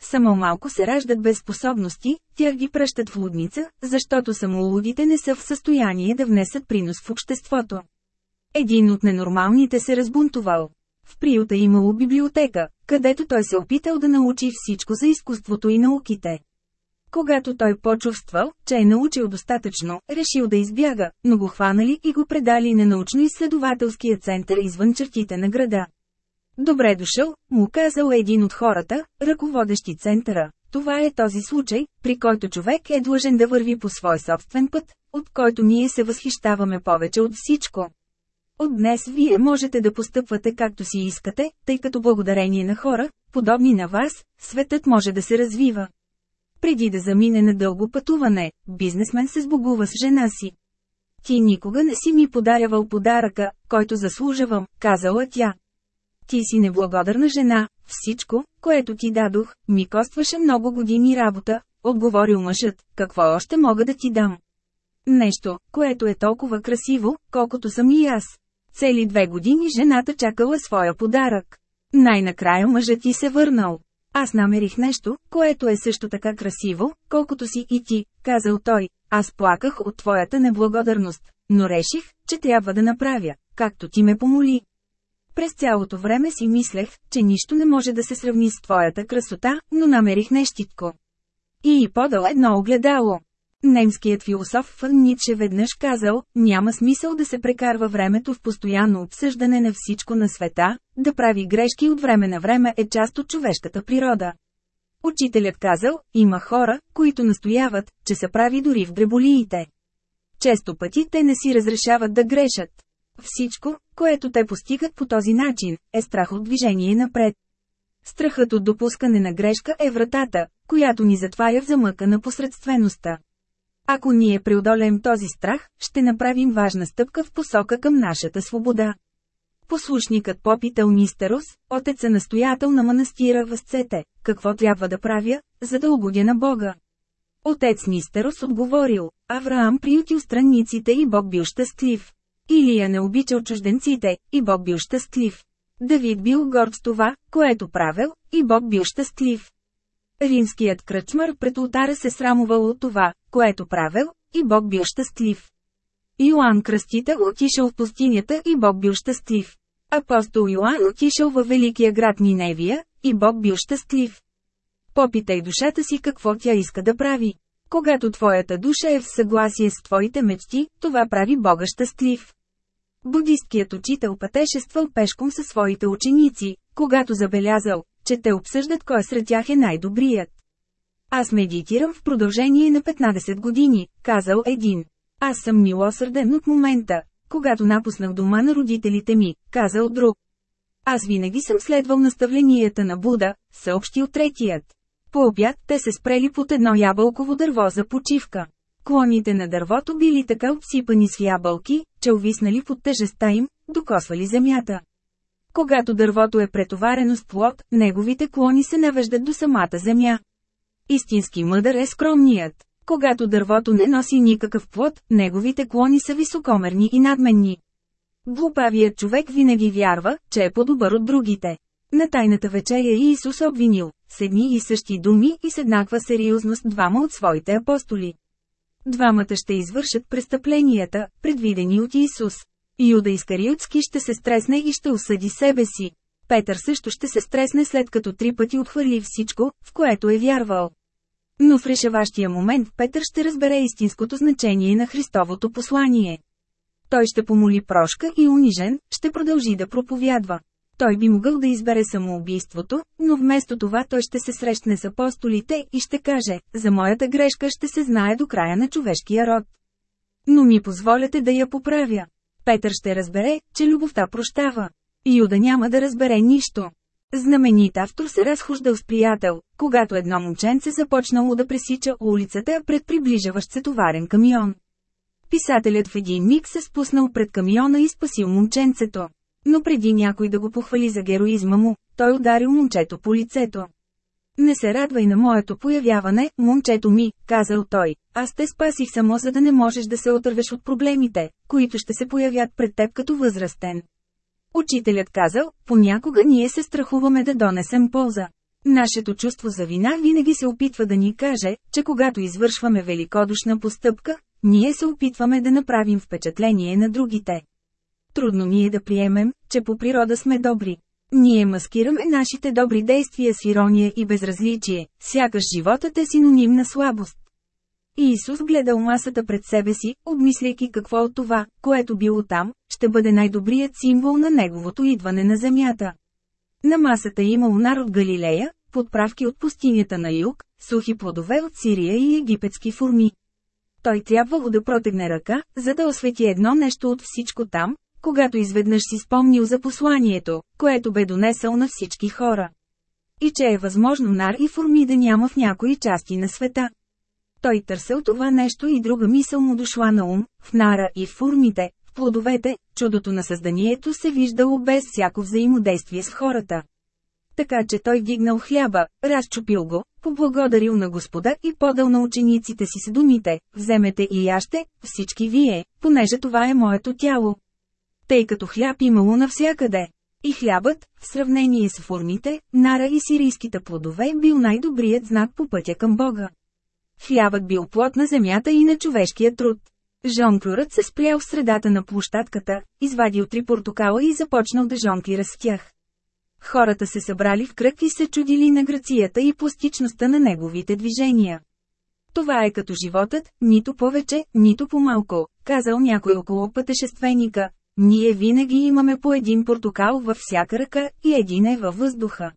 Само малко се раждат без способности, тях ги пръщат в лудница, защото самолудите не са в състояние да внесат принос в обществото. Един от ненормалните се разбунтовал. В приюта имало библиотека, където той се опитал да научи всичко за изкуството и науките. Когато той почувствал, че е научил достатъчно, решил да избяга, но го хванали и го предали на научно-изследователския център извън чертите на града. Добре дошъл, му казал един от хората, ръководещи центъра. Това е този случай, при който човек е длъжен да върви по свой собствен път, от който ние се възхищаваме повече от всичко. От днес вие можете да постъпвате както си искате, тъй като благодарение на хора, подобни на вас, светът може да се развива. Преди да замине на дълго пътуване, бизнесмен се сбогува с жена си. Ти никога не си ми подарявал подаръка, който заслужавам, казала тя. Ти си неблагодарна жена, всичко, което ти дадох, ми костваше много години работа, отговорил мъжът, какво още мога да ти дам. Нещо, което е толкова красиво, колкото съм и аз. Цели две години жената чакала своя подарък. Най-накрая мъжът ти се върнал. Аз намерих нещо, което е също така красиво, колкото си и ти, казал той. Аз плаках от твоята неблагодарност, но реших, че трябва да направя, както ти ме помоли. През цялото време си мислех, че нищо не може да се сравни с твоята красота, но намерих нещитко. И и подал едно огледало. Немският философ Фън Ницше веднъж казал, няма смисъл да се прекарва времето в постоянно обсъждане на всичко на света, да прави грешки от време на време е част от човешката природа. Учителят казал, има хора, които настояват, че са прави дори в дреболиите. Често пъти те не си разрешават да грешат. Всичко, което те постигат по този начин, е страх от движение напред. Страхът от допускане на грешка е вратата, която ни затваря в замъка на посредствеността. Ако ние преодолеем този страх, ще направим важна стъпка в посока към нашата свобода. Послушникът попитал Мистерос, отеца настоятел на манастира в Сцете, какво трябва да правя, за да угодя на Бога. Отец Мистерос отговорил, Авраам приютил странниците и Бог бил щастлив. Илия не обичал чужденците, и Бог бил щастлив. Давид бил горд с това, което правил, и Бог бил щастлив. Римският кръчмар пред ултара се срамувал от това, което правил, и Бог бил щастлив. Йоанн Кръстител отишъл в пустинята и Бог бил щастлив. Апостол Йоанн отишъл във великия град Ниневия, и Бог бил щастлив. Попитай душата си какво тя иска да прави. Когато твоята душа е в съгласие с твоите мечти, това прави Бога щастлив. Будисткият учител пътешествал пешком със своите ученици, когато забелязал, че те обсъждат кой сред тях е най-добрият. Аз медитирам в продължение на 15 години, казал един. Аз съм милосърден от момента, когато напуснах дома на родителите ми, казал друг. Аз винаги съм следвал наставленията на Буда, съобщил третият. По обяд те се спрели под едно ябълково дърво за почивка. Клоните на дървото били така обсипани с ябълки, че увиснали под тежеста им, докосвали земята. Когато дървото е претоварено с плод, неговите клони се навеждат до самата земя. Истински мъдър е скромният. Когато дървото не носи никакъв плод, неговите клони са високомерни и надменни. Глупавият човек винаги вярва, че е по-добър от другите. На тайната вечеря Иисус обвинил, с едни и същи думи и с еднаква сериозност двама от своите апостоли. Двамата ще извършат престъпленията, предвидени от Исус. Юда Искариотски ще се стресне и ще осъди себе си. Петър също ще се стресне след като три пъти отхвърли всичко, в което е вярвал. Но в решаващия момент Петър ще разбере истинското значение на Христовото послание. Той ще помоли прошка и унижен, ще продължи да проповядва. Той би могъл да избере самоубийството, но вместо това той ще се срещне с апостолите и ще каже, за моята грешка ще се знае до края на човешкия род. Но ми позволяте да я поправя. Петър ще разбере, че любовта прощава. Юда няма да разбере нищо. Знаменит автор се разхождал с приятел, когато едно момченце започнало да пресича улицата пред приближаващ се товарен камион. Писателят в един миг се спуснал пред камиона и спасил момченцето. Но преди някой да го похвали за героизма му, той ударил момчето по лицето. Не се радвай на моето появяване, момчето ми, казал той, аз те спасих само за да не можеш да се отървеш от проблемите, които ще се появят пред теб като възрастен. Учителят казал, понякога ние се страхуваме да донесем полза. Нашето чувство за вина винаги се опитва да ни каже, че когато извършваме великодушна постъпка, ние се опитваме да направим впечатление на другите. Трудно ни е да приемем, че по природа сме добри. Ние маскираме нашите добри действия с ирония и безразличие, сякаш животът е синоним на слабост. Иисус гледал масата пред себе си, обмисляйки какво от това, което било там, ще бъде най-добрият символ на неговото идване на земята. На масата имал нар от Галилея, подправки от пустинята на юг, сухи плодове от Сирия и египетски форми. Той трябвало да протегне ръка, за да освети едно нещо от всичко там, когато изведнъж си спомнил за посланието, което бе донесъл на всички хора. И че е възможно нар и форми да няма в някои части на света. Той търсил това нещо и друга мисъл му дошла на ум, в нара и в формите, в плодовете, чудото на създанието се виждало без всяко взаимодействие с хората. Така че той дигнал хляба, разчупил го, поблагодарил на Господа и подал на учениците си с думите, вземете и яще, всички вие, понеже това е моето тяло. Тъй като хляб имало навсякъде. И хлябът, в сравнение с формите, нара и сирийските плодове бил най-добрият знак по пътя към Бога. Хлябът бил плод на земята и на човешкия труд. Жонглерът се спрял в средата на площадката, извадил три портокала и започнал да жонглира с тях. Хората се събрали в кръг и се чудили на грацията и пластичността на неговите движения. Това е като животът, нито повече, нито по-малко, казал някой около пътешественика. Ние винаги имаме по един портокал във всяка ръка и един е във въздуха.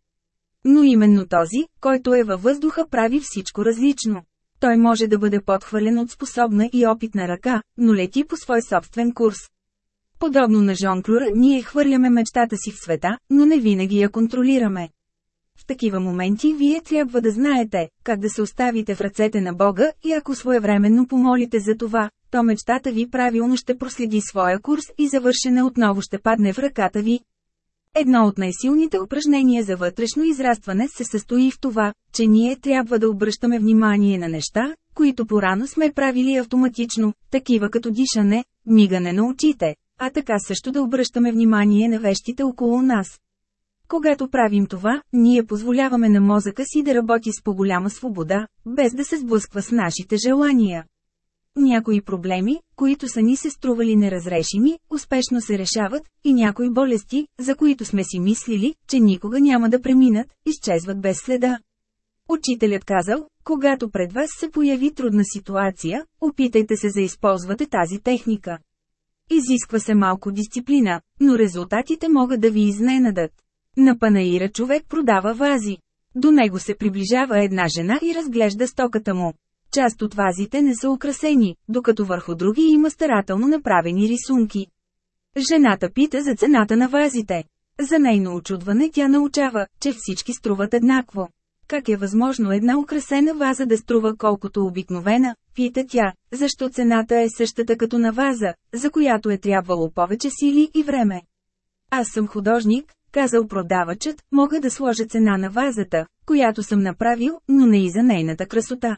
Но именно този, който е във въздуха прави всичко различно. Той може да бъде подхвърлен от способна и опитна ръка, но лети по свой собствен курс. Подобно на Жонклюра, ние хвърляме мечтата си в света, но не винаги я контролираме. В такива моменти вие трябва да знаете, как да се оставите в ръцете на Бога и ако своевременно помолите за това, то мечтата ви правилно ще проследи своя курс и завършена отново ще падне в ръката ви. Едно от най-силните упражнения за вътрешно израстване се състои в това, че ние трябва да обръщаме внимание на неща, които порано сме правили автоматично, такива като дишане, мигане на очите, а така също да обръщаме внимание на вещите около нас. Когато правим това, ние позволяваме на мозъка си да работи с по-голяма свобода, без да се сблъсква с нашите желания. Някои проблеми, които са ни се стрували неразрешими, успешно се решават, и някои болести, за които сме си мислили, че никога няма да преминат, изчезват без следа. Учителят казал, когато пред вас се появи трудна ситуация, опитайте се да използвате тази техника. Изисква се малко дисциплина, но резултатите могат да ви изненадат. На панаира човек продава вази. До него се приближава една жена и разглежда стоката му. Част от вазите не са украсени, докато върху други има старателно направени рисунки. Жената пита за цената на вазите. За нейно очудване тя научава, че всички струват еднакво. Как е възможно една украсена ваза да струва колкото обикновена, пита тя, защо цената е същата като на ваза, за която е трябвало повече сили и време. Аз съм художник, казал продавачът, мога да сложа цена на вазата, която съм направил, но не и за нейната красота.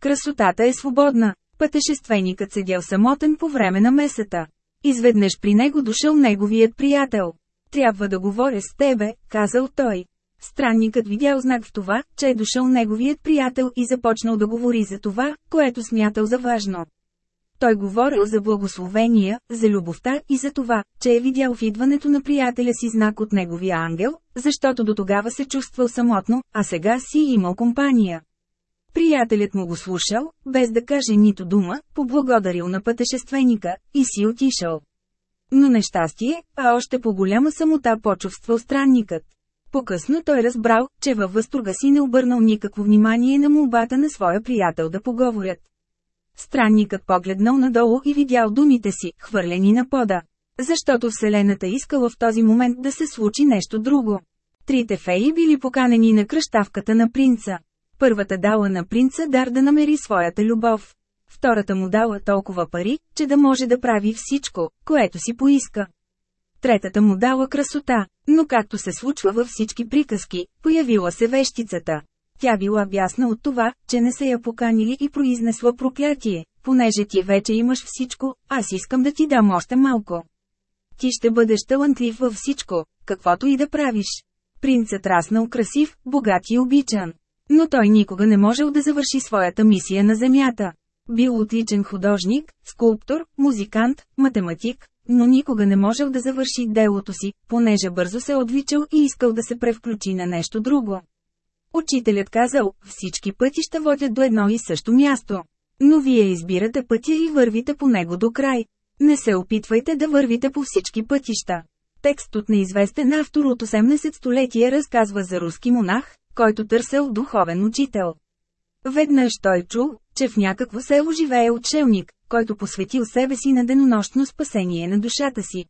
Красотата е свободна. Пътешественикът седял самотен по време на месата. Изведнъж при него дошъл неговият приятел. Трябва да говоря с тебе, казал той. Странникът видял знак в това, че е дошъл неговият приятел и започнал да говори за това, което смятал за важно. Той говорил за благословения, за любовта и за това, че е видял в идването на приятеля си знак от неговия ангел, защото до тогава се чувствал самотно, а сега си имал компания. Приятелят му го слушал, без да каже нито дума, поблагодарил на пътешественика, и си отишъл. Но нещастие, а още по-голяма самота почувствал странникът. По-късно той разбрал, че във възторга си не обърнал никакво внимание на молбата на своя приятел да поговорят. Странникът погледнал надолу и видял думите си, хвърлени на пода. Защото Вселената искала в този момент да се случи нещо друго. Трите феи били поканени на кръщавката на принца. Първата дала на принца дар да намери своята любов. Втората му дала толкова пари, че да може да прави всичко, което си поиска. Третата му дала красота, но както се случва във всички приказки, появила се вещицата. Тя била бясна от това, че не са я поканили и произнесла проклятие, понеже ти вече имаш всичко, аз искам да ти дам още малко. Ти ще бъдеш талантлив във всичко, каквото и да правиш. Принцът раснал красив, богат и обичан. Но той никога не можел да завърши своята мисия на Земята. Бил отличен художник, скулптор, музикант, математик, но никога не можел да завърши делото си, понеже бързо се отвличал и искал да се превключи на нещо друго. Учителят казал, всички пътища водят до едно и също място. Но вие избирате пътя и вървите по него до край. Не се опитвайте да вървите по всички пътища. Текст от неизвестен автор от 18 столетие разказва за руски монах, който търсел духовен учител. Веднъж той чул, че в някакво село живее отшелник, който посветил себе си на денонощно спасение на душата си.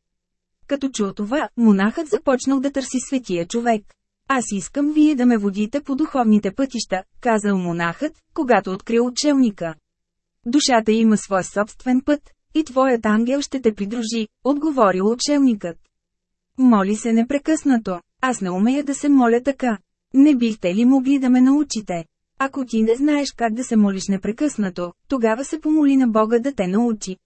Като чул това, монахът започнал да търси светия човек. Аз искам вие да ме водите по духовните пътища, казал монахът, когато открил отшелника. Душата има свой собствен път, и твоят ангел ще те придружи, отговорил отшелникът. Моли се непрекъснато, аз не умея да се моля така. Не бихте ли могли да ме научите? Ако ти не знаеш как да се молиш непрекъснато, тогава се помоли на Бога да те научи.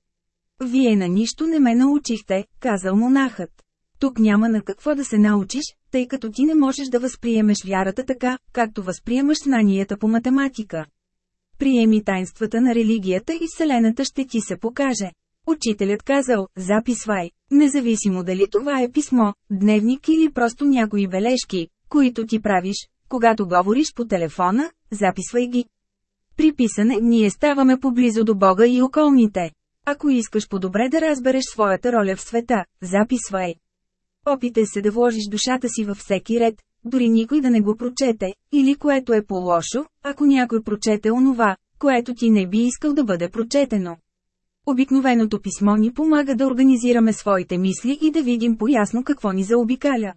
Вие на нищо не ме научихте, казал монахът. Тук няма на какво да се научиш, тъй като ти не можеш да възприемеш вярата така, както възприемаш знанията по математика. Приеми тайнствата на религията и Вселената ще ти се покаже. Учителят казал, записвай, независимо дали това е писмо, дневник или просто някои бележки, които ти правиш, когато говориш по телефона, записвай ги. При писане ние ставаме поблизо до Бога и околните. Ако искаш по-добре да разбереш своята роля в света, записвай. Опитай се да вложиш душата си във всеки ред, дори никой да не го прочете, или което е по-лошо, ако някой прочете онова, което ти не би искал да бъде прочетено. Обикновеното писмо ни помага да организираме своите мисли и да видим поясно какво ни заобикаля.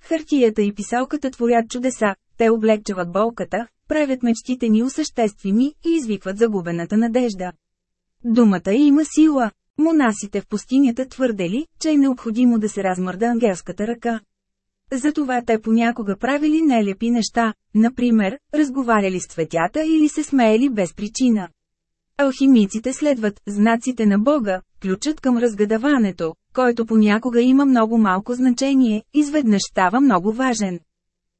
Хартията и писалката творят чудеса, те облегчават болката, правят мечтите ни осъществими и извикват загубената надежда. Думата има сила. Монасите в пустинята твърдели, че е необходимо да се размърда ангелската ръка. Затова те понякога правили нелепи неща, например, разговаряли с цветята или се смеели без причина. Алхимиците следват знаците на Бога, ключът към разгадаването, който понякога има много малко значение, изведнъж става много важен.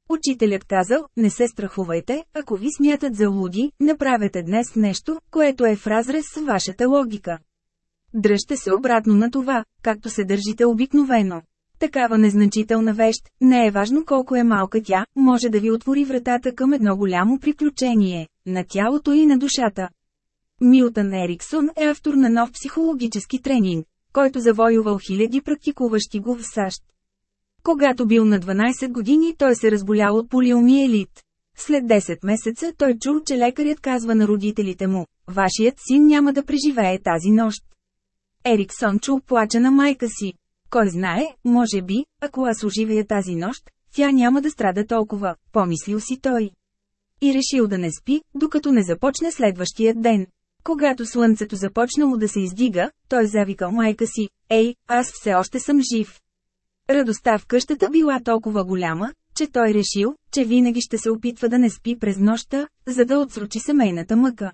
Учителят казал, не се страхувайте, ако ви смятат за луди, направете днес нещо, което е в разрез с вашата логика. Дръжте се обратно на това, както се държите обикновено. Такава незначителна вещ, не е важно колко е малка тя, може да ви отвори вратата към едно голямо приключение, на тялото и на душата. Милтън Ериксон е автор на нов психологически тренинг, който завоювал хиляди практикуващи го в САЩ. Когато бил на 12 години той се разболял от полиомиелит. След 10 месеца той чул, че лекарят казва на родителите му, вашият син няма да преживее тази нощ. Ериксон чул плача на майка си. Кой знае, може би, ако аз оживея тази нощ, тя няма да страда толкова, помислил си той. И решил да не спи, докато не започне следващия ден. Когато слънцето започнало да се издига, той завикал майка си, «Ей, аз все още съм жив!» Радостта в къщата била толкова голяма, че той решил, че винаги ще се опитва да не спи през нощта, за да отсрочи семейната мъка.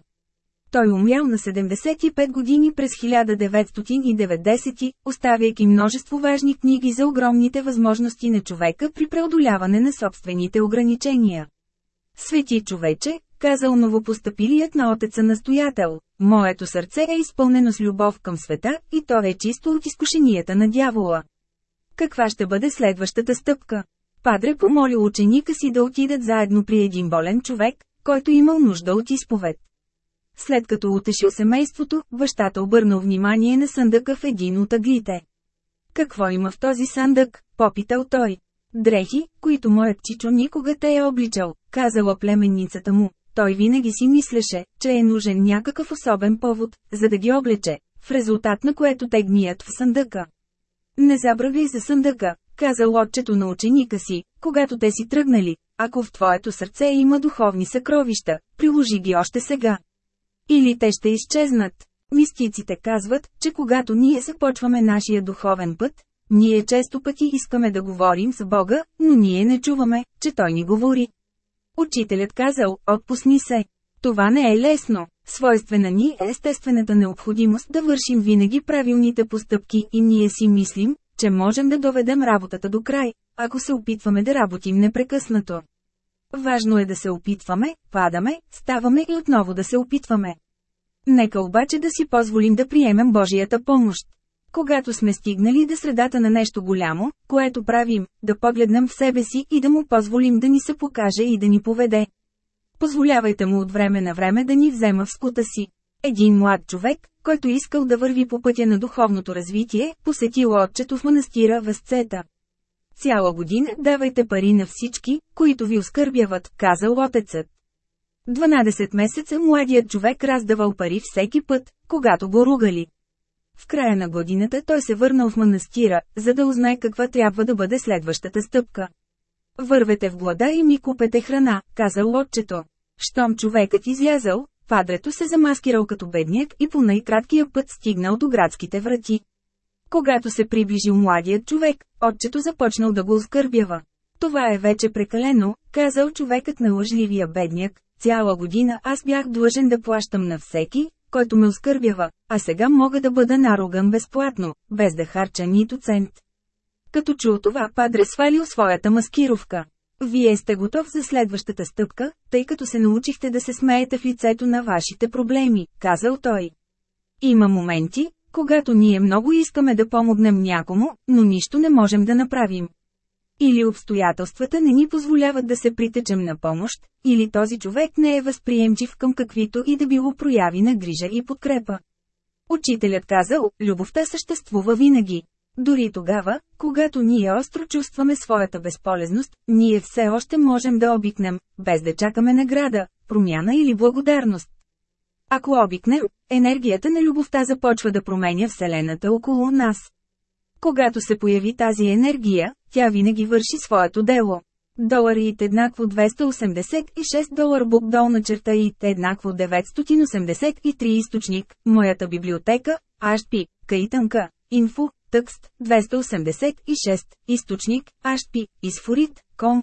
Той умрял на 75 години през 1990, оставяйки множество важни книги за огромните възможности на човека при преодоляване на собствените ограничения. Свети човече, казал новопостъпилият на отеца настоятел, моето сърце е изпълнено с любов към света, и то е чисто от изкушенията на дявола. Каква ще бъде следващата стъпка? Падре помоли ученика си да отидат заедно при един болен човек, който имал нужда от изповед. След като утешил семейството, бащата обърнал внимание на съндъка в един от аглите. Какво има в този съндък? попитал той. Дрехи, които моят чичо никога те е обличал, казала племенницата му. Той винаги си мислеше, че е нужен някакъв особен повод, за да ги облече, в резултат на което те гният в съндъка. Не забравяй за съндъка, каза отчето на ученика си, когато те си тръгнали, ако в твоето сърце има духовни съкровища, приложи ги още сега. Или те ще изчезнат. Мистиците казват, че когато ние започваме нашия духовен път, ние често пъти искаме да говорим с Бога, но ние не чуваме, че Той ни говори. Учителят казал, отпусни се. Това не е лесно. Свойствена ни е естествената необходимост да вършим винаги правилните постъпки и ние си мислим, че можем да доведем работата до край, ако се опитваме да работим непрекъснато. Важно е да се опитваме, падаме, ставаме и отново да се опитваме. Нека обаче да си позволим да приемем Божията помощ. Когато сме стигнали до средата на нещо голямо, което правим, да погледнем в себе си и да му позволим да ни се покаже и да ни поведе. Позволявайте му от време на време да ни взема в скута си. Един млад човек, който искал да върви по пътя на духовното развитие, посетил отчето в манастира Възцета. Цяла година давайте пари на всички, които ви оскърбяват, казал отецът. 12 месеца младият човек раздавал пари всеки път, когато го ругали. В края на годината той се върнал в манастира, за да узнае каква трябва да бъде следващата стъпка. Вървете в глада и ми купете храна, казал отчето. Щом човекът излязал, падрето се замаскирал като бедняк и по най-краткия път стигнал до градските врати. Когато се приближил младият човек, отчето започнал да го оскърбява. Това е вече прекалено, казал човекът на лъжливия бедняк, цяла година аз бях длъжен да плащам на всеки, който ме оскърбява, а сега мога да бъда наруган безплатно, без да харча нито цент. Като чул това, Падре свалил своята маскировка. Вие сте готов за следващата стъпка, тъй като се научихте да се смеете в лицето на вашите проблеми, казал той. Има моменти, когато ние много искаме да помогнем някому, но нищо не можем да направим. Или обстоятелствата не ни позволяват да се притечем на помощ, или този човек не е възприемчив към каквито и да било прояви на грижа и подкрепа. Учителят казал, любовта съществува винаги. Дори тогава, когато ние остро чувстваме своята безполезност, ние все още можем да обикнем, без да чакаме награда, промяна или благодарност. Ако обикнем, енергията на любовта започва да променя Вселената около нас. Когато се появи тази енергия, тя винаги върши своето дело. Долар и еднакво 286 долар бук долна черта и еднакво 983 източник, моята библиотека, HP, Кайтънка, Инфо, тъкст, 286, източник, HP, изфорит, ком.